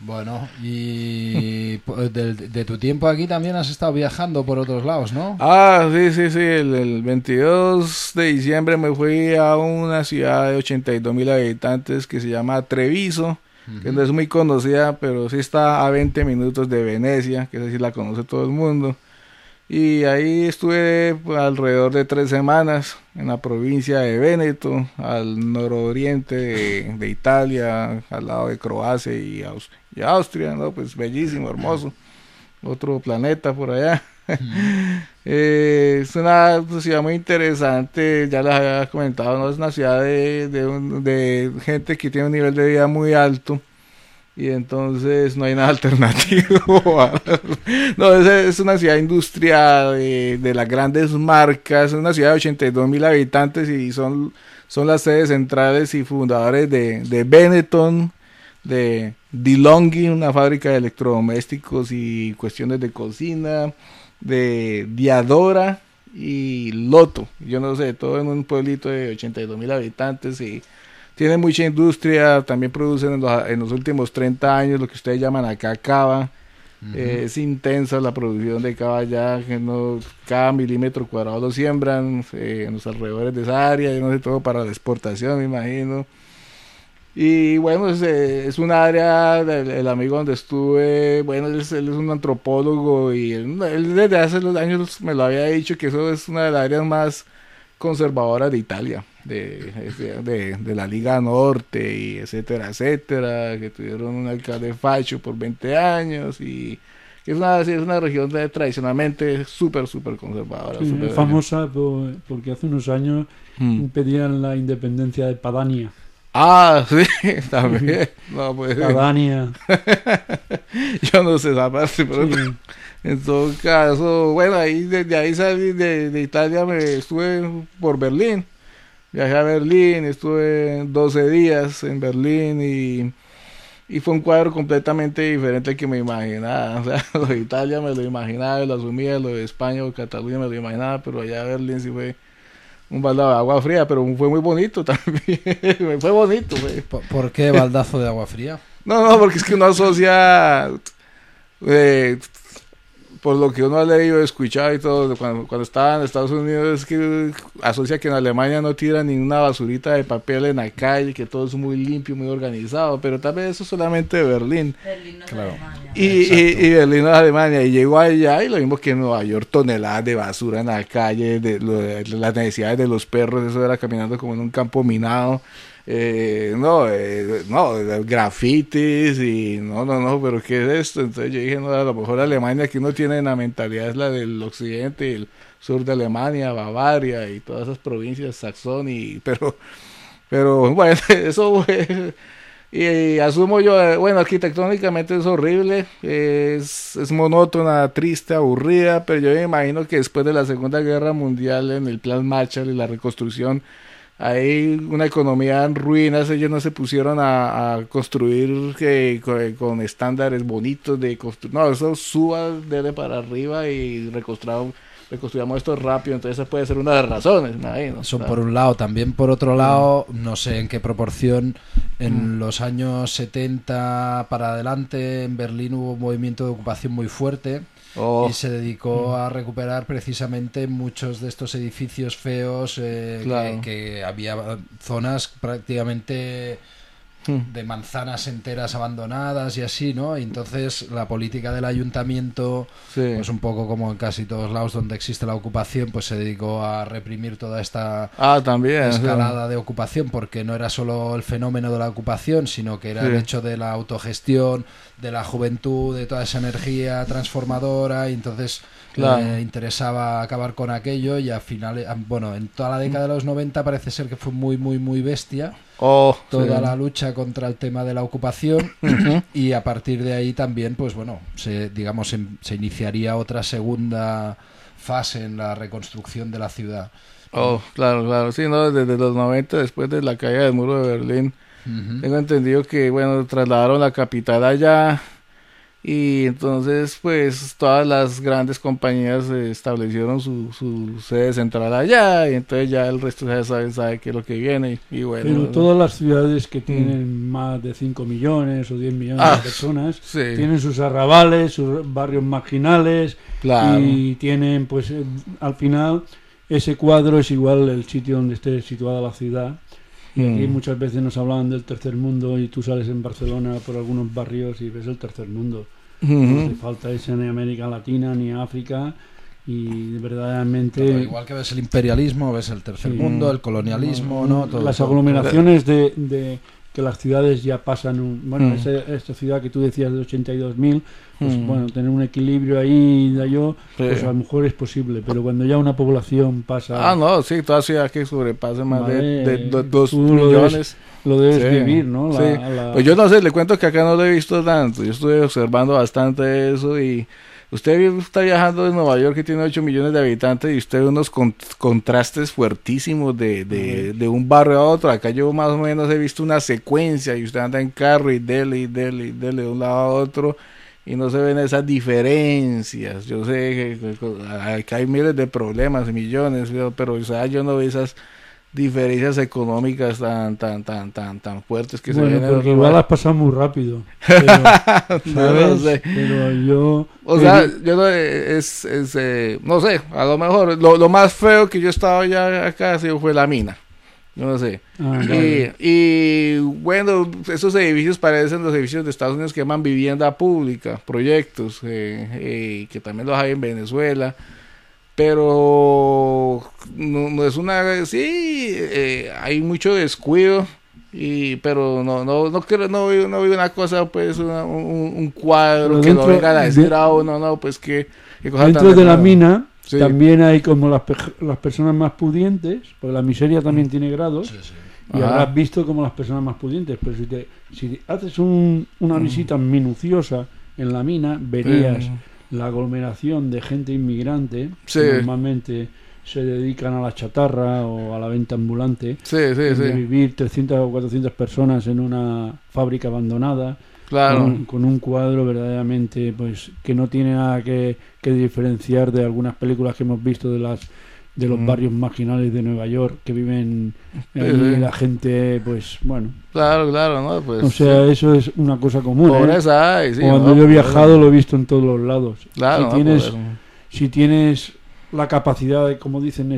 Bueno, y po- de, de tu tiempo aquí también has estado viajando por otros lados, ¿no? Ah, sí, sí, sí. El, el 22 de diciembre me fui a una ciudad de 82 mil habitantes que se llama Treviso, que no es muy conocida, pero sí está a 20 minutos de Venecia, que esa sí la conoce todo el mundo. Y ahí estuve alrededor de tres semanas en la provincia de Véneto, al nororiente de, de Italia, al lado de Croacia y, Aus- y Austria, ¿no? Pues bellísimo, hermoso. Otro planeta por allá. Eh, es una ciudad muy interesante, ya les había comentado, ¿no? Es una ciudad de, de, de gente que tiene un nivel de vida muy alto y entonces no hay nada alternativo. no, es, es una ciudad industrial de, de las grandes marcas, es una ciudad de 82 mil habitantes y son, son las sedes centrales y fundadores de, de Benetton, de DeLonghi, una fábrica de electrodomésticos y cuestiones de cocina, de Diadora y Loto. Yo no sé, todo en un pueblito de 82 mil habitantes y tiene mucha industria, también producen en los, en los últimos 30 años lo que ustedes llaman acá cava. Eh, es intensa la producción de cava allá, que no, cada milímetro cuadrado lo siembran eh, en los alrededores de esa área, y no sé, todo para la exportación, me imagino. Y bueno, es, eh, es un área, el, el amigo donde estuve, bueno, él es, él es un antropólogo y él, él desde hace los años me lo había dicho que eso es una de las áreas más conservadoras de Italia, de, de, de la Liga Norte y etcétera, etcétera, que tuvieron un alcalde facho por 20 años y que es una, es una región de- tradicionalmente súper, súper conservadora. Sí, súper- famosa por- porque hace unos años Mm. pedían la independencia de Padania. Ah, sí, también. No, pues, Padania. Yo no sé esa parte, pero Sí. en todo caso, bueno, ahí desde ahí salí de, de Italia, me estuve por Berlín. Viajé a Berlín, estuve 12 días en Berlín y, y fue un cuadro completamente diferente al que me imaginaba. O sea, lo de Italia me lo imaginaba, lo asumía, lo de España o Cataluña me lo imaginaba, pero allá Berlín sí fue un baldazo de agua fría, pero fue muy bonito también. fue bonito, fue. ¿Por, por qué baldazo de agua fría? No, no, porque es que uno asocia, eh, por lo que uno ha leído, escuchado y todo, cuando, cuando estaba en Estados Unidos, es que asocia que en Alemania no tiran ni una basurita de papel en la calle, que todo es muy limpio, muy organizado, pero tal vez eso es solamente de Berlín. Claro. Y, y, y Berlín no es Alemania, y llegó allá y lo mismo que en Nueva York, toneladas de basura en la calle, de, lo de- las necesidades de los perros, eso era caminando como en un campo minado. Eh, no, eh, no, grafitis y no, no, no, pero ¿qué es esto? Entonces yo dije, no, a lo mejor Alemania que uno tiene la mentalidad es la del occidente, el sur de Alemania, Bavaria y todas esas provincias, Saxón y, pero, pero bueno, eso fue, y, asumo yo, eh, bueno, arquitectónicamente es horrible, es, es monótona, triste, aburrida, pero yo me imagino que después de la Segunda Guerra Mundial, en el plan Marshall y la reconstrucción, hay una economía en ruinas, ellos no se pusieron a, a construir que, con, con estándares bonitos de construir, no, eso suba, dele para arriba y reconstruyamos, reconstruyamos esto rápido, entonces esa puede ser una de las razones, imagino. Eso por un lado. También por otro lado, no sé en qué proporción, en Mm. los años 70 para adelante en Berlín hubo un movimiento de ocupación muy fuerte Oh. y se dedicó a recuperar precisamente muchos de estos edificios feos eh, que- Claro. que, había zonas prácticamente Mm. de manzanas enteras abandonadas y así, ¿no? Y entonces la política del ayuntamiento, Sí. pues un poco como en casi todos lados donde existe la ocupación, pues se dedicó a reprimir toda esta Ah, también. sí. escalada de ocupación, porque no era solo el fenómeno de la ocupación, sino que era el hecho de la autogestión, de la juventud, de toda esa energía transformadora, y entonces Claro. le interesaba acabar con aquello y al final, eh, bueno, en toda la década de los 90 parece ser que fue muy, muy, muy bestia Oh, toda sí. la lucha contra el tema de la ocupación y a partir de ahí también pues bueno se digamos se iniciaría otra segunda fase en la reconstrucción de la ciudad Oh, claro, claro. Sí, no, desde los 90, después de la caída del muro de Berlín, Ujú. tengo entendido que, bueno, trasladaron la capital allá y entonces, pues, todas las grandes compañías establecieron su, su sede central allá y entonces ya el resto ya sabe, sabe qué es lo que viene y, y bueno. Pero todas las ciudades que Mm. tienen más de 5 millones o 10 millones Ah, de personas sí. tienen sus arrabales, sus barrios marginales Claro. y tienen, pues, eh, al final ese cuadro es igual el sitio donde esté situada la ciudad. Y aquí Mm. muchas veces nos hablaban del tercer mundo y tú sales en Barcelona por algunos barrios y ves el tercer mundo. No hace falta irse ni América Latina ni África y verdaderamente... Claro, igual que ves el imperialismo ves el tercer Sí. mundo el colonialismo no Todo- las todo- aglomeraciones de, de que las ciudades ya pasan un, bueno Mm. ese- esta ciudad que tú decías de 82.000 pues, Mm. bueno, tener un equilibrio ahí, yo, Sí. pues a lo mejor es posible, pero cuando ya una población pasa... Ah, no, sí, toda ciudad que sobrepase más de, de do- dos lo millones. debes- lo debes Sí, vivir, ¿no? La- sí. la- Pues yo no sé, le cuento que acá no lo he visto tanto. Yo estuve observando bastante eso y usted está viajando de Nueva York que tiene 8 millones de habitantes y usted ve unos con- contrastes fuertísimos de, de, de un barrio a otro. Acá yo más o menos he visto una secuencia y usted anda en carro y dele y dele y dele de un lado a otro y no se ven esas diferencias. Yo sé que, hay miles de problemas, millones, pero, pero, o sea, yo no veo esas diferencias económicas tan tan tan tan tan fuertes que se bueno, ven en porque otros igual lugares. pasado muy rápido. Pero, No ¿sabes? sé. Pero yo... O sea, yo no, es, es, eh, no sé, a lo mejor lo, lo más feo que yo he estado ya acá fue la mina. No sé. Ah, y, bueno, esos edificios parecen los edificios de Estados Unidos que llaman vivienda pública, proyectos, eh, eh, que también los hay en Venezuela. Pero no, no es una... Sí, eh, hay mucho descuido. Y, pero no no no creo no veo, no veo una cosa pues una- un, un cuadro Pero que lo dentro vengan a decir de- a uno no pues que, que cosa Dentro tan de la mina Sí. también hay como las, pe- las personas más pudientes, porque la miseria también tiene grados, y habrás visto como las personas más pudientes, pero si, te, si haces un- una visita minuciosa en la mina, verías Sí. la aglomeración de gente inmigrante, Sí. que normalmente se dedican a la chatarra o a la venta ambulante, Sí, sí, de vivir 300 o 400 personas en una fábrica abandonada, Claro. con, un- con un cuadro verdaderamente pues que no tiene nada que, que diferenciar de algunas películas que hemos visto de las de los Mm. barrios marginales de Nueva York que viven sí. la gente pues bueno Claro, claro, ¿no? Pues, o sea eso es una cosa común ¿eh? Pobreza hay, sí, cuando ¿no? yo he Pobreza. viajado lo he visto en todos los lados Claro, si no, tienes pobreza. si tienes la capacidad de como dicen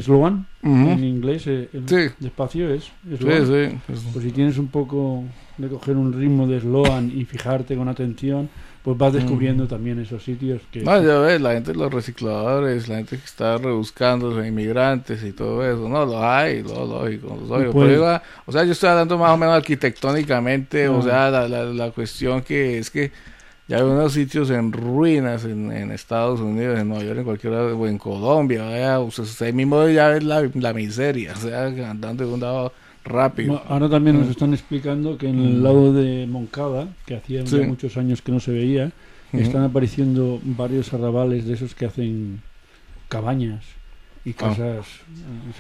en inglés eh, el Sí. despacio es slogan. sí, pues- pues si tienes un poco de coger un ritmo de slogan y fijarte con atención pues vas descubriendo también esos sitios que No, ya ves, la gente, los recicladores, la gente que está rebuscando, los inmigrantes y todo eso, no, lo hay, lo lógico, lo lógico. pues- iba- o sea, yo estoy hablando más o menos arquitectónicamente, o Ah. sea, la, la, la cuestión que es que ya hay unos sitios en ruinas en, en Estados Unidos, en Nueva York, en cualquier lado, o en Colombia, vaya, usted mismo ya ves la, la miseria, o sea, andando de un lado rápido. Ahora también nos Mm. están explicando que en el Mm. lado de Moncada, que hacía Sí. muchos años que no se veía, Ujú. están apareciendo varios arrabales de esos que hacen cabañas y Ah. casas,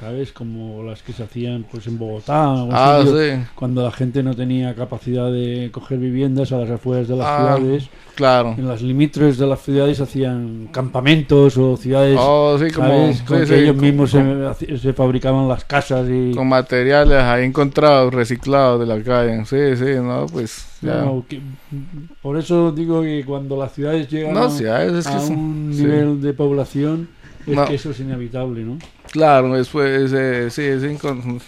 ¿sabes? Como las que se hacían pues en Bogotá, o Ah, sí. cuando la gente no tenía capacidad de coger viviendas a las afueras de las Ah, ciudades. claro. En las limítrofes de las ciudades hacían campamentos o ciudades, Oh, sí, como- ¿sabes? sí, Con que sí, ellos mismos se, con- haci- se fabricaban las casas y Con materiales ahí encontrados, reciclados de la calle. Sí, sí, no, pues ya. No, que- por eso digo que cuando las ciudades llegan No, a, ciudades, un nivel de población, es No. que eso es inevitable, ¿no? Claro, después, eh, sí, es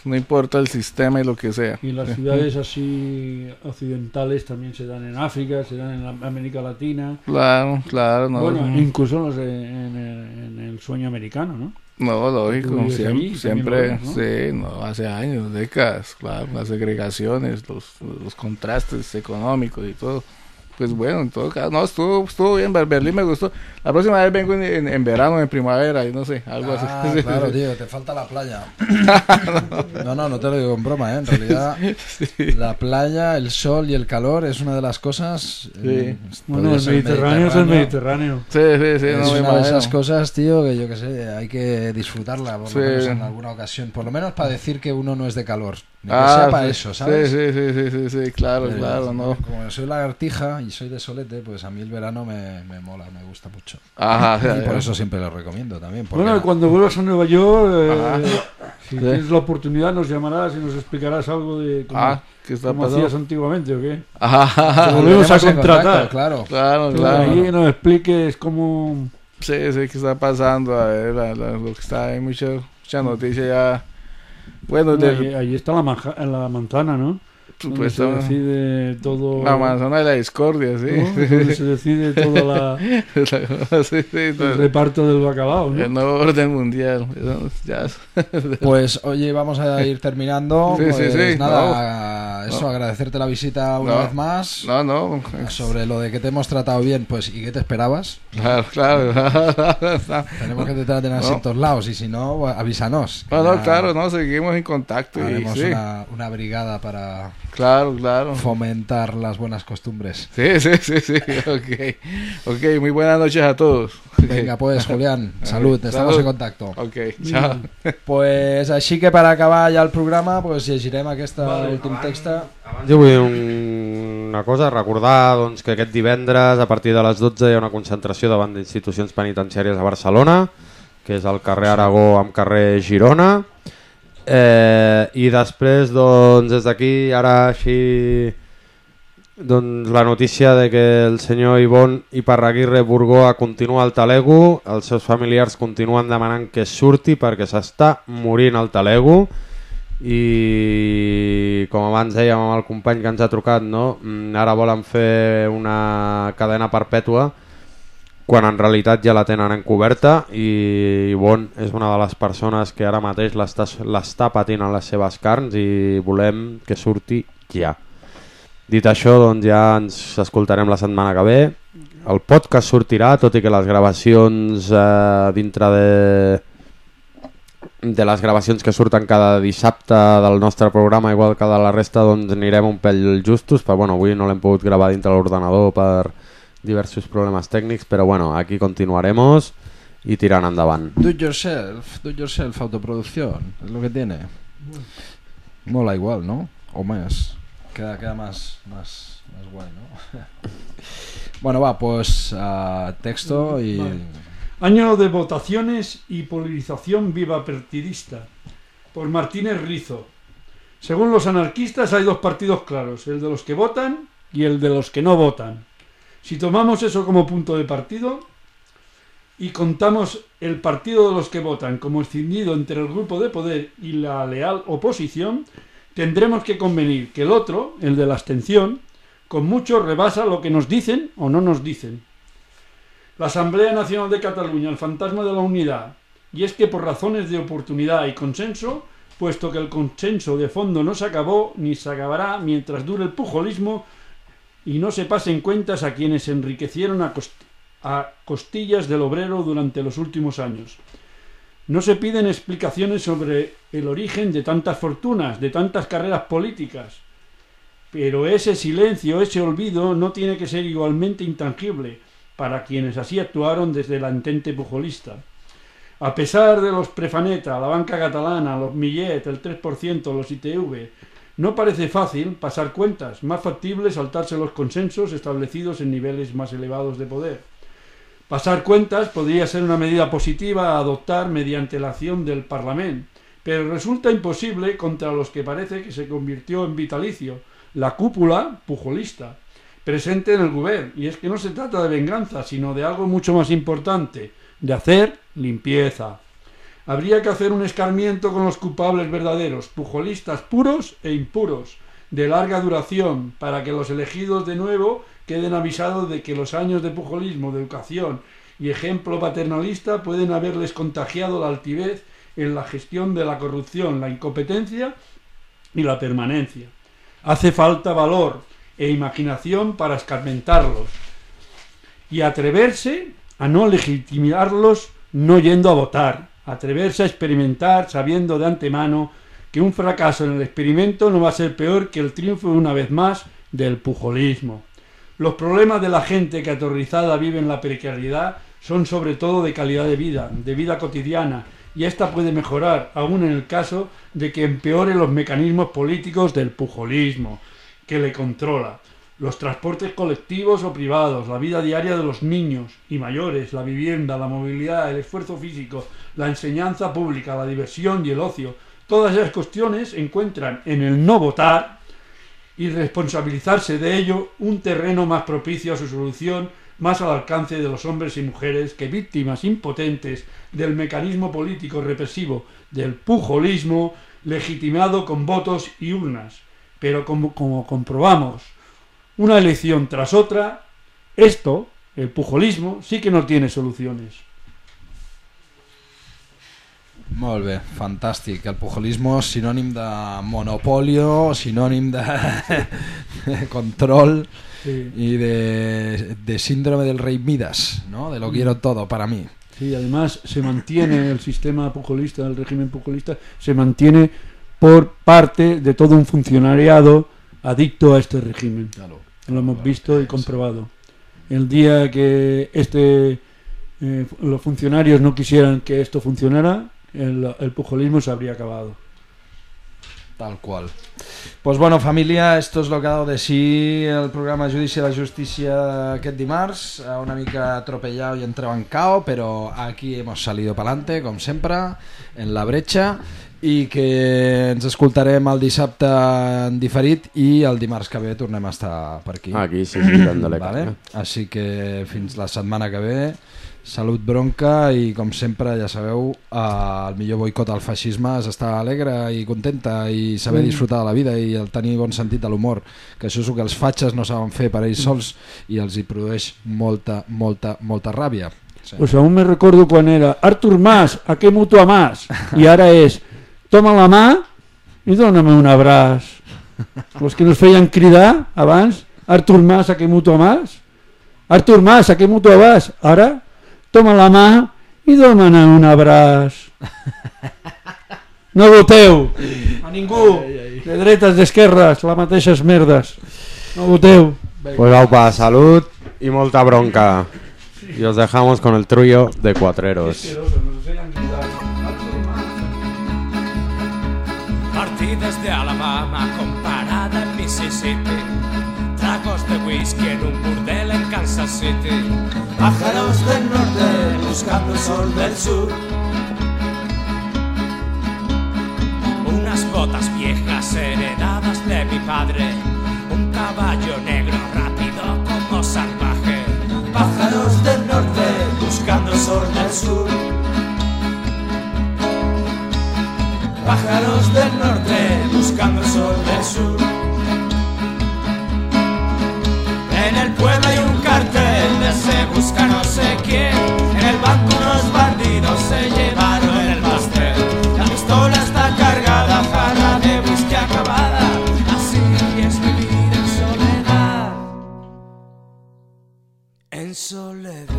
no importa el sistema y lo que sea. Y las ciudades así occidentales también se dan en África, se dan en la- América Latina. Claro, claro, no. bueno, no. incluso en, los en el, en el sueño americano, ¿no? No, lógico, siempre, allí, siempre ves, ¿no? sí, no, hace años, décadas, claro, las segregaciones, los, los contrastes económicos y todo. Pues bueno, en todo caso, no, estuvo, estuvo bien, Ber- Berlín me gustó. La próxima vez vengo en, en- en verano, en primavera, y no sé, algo Ah, así. claro, tío, te falta la playa. No, no, no te lo digo en broma, ¿eh? En realidad, la playa, el sol y el calor es una de las cosas... eh, Bueno, el ser Mediterráneo es el Mediterráneo. Sí, sí, sí, Es no una de esas cosas, tío, que yo que sé, hay que disfrutarla, por Sí. lo menos en alguna ocasión. Por lo menos para decir que uno no es de calor. Ni que Ah, sea para sí, eso, ¿sabes? Sí, sí, sí, sí, sí, claro, Eh, claro, no. Como soy lagartija y soy de solete, pues a mí el verano me, me mola, me gusta mucho. Ajá, y por ya. eso siempre lo recomiendo también. Bueno, la- cuando vuelvas a Nueva York, eh, si Sí. tienes la oportunidad, nos llamarás y nos explicarás algo de cómo, Ah, ¿qué está cómo hacías antiguamente o qué. Ajá. Te volvemos a contratar. contacto, claro. Claro, claro. ahí nos expliques cómo... Sí, sí, ¿qué está pasando? A ver, lo que está, hay mucha, mucha noticia ya. Bueno, Ahí, está la, manja- la manzana, ¿no? Donde se decide todo... la manzana de la discordia, sí. ¿no? Donde se decide todo la, Sí, sí, el reparto del bacalao, ¿no? El nuevo orden mundial. Eso ya Pues oye, vamos a ir terminando. Sí, sí, Pues sí, nada, eso, No. agradecerte la visita una No. vez más. No, no. Sobre lo de que te hemos tratado bien, pues, ¿y qué te esperabas? Claro, claro. Tenemos que te traten así No. en todos lados y si no, avísanos. No, no, claro, no, seguimos en contacto. y Haremos sí. una, una brigada para Claro, claro. fomentar las buenas costumbres. Sí, sí, sí, sí, ok. Ok, muy buenas noches a todos. Venga, pues, Julián, salud, estamos Salud. en contacto. Ok, chao. Pues així que per acabar ja el programa pues, llegirem aquest vale, últim text. Jo vull un, una cosa, recordar doncs, que aquest divendres a partir de les 12 hi ha una concentració davant d'institucions penitenciàries a Barcelona, que és al carrer Aragó amb carrer Girona, eh, i després doncs, des d'aquí ara així doncs, la notícia de que el senyor Ivon Iparraguirre Burgoa continua al Talego, els seus familiars continuen demanant que surti perquè s'està morint al Talego i com abans dèiem amb el company que ens ha trucat, no? Mm, ara volen fer una cadena perpètua quan en realitat ja la tenen encoberta i Ivon és una de les persones que ara mateix l'està patint en les seves carns i volem que surti ja. Dit això, doncs ja ens escoltarem la setmana que ve. El podcast sortirà, tot i que les gravacions eh, dintre de de les gravacions que surten cada dissabte del nostre programa, igual que de la resta, doncs anirem un pèl justos, però bueno, avui no l'hem pogut gravar dintre l'ordenador per diversos problemes tècnics, però bueno, aquí continuaremos y tirant endavant. Do it yourself, do it yourself, autoproducción, es lo que tiene. Mola igual, ¿no? O más. Queda, queda más, más, más guay, ¿no? bueno, va, pues ah, texto y... Vale. Año de votaciones y polarización viva partidista. Por Martínez Rizo. Según los anarquistas hay dos partidos claros, el de los que votan y el de los que no votan. Si tomamos eso como punto de partido y contamos el partido de los que votan como escindido entre el grupo de poder y la leal oposición, tendremos que convenir que el otro, el de la abstención, con mucho rebasa lo que nos dicen o no nos dicen. La Asamblea Nacional de Cataluña, el fantasma de la unidad, y es que por razones de oportunidad y consenso, puesto que el consenso de fondo no se acabó ni se acabará mientras dure el pujolismo y no se pasen cuentas a quienes enriquecieron a, a costillas del obrero durante los últimos años. No se piden explicaciones sobre el origen de tantas fortunas, de tantas carreras políticas, pero ese silencio, ese olvido no tiene que ser igualmente intangible para quienes así actuaron desde el entente pujolista. A pesar de los Prefaneta, la banca catalana, los Millet, el 3%, los ITV, no parece fácil pasar cuentas, más factible saltarse los consensos establecidos en niveles más elevados de poder. Pasar cuentas podría ser una medida positiva a adoptar mediante la acción del Parlamento, pero resulta imposible contra los que parece que se convirtió en vitalicio, la cúpula pujolista, presente en el gobierno. Y es que no se trata de venganza, sino de algo mucho más importante, de hacer limpieza. Habría que hacer un escarmiento con los culpables verdaderos, pujolistas puros e impuros, de larga duración, para que los elegidos de nuevo queden avisados de que los años de pujolismo, de educación y ejemplo paternalista pueden haberles contagiado la altivez en la gestión de la corrupción, la incompetencia y la permanencia. Hace falta valor e imaginación para escarmentarlos y atreverse a no legitimarlos no yendo a votar, atreverse a experimentar sabiendo de antemano que un fracaso en el experimento no va a ser peor que el triunfo una vez más del pujolismo. Los problemas de la gente que aterrorizada vive en la precariedad son sobre todo de calidad de vida, de vida cotidiana, y esta puede mejorar aún en el caso de que empeore los mecanismos políticos del pujolismo, que le controla. Los transportes colectivos o privados, la vida diaria de los niños y mayores, la vivienda, la movilidad, el esfuerzo físico, la enseñanza pública, la diversión y el ocio, todas esas cuestiones encuentran en el no votar y responsabilizarse de ello un terreno más propicio a su solución, más al alcance de los hombres y mujeres que víctimas impotentes del mecanismo político represivo del pujolismo legitimado con votos y urnas. Pero como, como comprobamos una elección tras otra, esto, el pujolismo, sí que no tiene soluciones. Molt bé, fantàstic. El pujolismo és sinònim de monopolio, sinònim de control Sí. y de, de síndrome del rey Midas, ¿no? De lo quiero todo para mí. Sí, además se mantiene el sistema pujolista, el régimen pujolista, se mantiene por parte de todo un funcionariado adicto a este régimen. Lo hemos visto y comprobado. El día que este eh, los funcionarios no quisieran que esto funcionara, el, el pujolismo se habría acabado. Tal cual. Pues bueno, familia, esto es lo que ha dado de sí el programa Judici de la Justícia aquest dimarts, una mica atropellado y entrebancado, pero aquí hemos salido para adelante, com sempre, en la bretxa, i que ens escoltarem el dissabte en diferit i el dimarts que ve tornem a estar per aquí. Aquí, sí, sí, tant de l'Eca. vale? Així que fins la setmana que ve, salut bronca i com sempre ja sabeu eh, el millor boicot al feixisme és estar alegre i contenta i saber Mm. disfrutar de la vida i el tenir bon sentit de l'humor que això és el que els fatxes no saben fer per ells sols i els hi produeix molta, molta, molta ràbia sí. Pues aún me recuerdo quan era Artur Mas, a què mutua más? I ara és toma la mà i dóna'm un abraç. Els que nos feien cridar abans, Artur Mas, a què mutua más? Artur Mas, a què mutua vas? Ara, toma la mà i dóna'm un abraç. No voteu a ningú, de dretes, d'esquerres, les mateixes merdes. No voteu. Pues aupa, salud y molta bronca. Y os dejamos con el trullo de cuatreros. Partí desde Alabama comparada en Mississippi. Tragos de whisky en un burdel en Kansas City. Pájaros del norte buscando el sol del sur. Unas botas viejas heredadas de mi padre. Un caballo negro rápido como salvaje. Pájaros del norte buscando el sol del sur. Pájaros del norte buscando el sol del sur. En el pueblo hay un cartel de se busca no sé quién. En el banco unos bandidos se llevaron el pastel. La pistola está cargada, jarra de whisky acabada. Así es vivir en soledad. En soledad.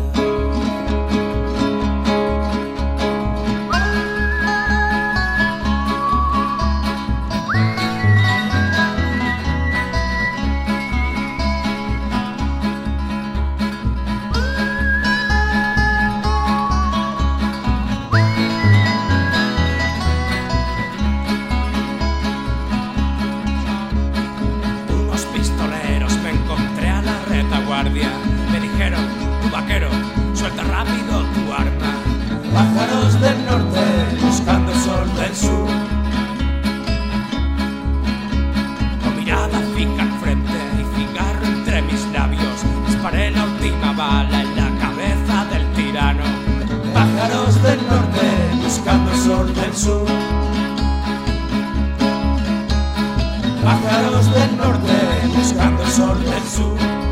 Pájaros del norte buscando el sol del sur.